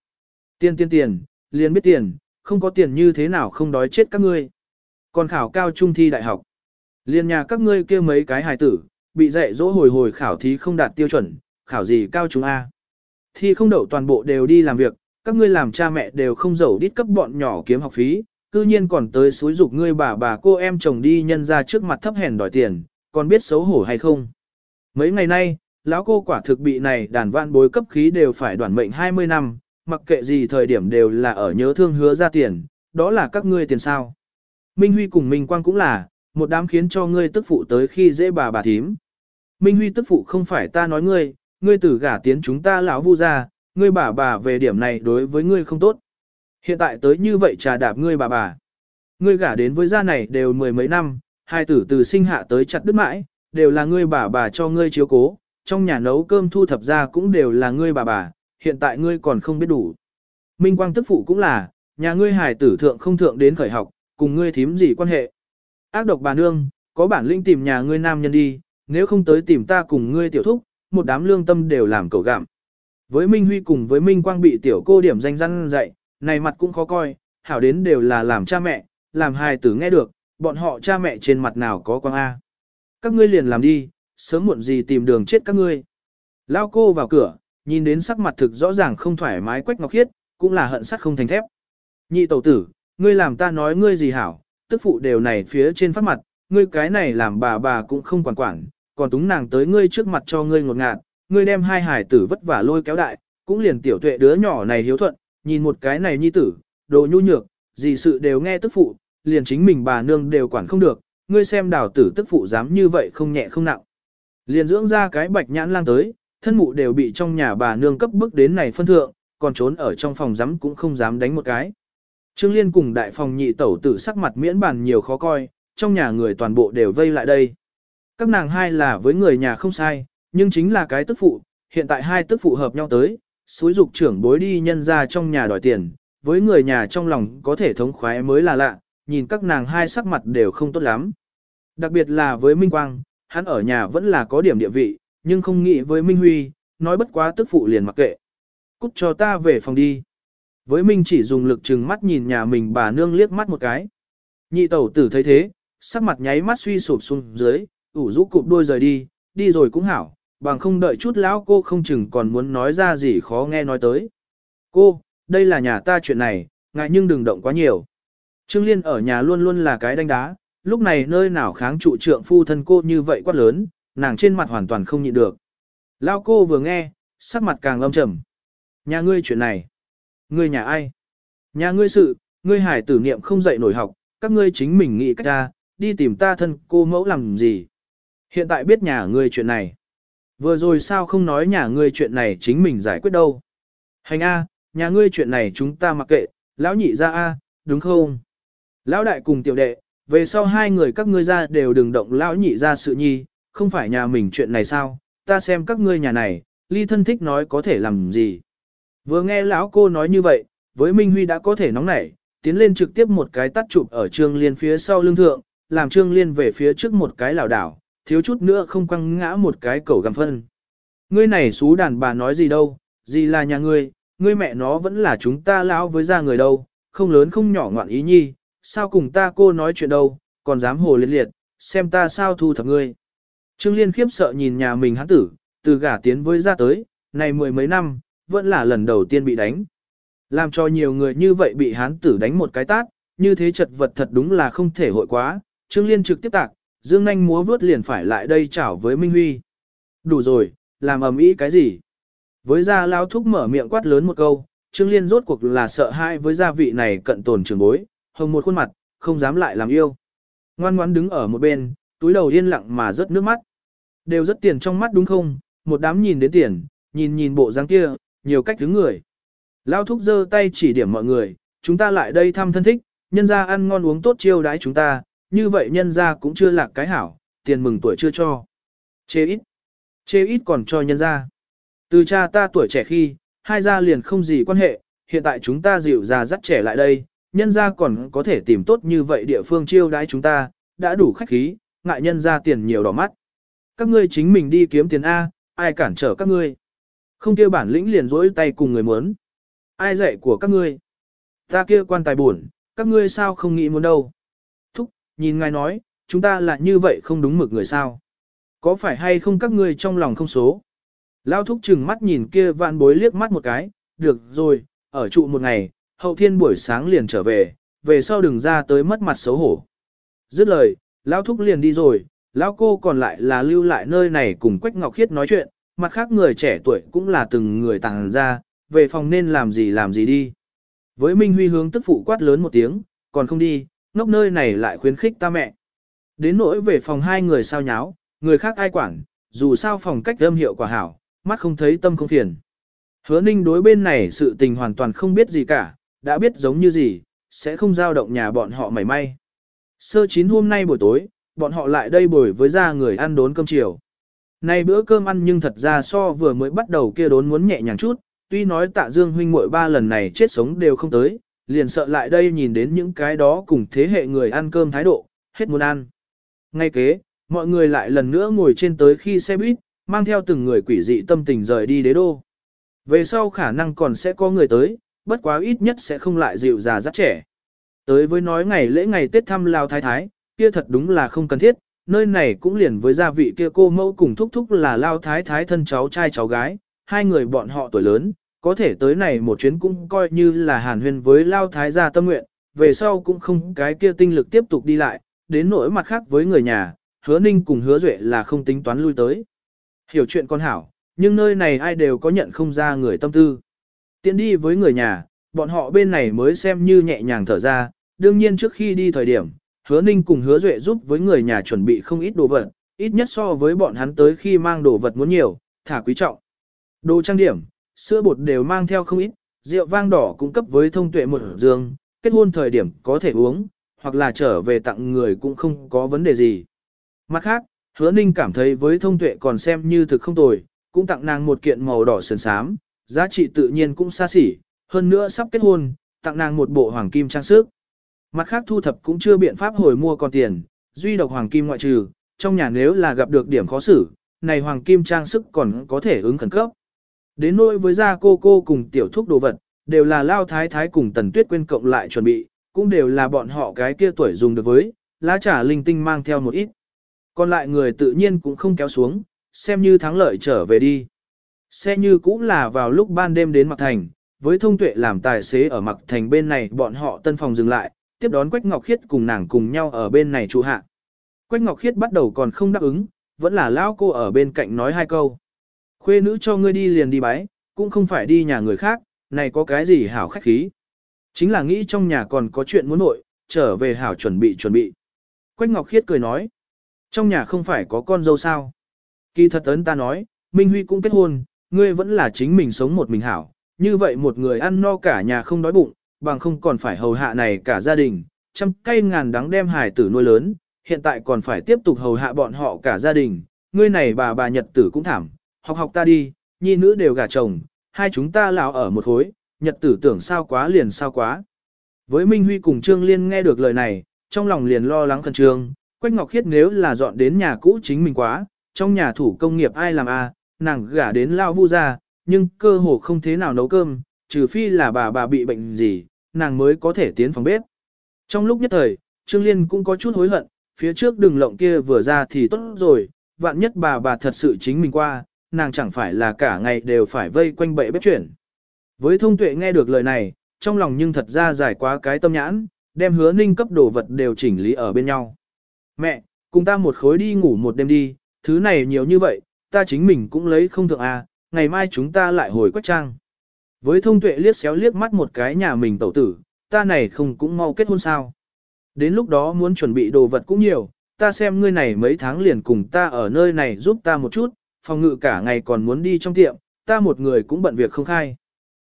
Tiền tiền tiền, liền biết tiền, không có tiền như thế nào không đói chết các ngươi. Còn khảo cao trung thi đại học. Liên nhà các ngươi kia mấy cái hài tử, bị dạy dỗ hồi hồi khảo thí không đạt tiêu chuẩn, khảo gì cao trung A. Thi không đậu toàn bộ đều đi làm việc, các ngươi làm cha mẹ đều không giàu đít cấp bọn nhỏ kiếm học phí, cư nhiên còn tới xúi dục ngươi bà bà cô em chồng đi nhân ra trước mặt thấp hèn đòi tiền, còn biết xấu hổ hay không. Mấy ngày nay, lão cô quả thực bị này đàn vạn bối cấp khí đều phải đoạn mệnh 20 năm, mặc kệ gì thời điểm đều là ở nhớ thương hứa ra tiền, đó là các ngươi tiền sao. Minh Huy cùng Minh Quang cũng là, một đám khiến cho ngươi tức phụ tới khi dễ bà bà thím. Minh Huy tức phụ không phải ta nói ngươi, ngươi tử gả tiến chúng ta lão vu ra, ngươi bà bà về điểm này đối với ngươi không tốt. Hiện tại tới như vậy trà đạp ngươi bà bà. Ngươi gả đến với gia này đều mười mấy năm, hai tử từ sinh hạ tới chặt đứt mãi, đều là ngươi bà bà cho ngươi chiếu cố, trong nhà nấu cơm thu thập ra cũng đều là ngươi bà bà, hiện tại ngươi còn không biết đủ. Minh Quang tức phụ cũng là, nhà ngươi hài tử thượng không thượng đến khởi học, cùng ngươi thím gì quan hệ. Ác độc bà nương, có bản lĩnh tìm nhà ngươi nam nhân đi, nếu không tới tìm ta cùng ngươi tiểu thúc, một đám lương tâm đều làm cầu gạm. Với Minh Huy cùng với Minh Quang bị tiểu cô điểm danh răn dạy, này mặt cũng khó coi, hảo đến đều là làm cha mẹ, làm hài tử nghe được, bọn họ cha mẹ trên mặt nào có quang A. Các ngươi liền làm đi, sớm muộn gì tìm đường chết các ngươi. Lao cô vào cửa, nhìn đến sắc mặt thực rõ ràng không thoải mái quách ngọc khiết, cũng là hận sắt không thành thép. Nhị tẩu tử, ngươi làm ta nói ngươi gì hảo, tức phụ đều này phía trên phát mặt, ngươi cái này làm bà bà cũng không quản quản, còn túng nàng tới ngươi trước mặt cho ngươi ngột ngạt, ngươi đem hai hải tử vất vả lôi kéo đại, cũng liền tiểu tuệ đứa nhỏ này hiếu thuận, nhìn một cái này nhi tử, đồ nhu nhược, gì sự đều nghe tức phụ, liền chính mình bà nương đều quản không được, ngươi xem đào tử tức phụ dám như vậy không nhẹ không nặng. Liền dưỡng ra cái bạch nhãn lang tới, thân mụ đều bị trong nhà bà nương cấp bức đến này phân thượng, còn trốn ở trong phòng dám cũng không dám đánh một cái. Trương Liên cùng đại phòng nhị tẩu tử sắc mặt miễn bàn nhiều khó coi, trong nhà người toàn bộ đều vây lại đây. Các nàng hai là với người nhà không sai, nhưng chính là cái tức phụ, hiện tại hai tức phụ hợp nhau tới, xúi dục trưởng bối đi nhân ra trong nhà đòi tiền, với người nhà trong lòng có thể thống khoái mới là lạ, nhìn các nàng hai sắc mặt đều không tốt lắm. Đặc biệt là với Minh Quang, hắn ở nhà vẫn là có điểm địa vị, nhưng không nghĩ với Minh Huy, nói bất quá tức phụ liền mặc kệ. Cút cho ta về phòng đi. Với Minh chỉ dùng lực chừng mắt nhìn nhà mình bà nương liếc mắt một cái. Nhị tẩu tử thấy thế, sắc mặt nháy mắt suy sụp xuống dưới, ủ rũ cụp đôi rời đi, đi rồi cũng hảo, bằng không đợi chút lão cô không chừng còn muốn nói ra gì khó nghe nói tới. Cô, đây là nhà ta chuyện này, ngại nhưng đừng động quá nhiều. Trương Liên ở nhà luôn luôn là cái đánh đá, lúc này nơi nào kháng trụ trượng phu thân cô như vậy quát lớn, nàng trên mặt hoàn toàn không nhịn được. Lao cô vừa nghe, sắc mặt càng âm trầm. Nhà ngươi chuyện này. Ngươi nhà ai? Nhà ngươi sự, ngươi hải tử niệm không dậy nổi học, các ngươi chính mình nghĩ cách ra, đi tìm ta thân cô mẫu làm gì. Hiện tại biết nhà ngươi chuyện này. Vừa rồi sao không nói nhà ngươi chuyện này chính mình giải quyết đâu. Hành A, nhà ngươi chuyện này chúng ta mặc kệ, lão nhị ra A, đúng không? Lão đại cùng tiểu đệ, về sau hai người các ngươi ra đều đừng động lão nhị ra sự nhi, không phải nhà mình chuyện này sao, ta xem các ngươi nhà này, ly thân thích nói có thể làm gì. Vừa nghe lão cô nói như vậy, với Minh Huy đã có thể nóng nảy, tiến lên trực tiếp một cái tắt chụp ở Trương Liên phía sau lưng thượng, làm Trương Liên về phía trước một cái lảo đảo, thiếu chút nữa không quăng ngã một cái cẩu gầm phân. Ngươi này xú đàn bà nói gì đâu, gì là nhà ngươi, ngươi mẹ nó vẫn là chúng ta lão với gia người đâu, không lớn không nhỏ ngoạn ý nhi, sao cùng ta cô nói chuyện đâu, còn dám hồ liệt liệt, xem ta sao thu thập ngươi. Trương Liên khiếp sợ nhìn nhà mình hắn tử, từ gả tiến với ra tới, này mười mấy năm, vẫn là lần đầu tiên bị đánh. Làm cho nhiều người như vậy bị hán tử đánh một cái tát, như thế chật vật thật đúng là không thể hội quá. Trương Liên trực tiếp tạc, Dương Nanh múa vớt liền phải lại đây chảo với Minh Huy. Đủ rồi, làm ầm ĩ cái gì? Với gia lao thúc mở miệng quát lớn một câu, Trương Liên rốt cuộc là sợ hãi với gia vị này cận tồn trường bối, hồng một khuôn mặt, không dám lại làm yêu. Ngoan ngoãn đứng ở một bên, túi đầu yên lặng mà rớt nước mắt. Đều rất tiền trong mắt đúng không? Một đám nhìn đến tiền, nhìn nhìn bộ dáng kia, nhiều cách đứng người. Lao thúc giơ tay chỉ điểm mọi người, chúng ta lại đây thăm thân thích, nhân gia ăn ngon uống tốt chiêu đãi chúng ta, như vậy nhân gia cũng chưa lạc cái hảo, tiền mừng tuổi chưa cho. Chê ít. Chê ít còn cho nhân gia. Từ cha ta tuổi trẻ khi, hai gia liền không gì quan hệ, hiện tại chúng ta dịu già dắt trẻ lại đây, nhân gia còn có thể tìm tốt như vậy địa phương chiêu đãi chúng ta, đã đủ khách khí, ngại nhân gia tiền nhiều đỏ mắt. Các ngươi chính mình đi kiếm tiền A, ai cản trở các ngươi. Không kêu bản lĩnh liền rỗi tay cùng người muốn. Ai dạy của các ngươi? Ta kia quan tài buồn, các ngươi sao không nghĩ muốn đâu? Nhìn ngài nói, chúng ta là như vậy không đúng mực người sao? Có phải hay không các ngươi trong lòng không số? Lao thúc chừng mắt nhìn kia vạn bối liếc mắt một cái, được rồi, ở trụ một ngày, hậu thiên buổi sáng liền trở về, về sau đừng ra tới mất mặt xấu hổ. Dứt lời, Lao thúc liền đi rồi, Lao cô còn lại là lưu lại nơi này cùng Quách Ngọc Khiết nói chuyện, mặt khác người trẻ tuổi cũng là từng người tàng ra, về phòng nên làm gì làm gì đi. Với Minh Huy hướng tức phụ quát lớn một tiếng, còn không đi, ngốc nơi này lại khuyến khích ta mẹ. Đến nỗi về phòng hai người sao nháo, người khác ai quản, dù sao phòng cách âm hiệu quả hảo, mắt không thấy tâm không phiền. Hứa ninh đối bên này sự tình hoàn toàn không biết gì cả, đã biết giống như gì, sẽ không giao động nhà bọn họ mảy may. Sơ chín hôm nay buổi tối, bọn họ lại đây bồi với ra người ăn đốn cơm chiều. nay bữa cơm ăn nhưng thật ra so vừa mới bắt đầu kia đốn muốn nhẹ nhàng chút, tuy nói tạ dương huynh muội ba lần này chết sống đều không tới, liền sợ lại đây nhìn đến những cái đó cùng thế hệ người ăn cơm thái độ, hết muốn ăn. Ngay kế, mọi người lại lần nữa ngồi trên tới khi xe buýt, mang theo từng người quỷ dị tâm tình rời đi đế đô. Về sau khả năng còn sẽ có người tới, bất quá ít nhất sẽ không lại dịu già dắt trẻ. Tới với nói ngày lễ ngày Tết thăm Lao Thái Thái, kia thật đúng là không cần thiết, nơi này cũng liền với gia vị kia cô mẫu cùng thúc thúc là Lao Thái Thái thân cháu trai cháu gái, hai người bọn họ tuổi lớn, có thể tới này một chuyến cũng coi như là hàn huyên với Lao Thái gia tâm nguyện, về sau cũng không cái kia tinh lực tiếp tục đi lại, đến nỗi mặt khác với người nhà, hứa ninh cùng hứa duệ là không tính toán lui tới. Hiểu chuyện con hảo, nhưng nơi này ai đều có nhận không ra người tâm tư. Tiến đi với người nhà, bọn họ bên này mới xem như nhẹ nhàng thở ra, đương nhiên trước khi đi thời điểm, hứa ninh cùng hứa duệ giúp với người nhà chuẩn bị không ít đồ vật, ít nhất so với bọn hắn tới khi mang đồ vật muốn nhiều, thả quý trọng. Đồ trang điểm, sữa bột đều mang theo không ít, rượu vang đỏ cung cấp với thông tuệ một dương, kết hôn thời điểm có thể uống, hoặc là trở về tặng người cũng không có vấn đề gì. Mặt khác, hứa ninh cảm thấy với thông tuệ còn xem như thực không tồi, cũng tặng nàng một kiện màu đỏ sườn sám, giá trị tự nhiên cũng xa xỉ, hơn nữa sắp kết hôn, tặng nàng một bộ hoàng kim trang sức. Mặt khác thu thập cũng chưa biện pháp hồi mua còn tiền, duy độc hoàng kim ngoại trừ, trong nhà nếu là gặp được điểm khó xử, này hoàng kim trang sức còn có thể ứng khẩn cấp. Đến nỗi với gia cô cô cùng tiểu thúc đồ vật, đều là lao thái thái cùng tần tuyết quên cộng lại chuẩn bị, cũng đều là bọn họ cái kia tuổi dùng được với, lá trà linh tinh mang theo một ít. Còn lại người tự nhiên cũng không kéo xuống, xem như thắng lợi trở về đi. Xe như cũng là vào lúc ban đêm đến Mạc Thành, với thông tuệ làm tài xế ở Mạc Thành bên này bọn họ tân phòng dừng lại, tiếp đón Quách Ngọc Khiết cùng nàng cùng nhau ở bên này trụ hạ. Quách Ngọc Khiết bắt đầu còn không đáp ứng, vẫn là lão cô ở bên cạnh nói hai câu. Khuê nữ cho ngươi đi liền đi bái, cũng không phải đi nhà người khác, này có cái gì hảo khách khí. Chính là nghĩ trong nhà còn có chuyện muốn nội, trở về hảo chuẩn bị chuẩn bị. Quách Ngọc Khiết cười nói, trong nhà không phải có con dâu sao. Kỳ thật ấn ta nói, Minh Huy cũng kết hôn, ngươi vẫn là chính mình sống một mình hảo, như vậy một người ăn no cả nhà không đói bụng, bằng không còn phải hầu hạ này cả gia đình, trăm cây ngàn đắng đem hài tử nuôi lớn, hiện tại còn phải tiếp tục hầu hạ bọn họ cả gia đình, ngươi này bà bà nhật tử cũng thảm, học học ta đi, nhi nữ đều gả chồng, hai chúng ta lão ở một khối, nhật tử tưởng sao quá liền sao quá. Với Minh Huy cùng Trương Liên nghe được lời này, trong lòng liền lo lắng khẩn trương, Quách Ngọc Khiết nếu là dọn đến nhà cũ chính mình quá, trong nhà thủ công nghiệp ai làm a, nàng gả đến lao vu ra, nhưng cơ hồ không thế nào nấu cơm, trừ phi là bà bà bị bệnh gì, nàng mới có thể tiến phòng bếp. Trong lúc nhất thời, Trương Liên cũng có chút hối hận, phía trước đường lộng kia vừa ra thì tốt rồi, vạn nhất bà bà thật sự chính mình qua, nàng chẳng phải là cả ngày đều phải vây quanh bệ bếp chuyển. Với thông tuệ nghe được lời này, trong lòng nhưng thật ra giải quá cái tâm nhãn, đem hứa ninh cấp đồ vật đều chỉnh lý ở bên nhau. Mẹ, cùng ta một khối đi ngủ một đêm đi, thứ này nhiều như vậy, ta chính mình cũng lấy không thượng à, ngày mai chúng ta lại hồi quách trang. Với thông tuệ liếc xéo liếc mắt một cái nhà mình tẩu tử, ta này không cũng mau kết hôn sao. Đến lúc đó muốn chuẩn bị đồ vật cũng nhiều, ta xem ngươi này mấy tháng liền cùng ta ở nơi này giúp ta một chút, phòng ngự cả ngày còn muốn đi trong tiệm, ta một người cũng bận việc không khai.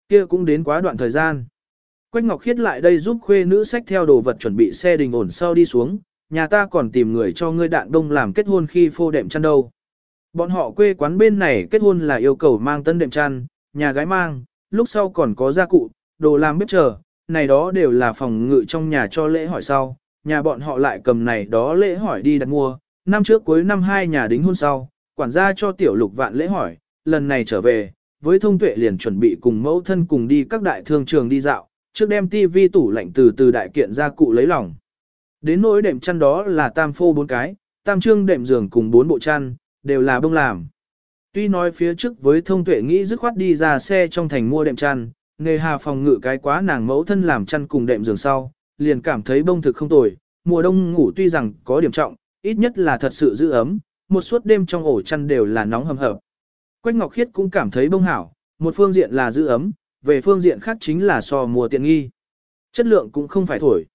Kia cũng đến quá đoạn thời gian. Quách Ngọc Khiết lại đây giúp khuê nữ sách theo đồ vật chuẩn bị xe đình ổn sau đi xuống, nhà ta còn tìm người cho ngươi đạn đông làm kết hôn khi phô đệm chăn đâu. Bọn họ quê quán bên này kết hôn là yêu cầu mang tân đệm chăn, nhà gái mang, lúc sau còn có gia cụ, đồ làm bếp chờ, này đó đều là phòng ngự trong nhà cho lễ hỏi sau, nhà bọn họ lại cầm này đó lễ hỏi đi đặt mua, năm trước cuối năm hai nhà đính hôn sau, quản gia cho tiểu lục vạn lễ hỏi, lần này trở về, với thông tuệ liền chuẩn bị cùng mẫu thân cùng đi các đại thương trường đi dạo, trước đem tivi tủ lạnh từ từ đại kiện gia cụ lấy lòng. Đến nỗi đệm chăn đó là tam phô bốn cái, tam trương đệm giường cùng bốn bộ chăn, đều là bông làm. Tuy nói phía trước với thông tuệ nghĩ dứt khoát đi ra xe trong thành mua đệm chăn, nghề hà phòng ngự cái quá nàng mẫu thân làm chăn cùng đệm giường sau, liền cảm thấy bông thực không tồi, mùa đông ngủ tuy rằng có điểm trọng, ít nhất là thật sự giữ ấm, một suốt đêm trong ổ chăn đều là nóng hầm hập. Quách Ngọc Khiết cũng cảm thấy bông hảo, một phương diện là giữ ấm, về phương diện khác chính là so mùa tiện nghi. Chất lượng cũng không phải thổi.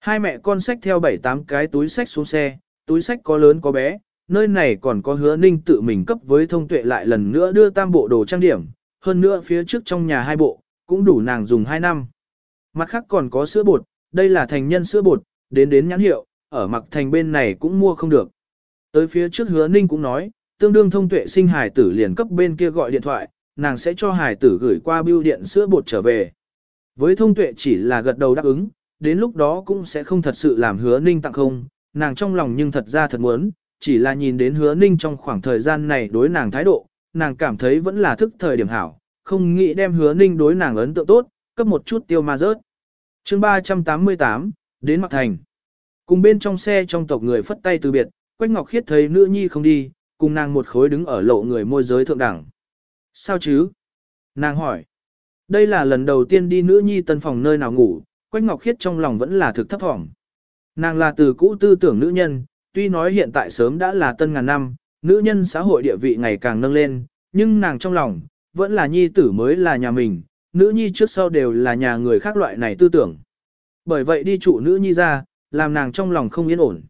Hai mẹ con sách theo bảy tám cái túi sách xuống xe, túi sách có lớn có bé, nơi này còn có hứa ninh tự mình cấp với thông tuệ lại lần nữa đưa tam bộ đồ trang điểm, hơn nữa phía trước trong nhà hai bộ, cũng đủ nàng dùng hai năm. Mặt khác còn có sữa bột, đây là thành nhân sữa bột, đến đến nhãn hiệu, ở mặt thành bên này cũng mua không được. Tới phía trước hứa ninh cũng nói, tương đương thông tuệ sinh hải tử liền cấp bên kia gọi điện thoại, nàng sẽ cho hải tử gửi qua bưu điện sữa bột trở về. Với thông tuệ chỉ là gật đầu đáp ứng, đến lúc đó cũng sẽ không thật sự làm hứa ninh tặng không, nàng trong lòng nhưng thật ra thật muốn, chỉ là nhìn đến hứa ninh trong khoảng thời gian này đối nàng thái độ, nàng cảm thấy vẫn là thức thời điểm hảo, không nghĩ đem hứa ninh đối nàng ấn tượng tốt, cấp một chút tiêu ma rớt. chương 388, đến mặt thành. Cùng bên trong xe trong tộc người phất tay từ biệt, Quách Ngọc Khiết thấy nữ nhi không đi, cùng nàng một khối đứng ở lộ người môi giới thượng đẳng. Sao chứ? Nàng hỏi. Đây là lần đầu tiên đi nữ nhi tân phòng nơi nào ngủ, Quách Ngọc Khiết trong lòng vẫn là thực thấp thỏm. Nàng là từ cũ tư tưởng nữ nhân, tuy nói hiện tại sớm đã là tân ngàn năm, nữ nhân xã hội địa vị ngày càng nâng lên, nhưng nàng trong lòng, vẫn là nhi tử mới là nhà mình, nữ nhi trước sau đều là nhà người khác loại này tư tưởng. Bởi vậy đi trụ nữ nhi ra, làm nàng trong lòng không yên ổn.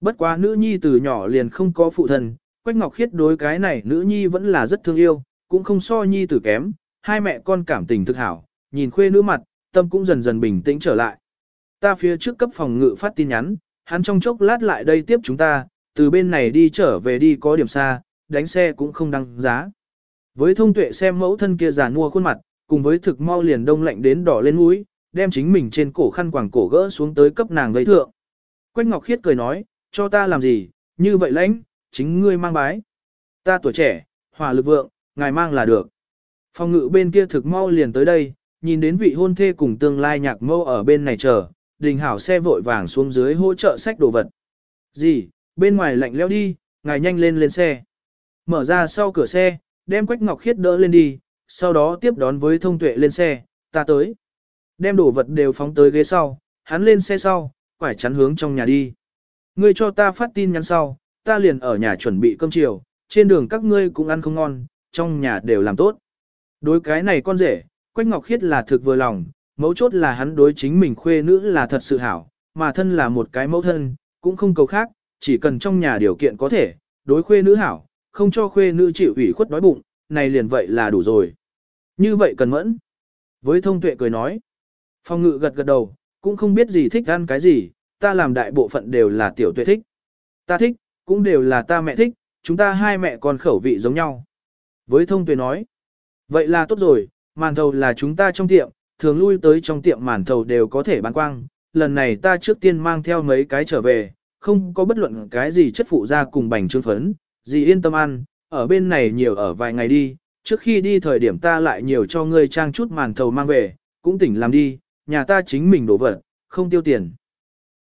Bất quá nữ nhi từ nhỏ liền không có phụ thân, Quách Ngọc Khiết đối cái này nữ nhi vẫn là rất thương yêu, cũng không so nhi tử kém, hai mẹ con cảm tình thực hảo, nhìn khuê nữ mặt, tâm cũng dần dần bình tĩnh trở lại. Ta phía trước cấp phòng ngự phát tin nhắn, hắn trong chốc lát lại đây tiếp chúng ta, từ bên này đi trở về đi có điểm xa, đánh xe cũng không đăng giá. Với thông tuệ xem mẫu thân kia già nua khuôn mặt, cùng với thực mau liền đông lạnh đến đỏ lên mũi, đem chính mình trên cổ khăn quàng cổ gỡ xuống tới cấp nàng vây thượng. Quách Ngọc Khiết cười nói, cho ta làm gì, như vậy lãnh, chính ngươi mang bái. Ta tuổi trẻ, hỏa lực vượng, ngài mang là được. Phòng ngự bên kia thực mau liền tới đây, nhìn đến vị hôn thê cùng tương lai nhạc mâu ở bên này chờ, đình hảo xe vội vàng xuống dưới hỗ trợ sách đồ vật. Gì, bên ngoài lạnh leo đi, ngài nhanh lên lên xe. Mở ra sau cửa xe, đem Quách Ngọc Khiết đỡ lên đi, sau đó tiếp đón với thông tuệ lên xe, ta tới. Đem đồ vật đều phóng tới ghế sau, hắn lên xe sau, quải chắn hướng trong nhà đi. Ngươi cho ta phát tin nhắn sau, ta liền ở nhà chuẩn bị cơm chiều, trên đường các ngươi cũng ăn không ngon, trong nhà đều làm tốt. Đối cái này con rể, Quách Ngọc Khiết là thực vừa lòng, mấu chốt là hắn đối chính mình khuê nữ là thật sự hảo, mà thân là một cái mẫu thân, cũng không cầu khác, chỉ cần trong nhà điều kiện có thể, đối khuê nữ hảo, không cho khuê nữ chịu ủy khuất đói bụng, này liền vậy là đủ rồi. Như vậy cần mẫn. Với thông tuệ cười nói, phong ngự gật gật đầu, cũng không biết gì thích ăn cái gì, ta làm đại bộ phận đều là tiểu tuệ thích. Ta thích, cũng đều là ta mẹ thích, chúng ta hai mẹ con khẩu vị giống nhau. Với thông tuệ nói, vậy là tốt rồi, màn thầu là chúng ta trong tiệm, thường lui tới trong tiệm màn thầu đều có thể bán quang. Lần này ta trước tiên mang theo mấy cái trở về, không có bất luận cái gì chất phụ ra cùng bành trương phấn, gì yên tâm ăn, ở bên này nhiều ở vài ngày đi, trước khi đi thời điểm ta lại nhiều cho ngươi trang chút màn thầu mang về, cũng tỉnh làm đi, nhà ta chính mình đổ vật, không tiêu tiền.